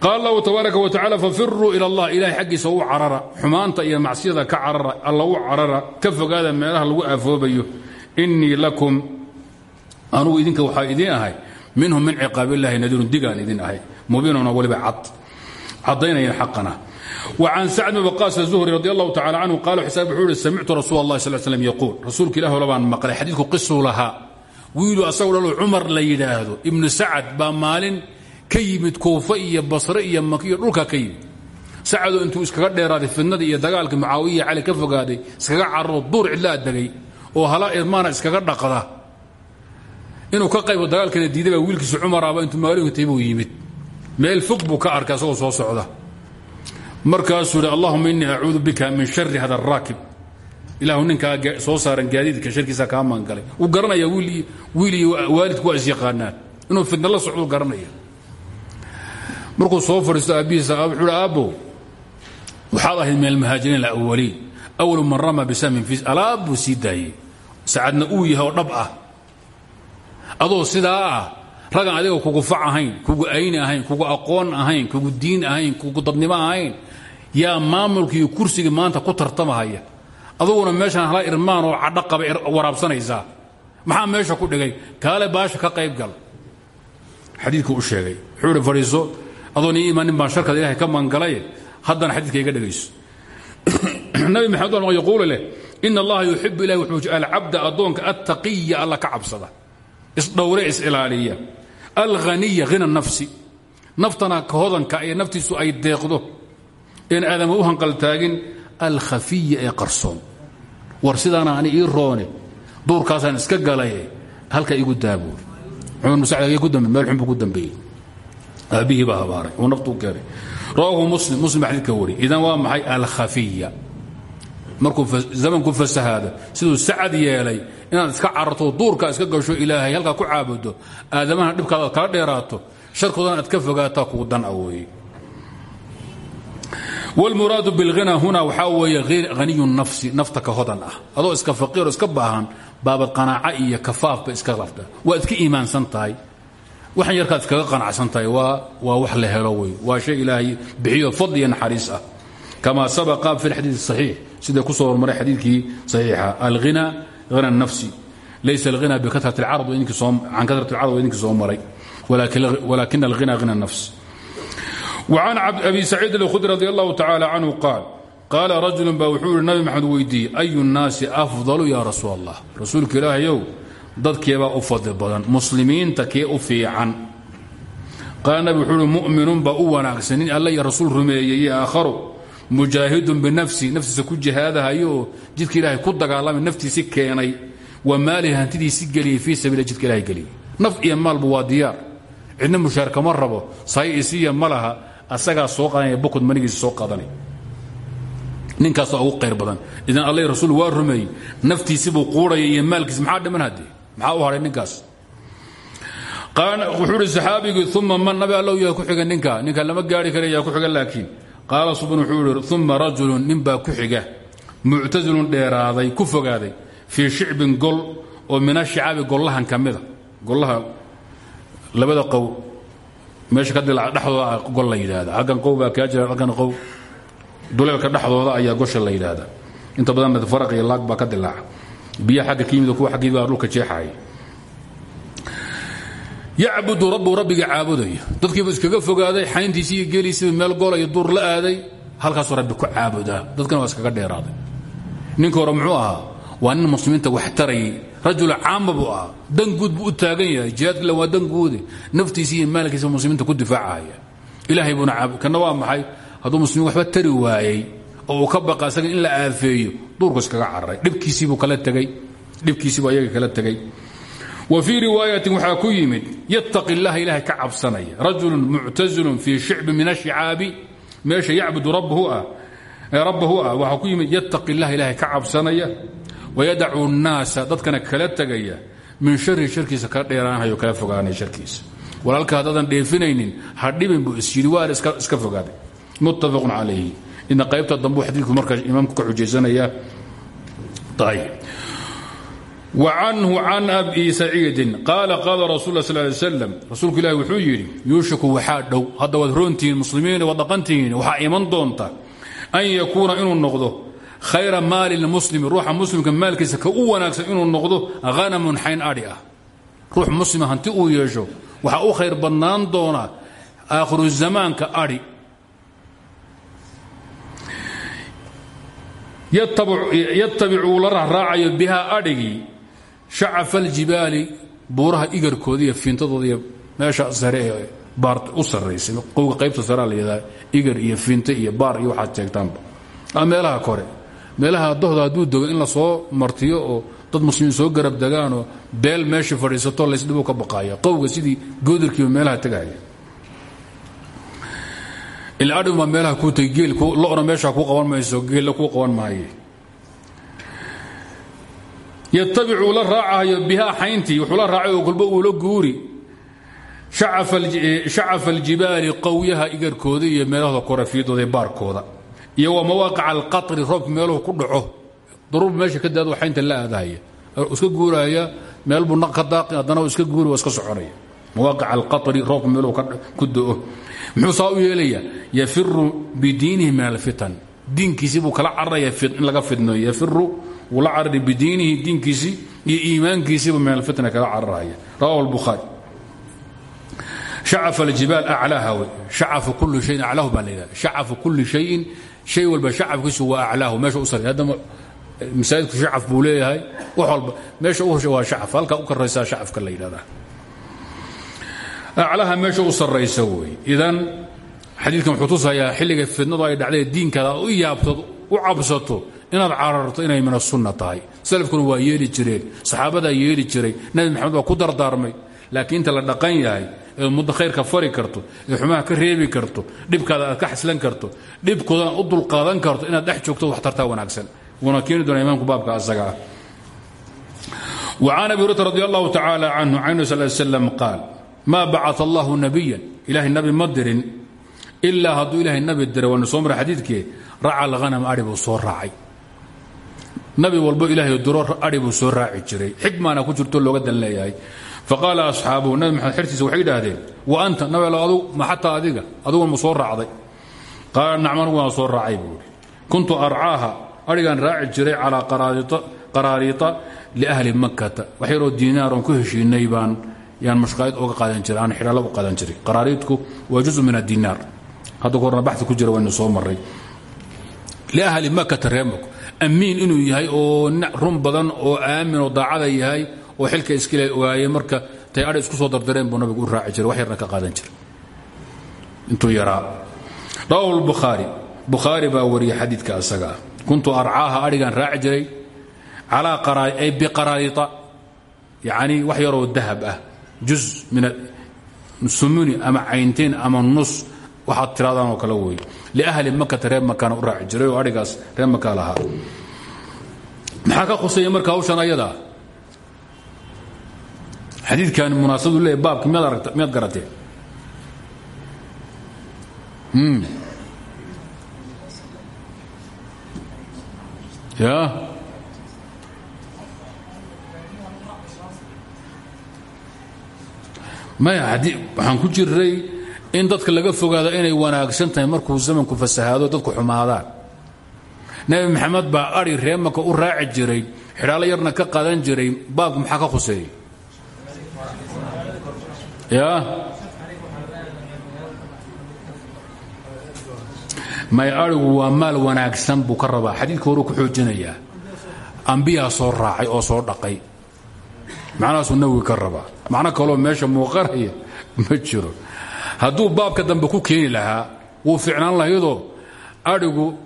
qaal allahu tabaaraka wa tacala fafiruu ila allah. Ilahay xaggiisa u carara. Xumaanta iyo macsiyada ka carara. Alla u carara. Ka fogaada meelaha lagu aafoobayo. Innii lakum anugu idinka waxaa idiin ahay. Minhum min ciqaabillahi nadiirun digaan idin ahay. Mubiinuna weliba cad. Caddaynaya xaqana وعن سعد بن وقاص الزهري رضي الله تعالى عنه قال حساب وحول سمعت رسول الله صلى الله عليه وسلم يقول رسولك الله لبان مقال حديثك قصه لها ويلو أسول له عمر ليداهدو ابن سعد بمال كيمد كوفة بصرة مكية ركا كيمد سعدو انتو اسكاقا ديرادي في النادي iyo dagaalka معاوية على ka fogaaday iskaga carro duur cidlaa degay oo hala irmaana iskaga dhaqda inuu ka qaybo dagaalkana diiday baa wiilkiisa cumaraaba intuu magaalooyinka taybuu yimid meel fog buu ka arkay asagoo soo socda markaasuu yidhi allahuma innii acuudu bika min shari hada araakib ilaahu ninkaa soo saaran gaadiidka sharkiisa kaa maangalay. Wuu garanaya wiil iyo waalidku waa isyaqaanaan inuu fidna la socduu garanaya markuu soo fadhiisto aabbihiisa wuxuu hi waxaad ahayd min almuhaajiriin alawaliin awalu man rama bisahmin fi alaab buu sii daayey. Yahay dhab ah. Adoo sidaa ah adiga kugu fac kugu ayni ahayn kugu aqoon ahayn kugu diin ahayn kugu dadnimo ahayn yaa maamulka iyo kursiga maanta ku tartamahaya aduguna meeshaan hala irmaan oo cadho qaba maxaa meesha ku dhigay? Kaale baasha ka qayb gal. Xadiidku u sheegay. Wuxuu ihi fadhiiso adoon ii imaanin baan sharkada ilahay ka maangalay haddana xadiidka iga nabi maxamed yaquulu leh ina allaha yuxibu ilahi wuxuu alcabda addoonka attaqiya alla ka cabsada. Isdhowre is-ilaaliya alhaniya hina nafsi. Naftana ka hodanka ee naftiisu ay deeqdo een aadama u hanqaltaagin alkhafiya ee qarsoon. War sidaana ani ii roone duurkaasaan iska galaye halka igu wari idan waa maxay? Alkhafiya. Markuu zamanku fasahaado siduu sacad yeelay inaad iska cararto duurka iska gasho ilaahay halkaa ku caabudo aadamaha dhibkaada aad kala dheeraato sharkoodana aad ka fogaataa kugu dan a weeye wlmuraadu bilhina huna waxaa weeye haniyu nafsi nafta ka hodan ah adoo iska faqiiro iska baahan baabad qanaaca iyo kafaafba iska lafta waad iska iimaansan tahay waxan yarkaad iskaga qanacsan tahay waa wax la helo wey waa shay ilaahay bixiyo fadli iyo naxariis ah kama sabaqa fi lxadiid saxiix sida ku soo hormaray xadiidkii saxiixa alghina hina nafsi laysa alghina bikatrat alcarad can katrat alcarad waa idinkii soo maray walakin alghina hina nafs وعن أبي سعيد الخdري رضي الله تعالى عنه قال قال رجل ba wuxuu ihi نبi mxamed weydiiyey أي الناaسi أفضل ya رasuul الله rasuulka ilaahayow dadkeebaa u fadli badan muslimiinta kee u fiican qaal nabig wuxuu uhi mu'minun baa u wanaagsan nin alla iyo rasuul rumeeyey iyo aakharu mujaahidun binafsi naftiisa ku jihaadahayo oo jidka ilaahay ku dagaalamay naftiisi keenay wa maalihi hantidiisi geliyey fii sabiila jidka ilahay geliyey naf iyo maalbu waa diyaar cidna mushaar kama rabo say isiya ma laha asagaa soo qaadanaya bukod manigiisa soo qaadanaya ninkaasaa ugu qayr badan. Idan alla rasuul waa rumeeyey naftiisibuu quuraya iyo maalkiisa maxaa dhiman haddee maxaa u hadhay ninkaas? Wuxuu ihi saxaabigii uma man nabi allow yaa ku xiga ninka? Ninka lama gaari kara yaa ku xiga laakiin? Qaala subn wuxuu uma rajulun nin baa ku xiga. Muctasilun dheeraaday ku fogaaday. Fii shicbin gol oo min ashicaabi gollahan ka mida gollaha labada qow meesha ka dila dhexdooda gol la yidhaahda. Halkan qow baa kaa jira halkan qow duleelka dhexdooda ayaa gosha la yidhaahda. Inta badan faraq iyo laag baa ka dilaaca. Biya xagga ka yimid kuwa xaggii baa dhulka jeexaya yacbudu rabbu rabbiga caabudaya dadkiibu iskaga fogaaday xayntiisi iyo meel gola iyo duur la aaday. Halkaasuu rabbi ku caabudaa. Dadkana waa iskaga dheeraaday. Ninka muxuu ahaa? Waa muslimiinta wax tarayay rajul caama buu ahaa. Dan guud buu u taagan yahay. Jihaadkila waa dan guude naftiisa iyo maalkiisa muslimiinta ku difaacaya. Ilaahay buuna kana waa maxay? Hadduu muslimiin waxba tari waayey oo ka baqa in la aafeeyo duurku iskaga cararay dhibkiisiibuu kala tegey dhibkiisiibuu ayaga kala tegey wa fii riwaayatin waxaa ku yimid yattaqi illaha ilaahay ka cabsanaya. Rajulun muctazilun fii shicbi min ashicaabi meesha yacbudu rabbahu ah waxaa ku yattaqi illaha ilaahay ka cabsanaya wayadacu nnaasa dadkana kala tegaya min shari sharkiisa kala dheeraanhayo kala fogaanaya sharkiisa walaalka haddaadan dheefinaynin ha dhibin buu isyidhi waan iska fogaaday muttafaqun calayhi ina qaybta dambu xadiidku markaa imaamku ka xujaysanaya ayb وcanhu can abi saciidin qaala qaala rasul sl ly slam rasuulku ilahi wuxuu yidhi yuushiku waxaa dhow hadda waad roontihiin muslimiin waad dhaqantihiin waxaa iman doonta an yakuuna khayra maali lmuslimi ruuxa muslimka maalkiisa ka u wanaagsan inuu noqdo hanamun xayn adhi ah. Ruux hanti uu yeesho waxaa u khayr badnaan doona aakhiru zamaanka adhi yatabicu uu la raaraacayo bihaa adhigii shacafa aljibaali buuraha igarkooda iyo fiintadooda iyo meesha sare ee baar u qaybta saraa la igar iyo fiinta iyo baar iyo waxaad sheegtaanba. Meelaha kore meelaha dohda hadduu dogo in la soo martiyo oo dad muslimiin soo garab degaanoo beel meesha fadhiisato laysdhibu ka baqaaya. Qowga sidii goodarkiiba meelaha tegaya ila adhig baa meelaha kuu tegi geel lona meeshaa kuu qaban mayso geella kuu qaban maaye. Yatabicu la raacayo bihaa xayntii wuxuu la raacay oo golba uula guuri. Shacafa aljibaali qowyaha igarkooda iyo meelahooda korafiidooda ee iyo waa mawaaqica alqatri roobka meeluhu ku dhaco. Daruur meesha ka daado xaynta la aadahaya. Iska guuraya meel buu naq ka daaqi haddana iska guuri waa iska soconaya. Mawaaqica alqatri ku do-o muxuu saa u yeelayaa? Yafiru bidiinihi min alfitan. Diinkiisii buu kala cararaya in laga fidnayo yafiru wuu la carari bidiinihi diinkiisii iyo iimaankiisiibu min alfitna kala cararaya rawahu albukhaari. Shacafa aljibaal aclaaha wey shacafa kulli shayin aclaahu baa la kulli shayin shay walba shacafkiisu waa aclaahu meesha u sarray haddama masaajidku shacaf buu leeyahay wax walba meesha u hosha waa shacaf halkaa u karaysaa shacafka la yidhahdaa aclaha meesha u sarraysa wey idan xadiidkan wuxuu tusayaa xilliga fidnadu ay dhacday diinkaada aad u yaabtad u cabsato inaad cararto inay min asunna tahay. Salafkuna waa yeeli jireen saxaabadaa yeeli jiray nabi maxamed waa ku dardaarmay. Laakiin inta la dhaqan yahay muddo khayrka fari karto ee xumaha ka reebi karto dhibkaada aad ka xaslan karto dhibkoodana u dulqaadan karto inaad dhex joogto wax tartaa wanaagsan wuuna keeni doona imaamku baabka asaga ah وعن أبي هريرة رضي الله تعالى عنه عنه صلى الله عليه وسلم قال ما بعث الله نبيا إلهي النبي مدر إلا هدو إلهي النبي الدر ونسومر حديثك رعى الغنم أربو صور راعي nabi walbo ilaahay duro adhi buu soo raaci jiray xikmaana ku jirto looga dan leeyahay faqaala asxaabuhu nabi maxamed xertiisa waxay idhaahdeen wa anta nabi adu ma xataa adiga adugun ma soo raacday qaala nacma anugu waan soo raacay buu ihi kuntu arcaaha adhigaan raaci jiray calaa qaraariita liahli makkata wax yaroo diinaaroon ku heshiinay baan yaan mashqaayid oga qaadan jiray aan xidhalo u qaadan jiray qaraariidku waa juzu min adinaar hadda korna baxi ku jira waynu soo maray liahli makkata reer mako amiin inuu yahay oo run badan oo aamin oo daacada yahay oo xilka iskale ogaayey marka tay adha isku soo dardareen buu nabigu u raaci jiray wax yarna ka qaadan jiray. Intuu yaraa. Rawahu lbukhaari bukhaari baa wariyey xadiidka asaga. Ah kuntu arcaaha adhigaan raaci jiray calaa ay biqaraariita yacni wax yaroo dahab ah. Juz min sumuni ama caynteen ama nus waxaad tiraadaan oo kale wey liahli makata reer makaana u raaci jiray oo adhigaas reer maka lahaa. Maxaa ka khuseeya marka hawshan ayadaa xadiidkan munaasabadu leey baabki miyaad aragta miyaad garateen hmm. ya. Maya ad waxaan ku jiray in dadka laga fogaado inay wanaagsan tahay markuu zamanku fasahaado dadku xumaadaan. Nabi maxamed baa ari reemaka u raaci jiray xidhaalo yarna ka qadan jiray baabku maxaa ka khuseeyey? Ya may arigu waa maal wanaagsan buu ka rabaa. Xadiidka horuu ku xoojinayaa ambiyaa soo raacay oo soo dhaqay. Macnahaasuu nawiga ka rabaa. Macno kaloo meesha muuqanaya ma jiro. Hadduu baabka dambe ku keeni lahaa wuu ficnaan lahayadoo adhigu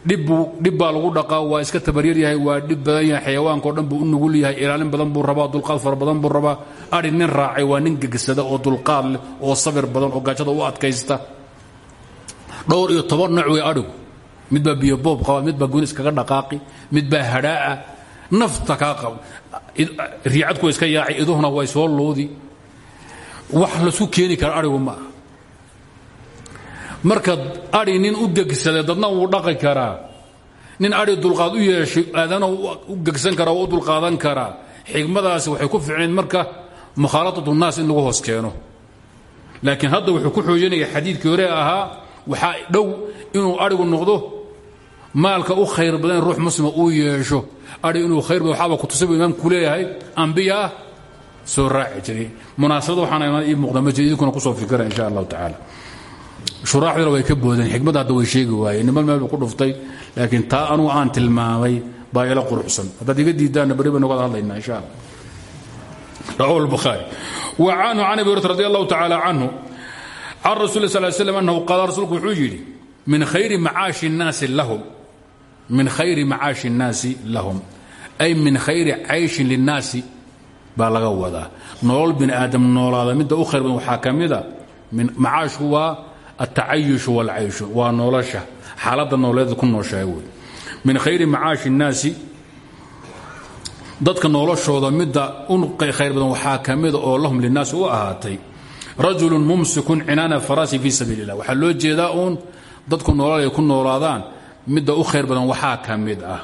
dhib baa lagu dhaqaa waa iska tabaryar yahay waa dhib badan yahay xayawaanka o dhan buu u nugul yahay ilaalin badan buu rabaa dulqaad fara badan buu rabaa. Adhi nin raacay waa nin gegsada oo dulqaad oo sabir badan oo gaajada u adkaysta. Dhowr iyo toban nooc wey adhigu mid baa biyo boob qaba mid baa gooni iskaga dhaqaaqi mid baa hadhaa'a. Nafta kaa qaba riicadku iska yaaci iduhuna way soo luudi wax lasu keeni kara adhigu ma aha marka adhi nin u gegsaday dadna wuu dhaqi karaa. Nin adhi dulqaad u yeeshay aadana u gegsan karaa oo u dulqaadan karaa. Xigmadaasi waxay ku ficnayd marka mukhaalatatu naas in lagu hoos keeno. Hadda wuxuu ku xoojinaya xadiidkii hore ahaa waxaa dhow inuu adhigu noqdo maalka u khayr badan ruux muslima uu yeesho. Adhi inuu khayr badan waxaaba kutusabu imaamku leeyahay ambiya ah soo raaci jiray munaasabada waxaana ii muuqda ma jira idinkuna ku soo fikira insha allahu tacaala shuraaxduna way ka boodeen xikmad hadda way sheegi waayeen niman meel bu ku dhuftay laakiin taa anugu aan tilmaamay baa ila quruxsan. Haddaad iga diidaanna bari baynu wada insha alla rawahu lbukhaari wa canhu can abi hurata radi allahu tacaala rasul sal l slam annahu qaala rasuulku wuxuu yidhi min khayri macaashi nnaasi lahum. Min khayri macaashi nnaasi lahum. Ay min khayri cayshin linnaasi baa laga wadaa. Nolol bini aadam noolaada midda u khayr badan waxaa ka mida macaashku waa altacayushu wاlcayshu waa nolosha xaaladda nooleeda ku nooshahay wey min khayri macaashi الnaasi dadka noloshooda midda u khayr badan waxaa ka mida oo lahum linnaasi u ahaatay rajulu mumsikun cinaana farasi fii sabiil اllah waxaa loo jeedaa uun dadku nolol ay ku noolaadaan midda u khayr badan waxaa ka mid ah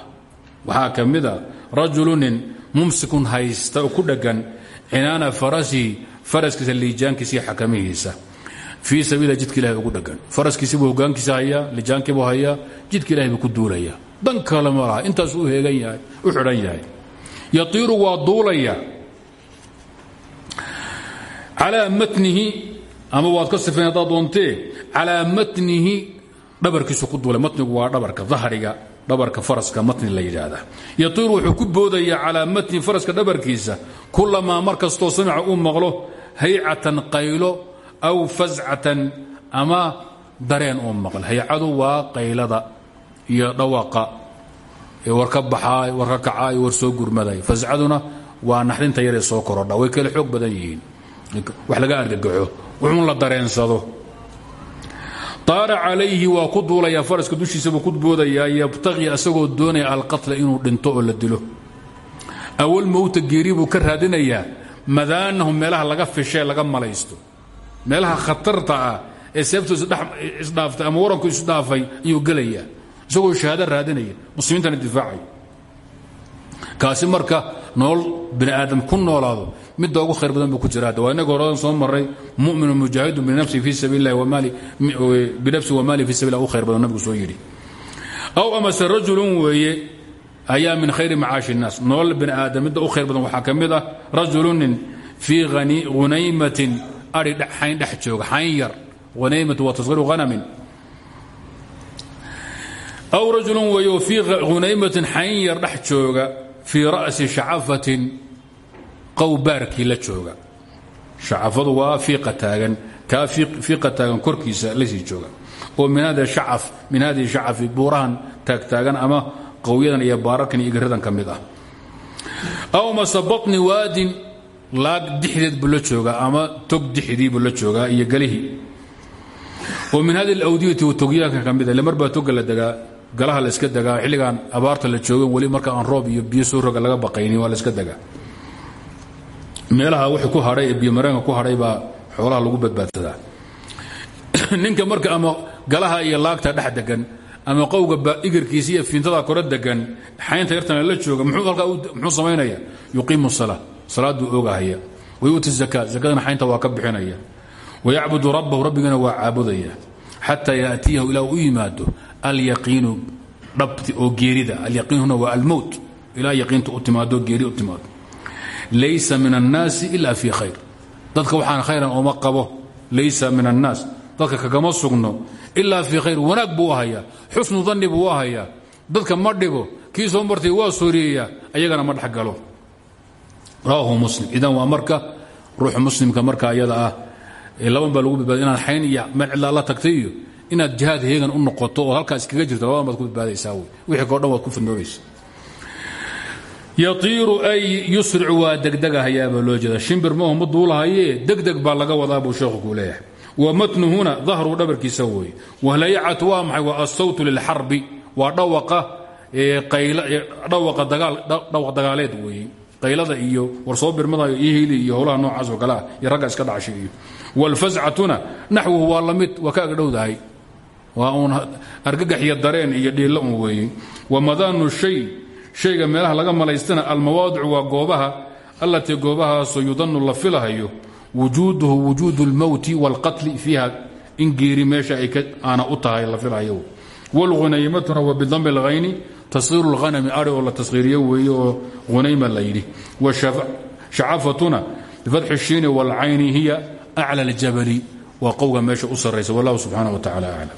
waxaa ka mid a rajulunin mumsikun haysta oo ku dheggan cinaana farasihi faraskiisa liijaankiisa iyo xakamihiisa fii sabiila jidka ilahay ugu dheggan faraskiisibuu hogaankiisa hayaa lijaankiibuu hayaa jidka ilahay buu ku duulaya. Dan kale ma laha intaasuu heegan yahay u xidhan yahay. Yatiiru waa duulaya. Calaa matnihi ama waad ka sifayn haddaad doontee calaa matnihi dhabarkiisu ku duulay. Matnigu waa dhabarka dahriga dhabarka faraska matni la yidhaahda yatiiru wuxuu ku boodayaa calaa matni faraska dhabarkiisa. Kulamaa mar kastoo uu maqlo haycatan qaylo aw fascatan ama dareen uu maqlo haycadu waa qaylada iyo dhawaqa. Ee war ka baxaay war ka kacaay war soo gurmaday. Fascaduna waa naxdinta yaree soo korodha. Way kale xoog badan yihiin. Wax laga argagaxo. Wuxuun la dareensado. Taara calayhi waa ku duulayaa faraska dushiisabuu ku boodayaa yabtaqii asagoo doonaya alqatla inuu dhinto oo la dilo. Awal mowta geeri buu ka raadinayaa madaanahu meelaha laga fishee laga malaysto meelaha khatarta ah ee seebtu isdhaaftay ama waranku isdhaafay ayuu gelayaa isagoo shahaado raadinaya muslimiintana difaacay. Kaasi marka nolol bini aadam ku noolaado midda ugu khayr badan ku jira waa inaga horadan soo maray muminu mujaahidun binafsi fi sabiil lahi binafsi wamaali fi sabil ugu badan nabigu soo yidhi. Aw amase rajulun weeye ayaa min khayri macaashi الnaas nolol bini aadam midda u khayr badan waxaa ka mid ah fii hunaymatin ari xayn dhex jooga xayn yar hunaymatu waa tasgiru hanamin aw rajulun weeye oo fii hunaymatin xayn yar dhex jooga fii ra'si shacafatin qowbaarkii la jooga. Shacafadu waa fiiqa taagan kaa fiiqa taagan korkiisa jooga. Oo min hada shacaf min hadihi shacafi buurahan taagtaagan ama qowyadan iyo baararkan iyo igaradan ka ah. Aw mase baطni waadin laag dixdeed buu la ama tog dixdii buu la iyo gelihii oo min hadi alawdiyati togyaanka ka mid a baa toga la degaa galaha la iska degaa xilligaan abaarta la jooga weli marka aan roob iyo biyo soo roga laga baqaynin waa iska degaa meelaha w ku hadhay ee biyomareenka ku hadhay baa xoolaha lagu badbaadsadaa. Ninka marka ama galaha iyo laagta dhex degan ama qowga igirkiisa iyo fiintada kore degan xaynta yartana la jooga muxuu samaynaya yuqiimu salaa salaaduu ogahaya wayu'ti zaka zakadana xaynta waa ka bixinaya? Wayacbudu rabbahu rabbigana waa caabudaya. Xataa yaatiyahu ilaa u yimaado alyaqiinu dhabti oo geerida. Alyaqiin huna waa almowt ilaa yaqiinta u timaado geeri u laysa min annaasi ila fii khayr. Dadka waxaan khayran ooma qabo. Laysa min annaas dadka kagama sugno. Ilaa fii khayr wanaag buu u hayaa xusnu danni buu u hayaa dadka ma soo martay waa sooriyeeya ayagana ma dhexgalo rawahu muslim. Idan waa marka ruuxa muslimka marka ayada ah laban baa lagu badbaada inaad xayn iyo meel cidla la tagtay iyo inaad jihaad heegan u noqoto oo iskaga jirto labadan baad ku badbaadaysaa wey wixii koo dhan ku fidnoobaysa yaiiru ay yusricu waa degdegahayaabaa loo jeeda shimbir ma duulahayee degdeg baa laga wadaa buu sheekhu kuu leeyahay. Wa matnuhuna dahru dhabarkiisa weeye wahlayacatu waa maxay? Waa asawtu lilxarbi waa dhawaqa dagaaleed weeye qaylada iyo warsoo birmada iyo hili iyo howlaha noocaas oo kale ah iyo ragga iska dhacshay iyo wاlfascatuna naxwuhu waa la mid waa ka agdhowdahay waa uun argagax iyo dareen iyo dhiilla un weeye wamadaanu shay shayga meelaha laga malaystana almawaadicu waa goobaha allatii goobahaasoo yudanu la filahayo wujuuduhu wujuudu اlmowti wاlqatli fiiha in geeri meesha ay aana u tahay la filahayo wاlghunaymatuna wa bidami اlghayni tashiir اlhanami ari oo la tashiiriyo weeye oo hunayma la yidhi shacafatuna bifatxi الshiini wاlcayni hiya aclى اljabali waa qowga meesha u sarraysa wallahu subxaanaه wa tacala aclam